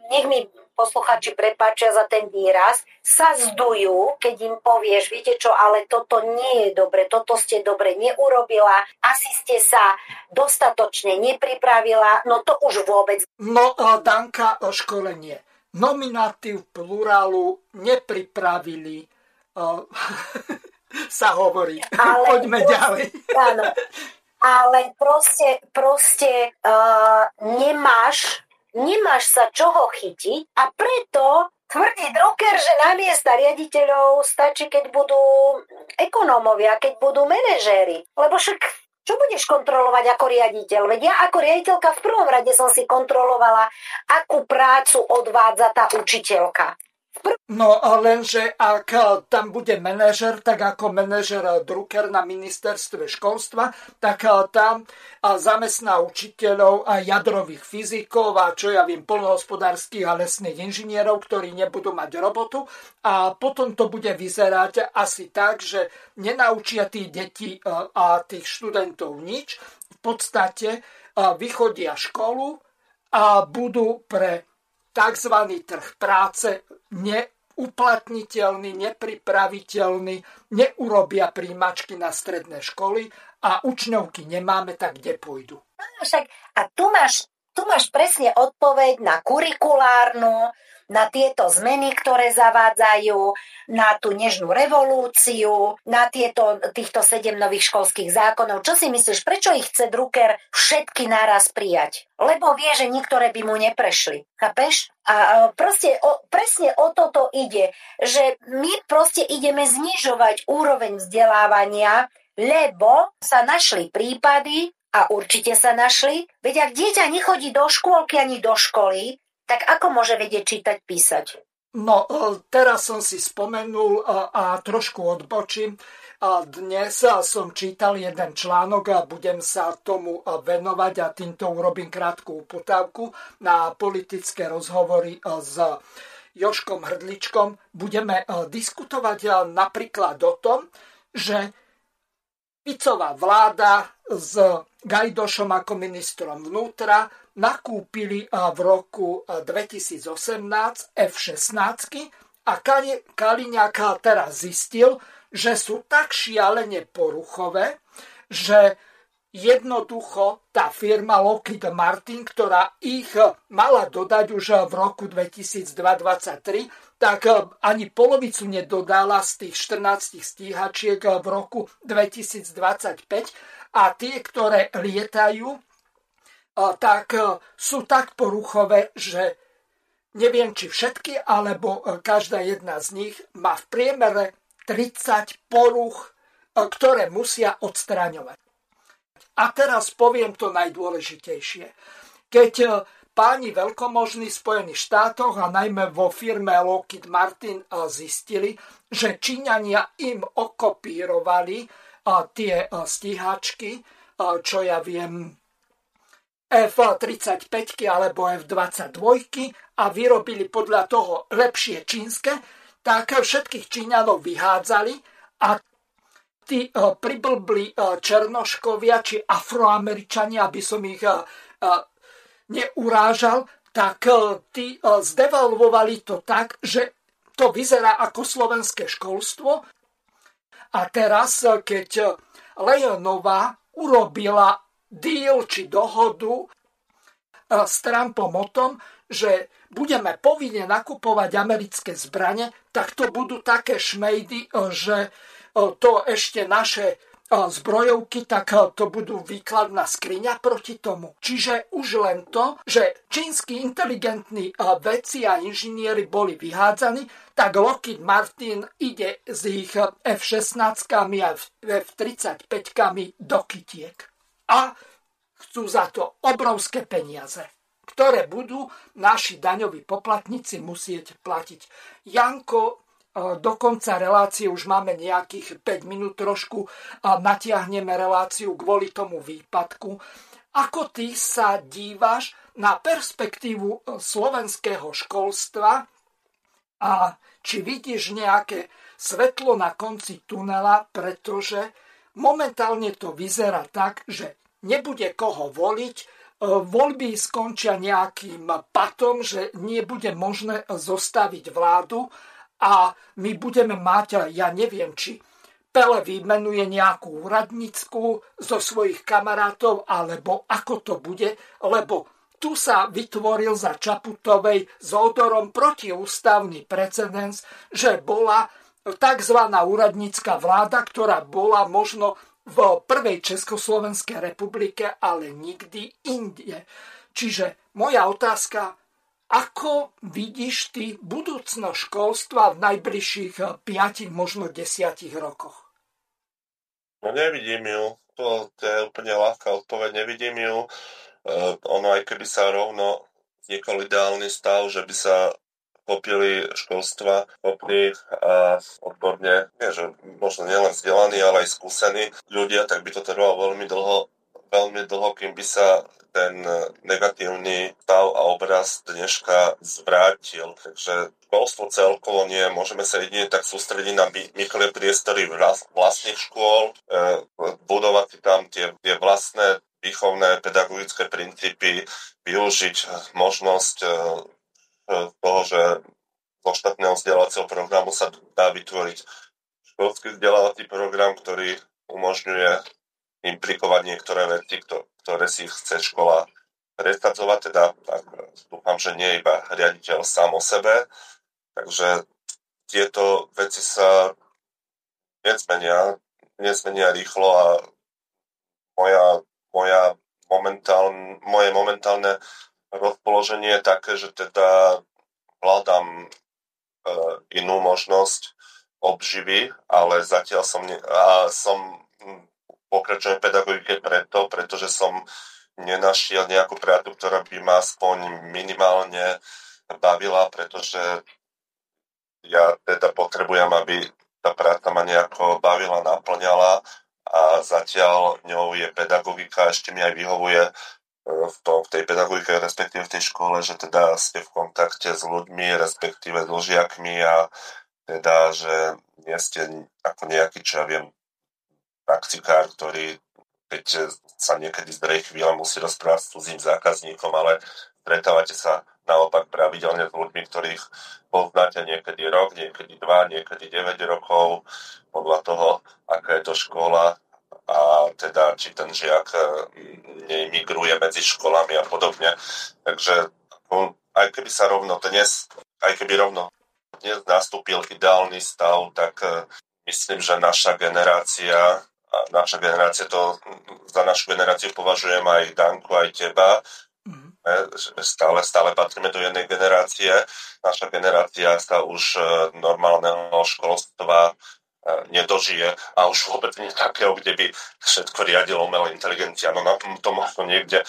Speaker 3: nech mi posluchači prepáčia za ten výraz, sa zdujú, keď im povieš, viete čo, ale toto nie je dobre, toto ste dobre neurobila, asi ste sa dostatočne nepripravila, no to už vôbec.
Speaker 1: No, Danka, o školenie. Nominatív plurálu nepripravili, (laughs) sa hovorí. Ale Poďme ďalej.
Speaker 3: Áno. (laughs) Ale proste, proste uh, nemáš nemáš sa čoho chytiť a preto tvrdí Drucker, že na miesta riaditeľov stačí, keď budú ekonómovia, keď budú manažéri. Lebo však čo budeš kontrolovať ako riaditeľ? Veď ja ako riaditeľka v prvom rade som si kontrolovala, akú prácu odvádza tá učiteľka.
Speaker 1: No lenže ak tam bude manažer, tak ako manažer Drucker na ministerstve školstva, tak tam zamestná učiteľov a jadrových fyzikov a čo ja viem, polnohospodárských a lesných inžinierov, ktorí nebudú mať robotu a potom to bude vyzerať asi tak, že nenaučia tých detí a tých študentov nič. V podstate vychodia školu a budú pre tzv. trh práce neuplatniteľný, nepripraviteľný, neurobia príjmačky na stredné školy a učňovky nemáme, tak kde pôjdu?
Speaker 3: však, a tu máš, tu máš presne odpoveď na kurikulárnu, na tieto zmeny, ktoré zavádzajú, na tú nežnú revolúciu, na tieto, týchto sedem nových školských zákonov. Čo si myslíš, prečo ich chce Drucker všetky naraz prijať? Lebo vie, že niektoré by mu neprešli. Chápeš? A proste o, presne o toto ide, že my proste ideme znižovať úroveň vzdelávania, lebo sa našli prípady, a určite sa našli, veď ak dieťa nechodí do škôlky ani do školy, tak ako môže vedieť čítať, písať?
Speaker 1: No, e, teraz som si spomenul a, a trošku odbočím. A dnes som čítal jeden článok a budem sa tomu venovať a týmto urobím krátku uputávku na politické rozhovory e, s Joškom Hrdličkom. Budeme e, diskutovať napríklad o tom, že Ficová vláda s Gajdošom ako ministrom vnútra nakúpili v roku 2018 F-16 a Kaliňák teraz zistil, že sú tak šialene poruchové, že jednoducho tá firma Lockheed Martin, ktorá ich mala dodať už v roku 2023, tak ani polovicu nedodala z tých 14 stíhačiek v roku 2025 a tie, ktoré lietajú, tak e, sú tak poruchové, že neviem, či všetky, alebo e, každá jedna z nich má v priemere 30 poruch, e, ktoré musia odstraňovať. A teraz poviem to najdôležitejšie. Keď páni veľkomožní v Spojených štátoch a najmä vo firme Lockheed Martin zistili, že Číňania im okopírovali tie stíhačky, čo ja viem, F-35 alebo F-22 a vyrobili podľa toho lepšie čínske, tak všetkých Číňanov vyhádzali a tí uh, priblblí uh, černoškovia či afroameričania, aby som ich uh, neurážal, tak tí zdevalvovali to tak, že to vyzerá ako slovenské školstvo. A teraz, keď Lejonová urobila deal či dohodu e, s Trumpom o tom, že budeme povinne nakupovať americké zbranie, tak to budú také šmejdy, e, že e, to ešte naše zbrojovky, tak to budú výkladná skriňa proti tomu. Čiže už len to, že čínsky inteligentní vedci a inžinieri boli vyhádzaní, tak Lockheed Martin ide s ich F-16 a F-35 do kytiek a chcú za to obrovské peniaze, ktoré budú naši daňoví poplatníci musieť platiť. Janko, e, do konca relácie už máme nejakých 5 minút trošku a natiahneme reláciu kvôli tomu výpadku. Ako ty sa dívaš na perspektívu e, slovenského školstva a či vidíš nejaké svetlo na konci tunela, pretože momentálne to vyzerá tak, že nebude koho voliť voľby skončia nejakým patom, že nebude možné zostaviť vládu a my budeme mať, ja neviem, či Pele vymenuje nejakú úradnícku zo svojich kamarátov, alebo ako to bude, lebo tu sa vytvoril za Čaputovej s odorom protiústavný precedens, že bola tzv. úradnícka vláda, ktorá bola možno v prvej Československej republike, ale nikdy inde. Čiže moja otázka, ako vidíš ty budúcnosť školstva v najbližších 5, možno 10 rokoch?
Speaker 2: No nevidím ju. To, je úplne ľahká odpoveď. Nevidím ju. Uh, ono aj keby sa rovno vznikol ideálny stav, že by sa popili školstva, popli a odborne, nie že možno nielen vzdelaní, ale aj skúsení ľudia, tak by to trvalo veľmi dlho, veľmi dlho, kým by sa ten negatívny stav a obraz dneška zvrátil. Takže školstvo celkovo nie. Môžeme sa jedine tak sústrediť na mychlé priestory vlastných škôl, e, budovať si tam tie, tie vlastné výchovné pedagogické princípy, využiť možnosť e, toho, že zo štátneho vzdelávacieho programu sa dá vytvoriť školský vzdelávací program, ktorý umožňuje implikovať niektoré veci, ktoré si chce škola presadzovať, teda tak dúfam, že nie iba riaditeľ sám o sebe, takže tieto veci sa nezmenia, nezmenia rýchlo a moja, moja momentálne, moje momentálne rozpoloženie je také, že teda hľadám e, inú možnosť obživy, ale zatiaľ som, ne, a som pokračujem v pedagogike preto, pretože som nenašiel nejakú prácu, ktorá by ma aspoň minimálne bavila, pretože ja teda potrebujem, aby tá práca ma nejako bavila, naplňala a zatiaľ ňou je pedagogika, ešte mi aj vyhovuje v, tej pedagogike, respektíve v tej škole, že teda ste v kontakte s ľuďmi, respektíve s žiakmi a teda, že nie ste ako nejaký, čo ja viem, praktikár, ktorý keď sa niekedy zdrej chvíľa musí rozprávať s cudzím zákazníkom, ale stretávate sa naopak pravidelne s ľuďmi, ktorých poznáte niekedy rok, niekedy dva, niekedy 9 rokov, podľa toho, aká je to škola a teda či ten žiak e, nemigruje medzi školami a podobne. Takže aj keby sa rovno dnes, aj keby rovno dnes nastúpil ideálny stav, tak e, myslím, že naša generácia naša generácia to, za našu generáciu považujem aj Danku, aj teba, mm. stále, stále patríme do jednej generácie. Naša generácia sa už e, normálneho školstva e, nedožije a už vôbec nie takého, kde by všetko riadilo umelá inteligencia. No na tom to možno niekde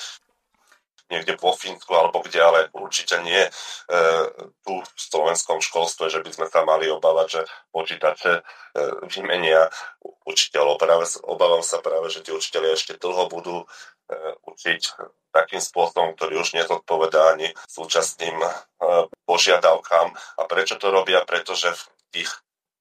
Speaker 2: niekde po Fínsku alebo kde, ale určite nie e, tu v slovenskom školstve, že by sme sa mali obávať, že počítače e, vymenia učiteľov. Práve, obávam sa práve, že tí učiteľi ešte dlho budú e, učiť takým spôsobom, ktorý už nezodpovedá ani súčasným e, požiadavkám. A prečo to robia? Pretože v tých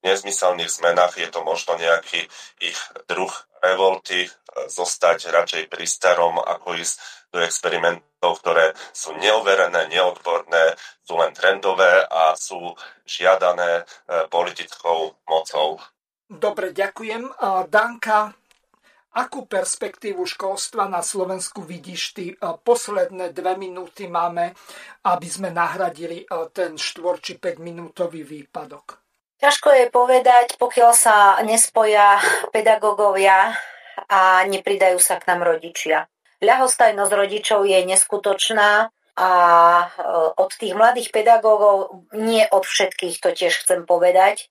Speaker 2: nezmyselných zmenách je to možno nejaký ich druh revolty, e, zostať radšej pri starom, ako ísť do experimentov, ktoré sú neoverené, neodborné, sú len trendové a sú žiadané e, politickou mocou.
Speaker 1: Dobre, ďakujem. Danka, akú perspektívu školstva na Slovensku vidíš ty? Posledné dve minúty máme, aby sme nahradili ten 4 či 5 minútový výpadok.
Speaker 3: Ťažko je povedať, pokiaľ sa nespoja pedagógovia a nepridajú sa k nám rodičia. Ľahostajnosť rodičov je neskutočná a e, od tých mladých pedagógov, nie od všetkých to tiež chcem povedať,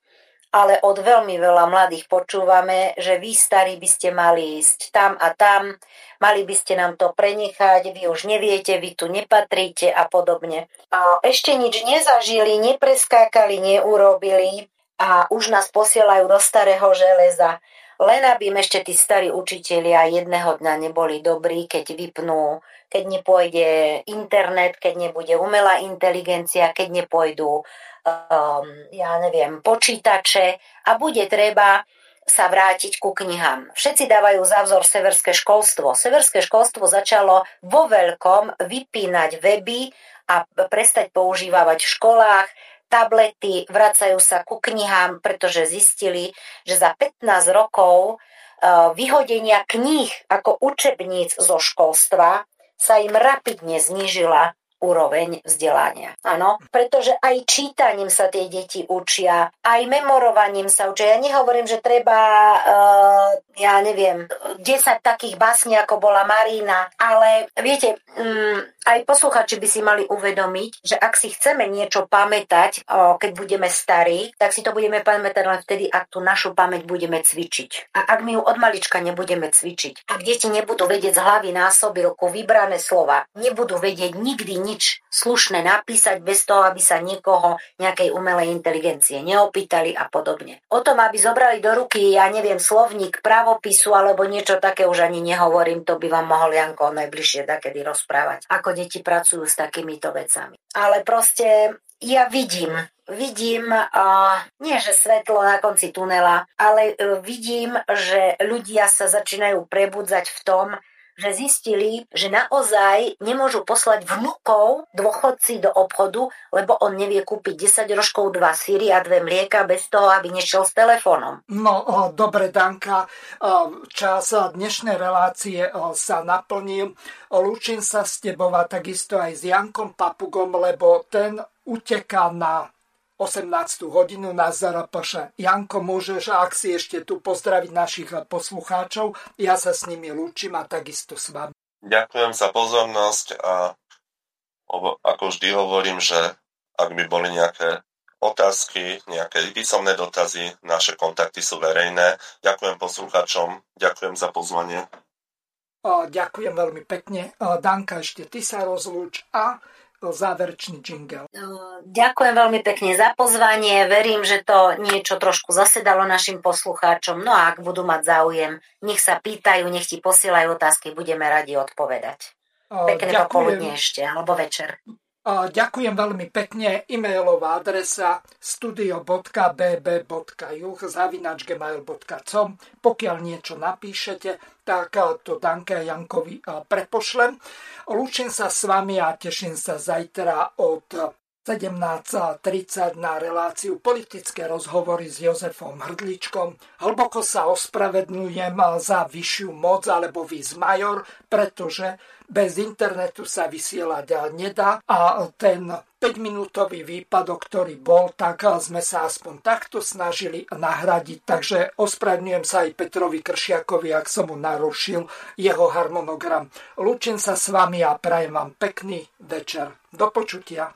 Speaker 3: ale od veľmi veľa mladých počúvame, že vy starí by ste mali ísť tam a tam, mali by ste nám to prenechať, vy už neviete, vy tu nepatríte a podobne. A ešte nič nezažili, nepreskákali, neurobili a už nás posielajú do starého železa. Len aby im ešte tí starí učitelia jedného dňa neboli dobrí, keď vypnú, keď nepôjde internet, keď nebude umelá inteligencia, keď nepôjdu, um, ja neviem, počítače a bude treba sa vrátiť ku knihám. Všetci dávajú za vzor severské školstvo. Severské školstvo začalo vo veľkom vypínať weby a prestať používať v školách tablety, vracajú sa ku knihám, pretože zistili, že za 15 rokov eh, vyhodenia kníh ako učebníc zo školstva sa im rapidne znížila úroveň vzdelania. Áno, pretože aj čítaním sa tie deti učia, aj memorovaním sa učia. Ja nehovorím, že treba, uh, ja neviem, 10 takých básní, ako bola Marína, ale viete, um, aj posluchači by si mali uvedomiť, že ak si chceme niečo pamätať, uh, keď budeme starí, tak si to budeme pamätať len vtedy, ak tú našu pamäť budeme cvičiť. A ak my ju od malička nebudeme cvičiť, ak deti nebudú vedieť z hlavy násobilku vybrané slova, nebudú vedieť nikdy nič slušné napísať bez toho, aby sa niekoho nejakej umelej inteligencie neopýtali a podobne. O tom, aby zobrali do ruky, ja neviem, slovník pravopisu alebo niečo také už ani nehovorím, to by vám mohol Janko najbližšie takedy rozprávať, ako deti pracujú s takýmito vecami. Ale proste ja vidím, vidím, uh, nie že svetlo na konci tunela, ale uh, vidím, že ľudia sa začínajú prebudzať v tom, že zistili, že naozaj nemôžu poslať vnúkov dôchodci do obchodu, lebo on nevie kúpiť 10 rožkov, 2 síry a 2 mlieka bez toho, aby nešiel s telefónom.
Speaker 1: No, o, dobre, Danka, o, čas dnešnej relácie o, sa naplnil. Lúčim sa s tebou a takisto aj s Jankom Papugom, lebo ten uteká na 18. hodinu na ZRPŠ. Janko, môžeš, ak si ešte tu pozdraviť našich poslucháčov, ja sa s nimi lúčim a takisto s vami.
Speaker 2: Ďakujem za pozornosť a ako vždy hovorím, že ak by boli nejaké otázky, nejaké písomné dotazy, naše kontakty sú verejné. Ďakujem poslucháčom, ďakujem za pozvanie.
Speaker 1: Ďakujem veľmi pekne. Danka, ešte ty sa rozlúč a záverečný jingle.
Speaker 3: No, ďakujem veľmi pekne za pozvanie. Verím, že to niečo trošku zasedalo našim poslucháčom. No a ak budú mať záujem, nech sa pýtajú, nech ti posielajú otázky, budeme radi odpovedať. Pekné popoludne ešte, alebo večer.
Speaker 1: Ďakujem veľmi pekne. E-mailová adresa studio.bb.juh zavinačgmail.com Pokiaľ niečo napíšete, tak to Danke Jankovi prepošlem. Lúčim sa s vami a teším sa zajtra od 17.30 na reláciu politické rozhovory s Jozefom Hrdličkom. Hlboko sa ospravedlňujem za vyššiu moc alebo vys major, pretože bez internetu sa vysielať nedá a ten 5-minútový výpadok, ktorý bol, tak sme sa aspoň takto snažili nahradiť. Takže ospravedlňujem sa aj Petrovi Kršiakovi, ak som mu narušil jeho harmonogram. Lúčim sa s vami a prajem vám pekný večer. Do počutia.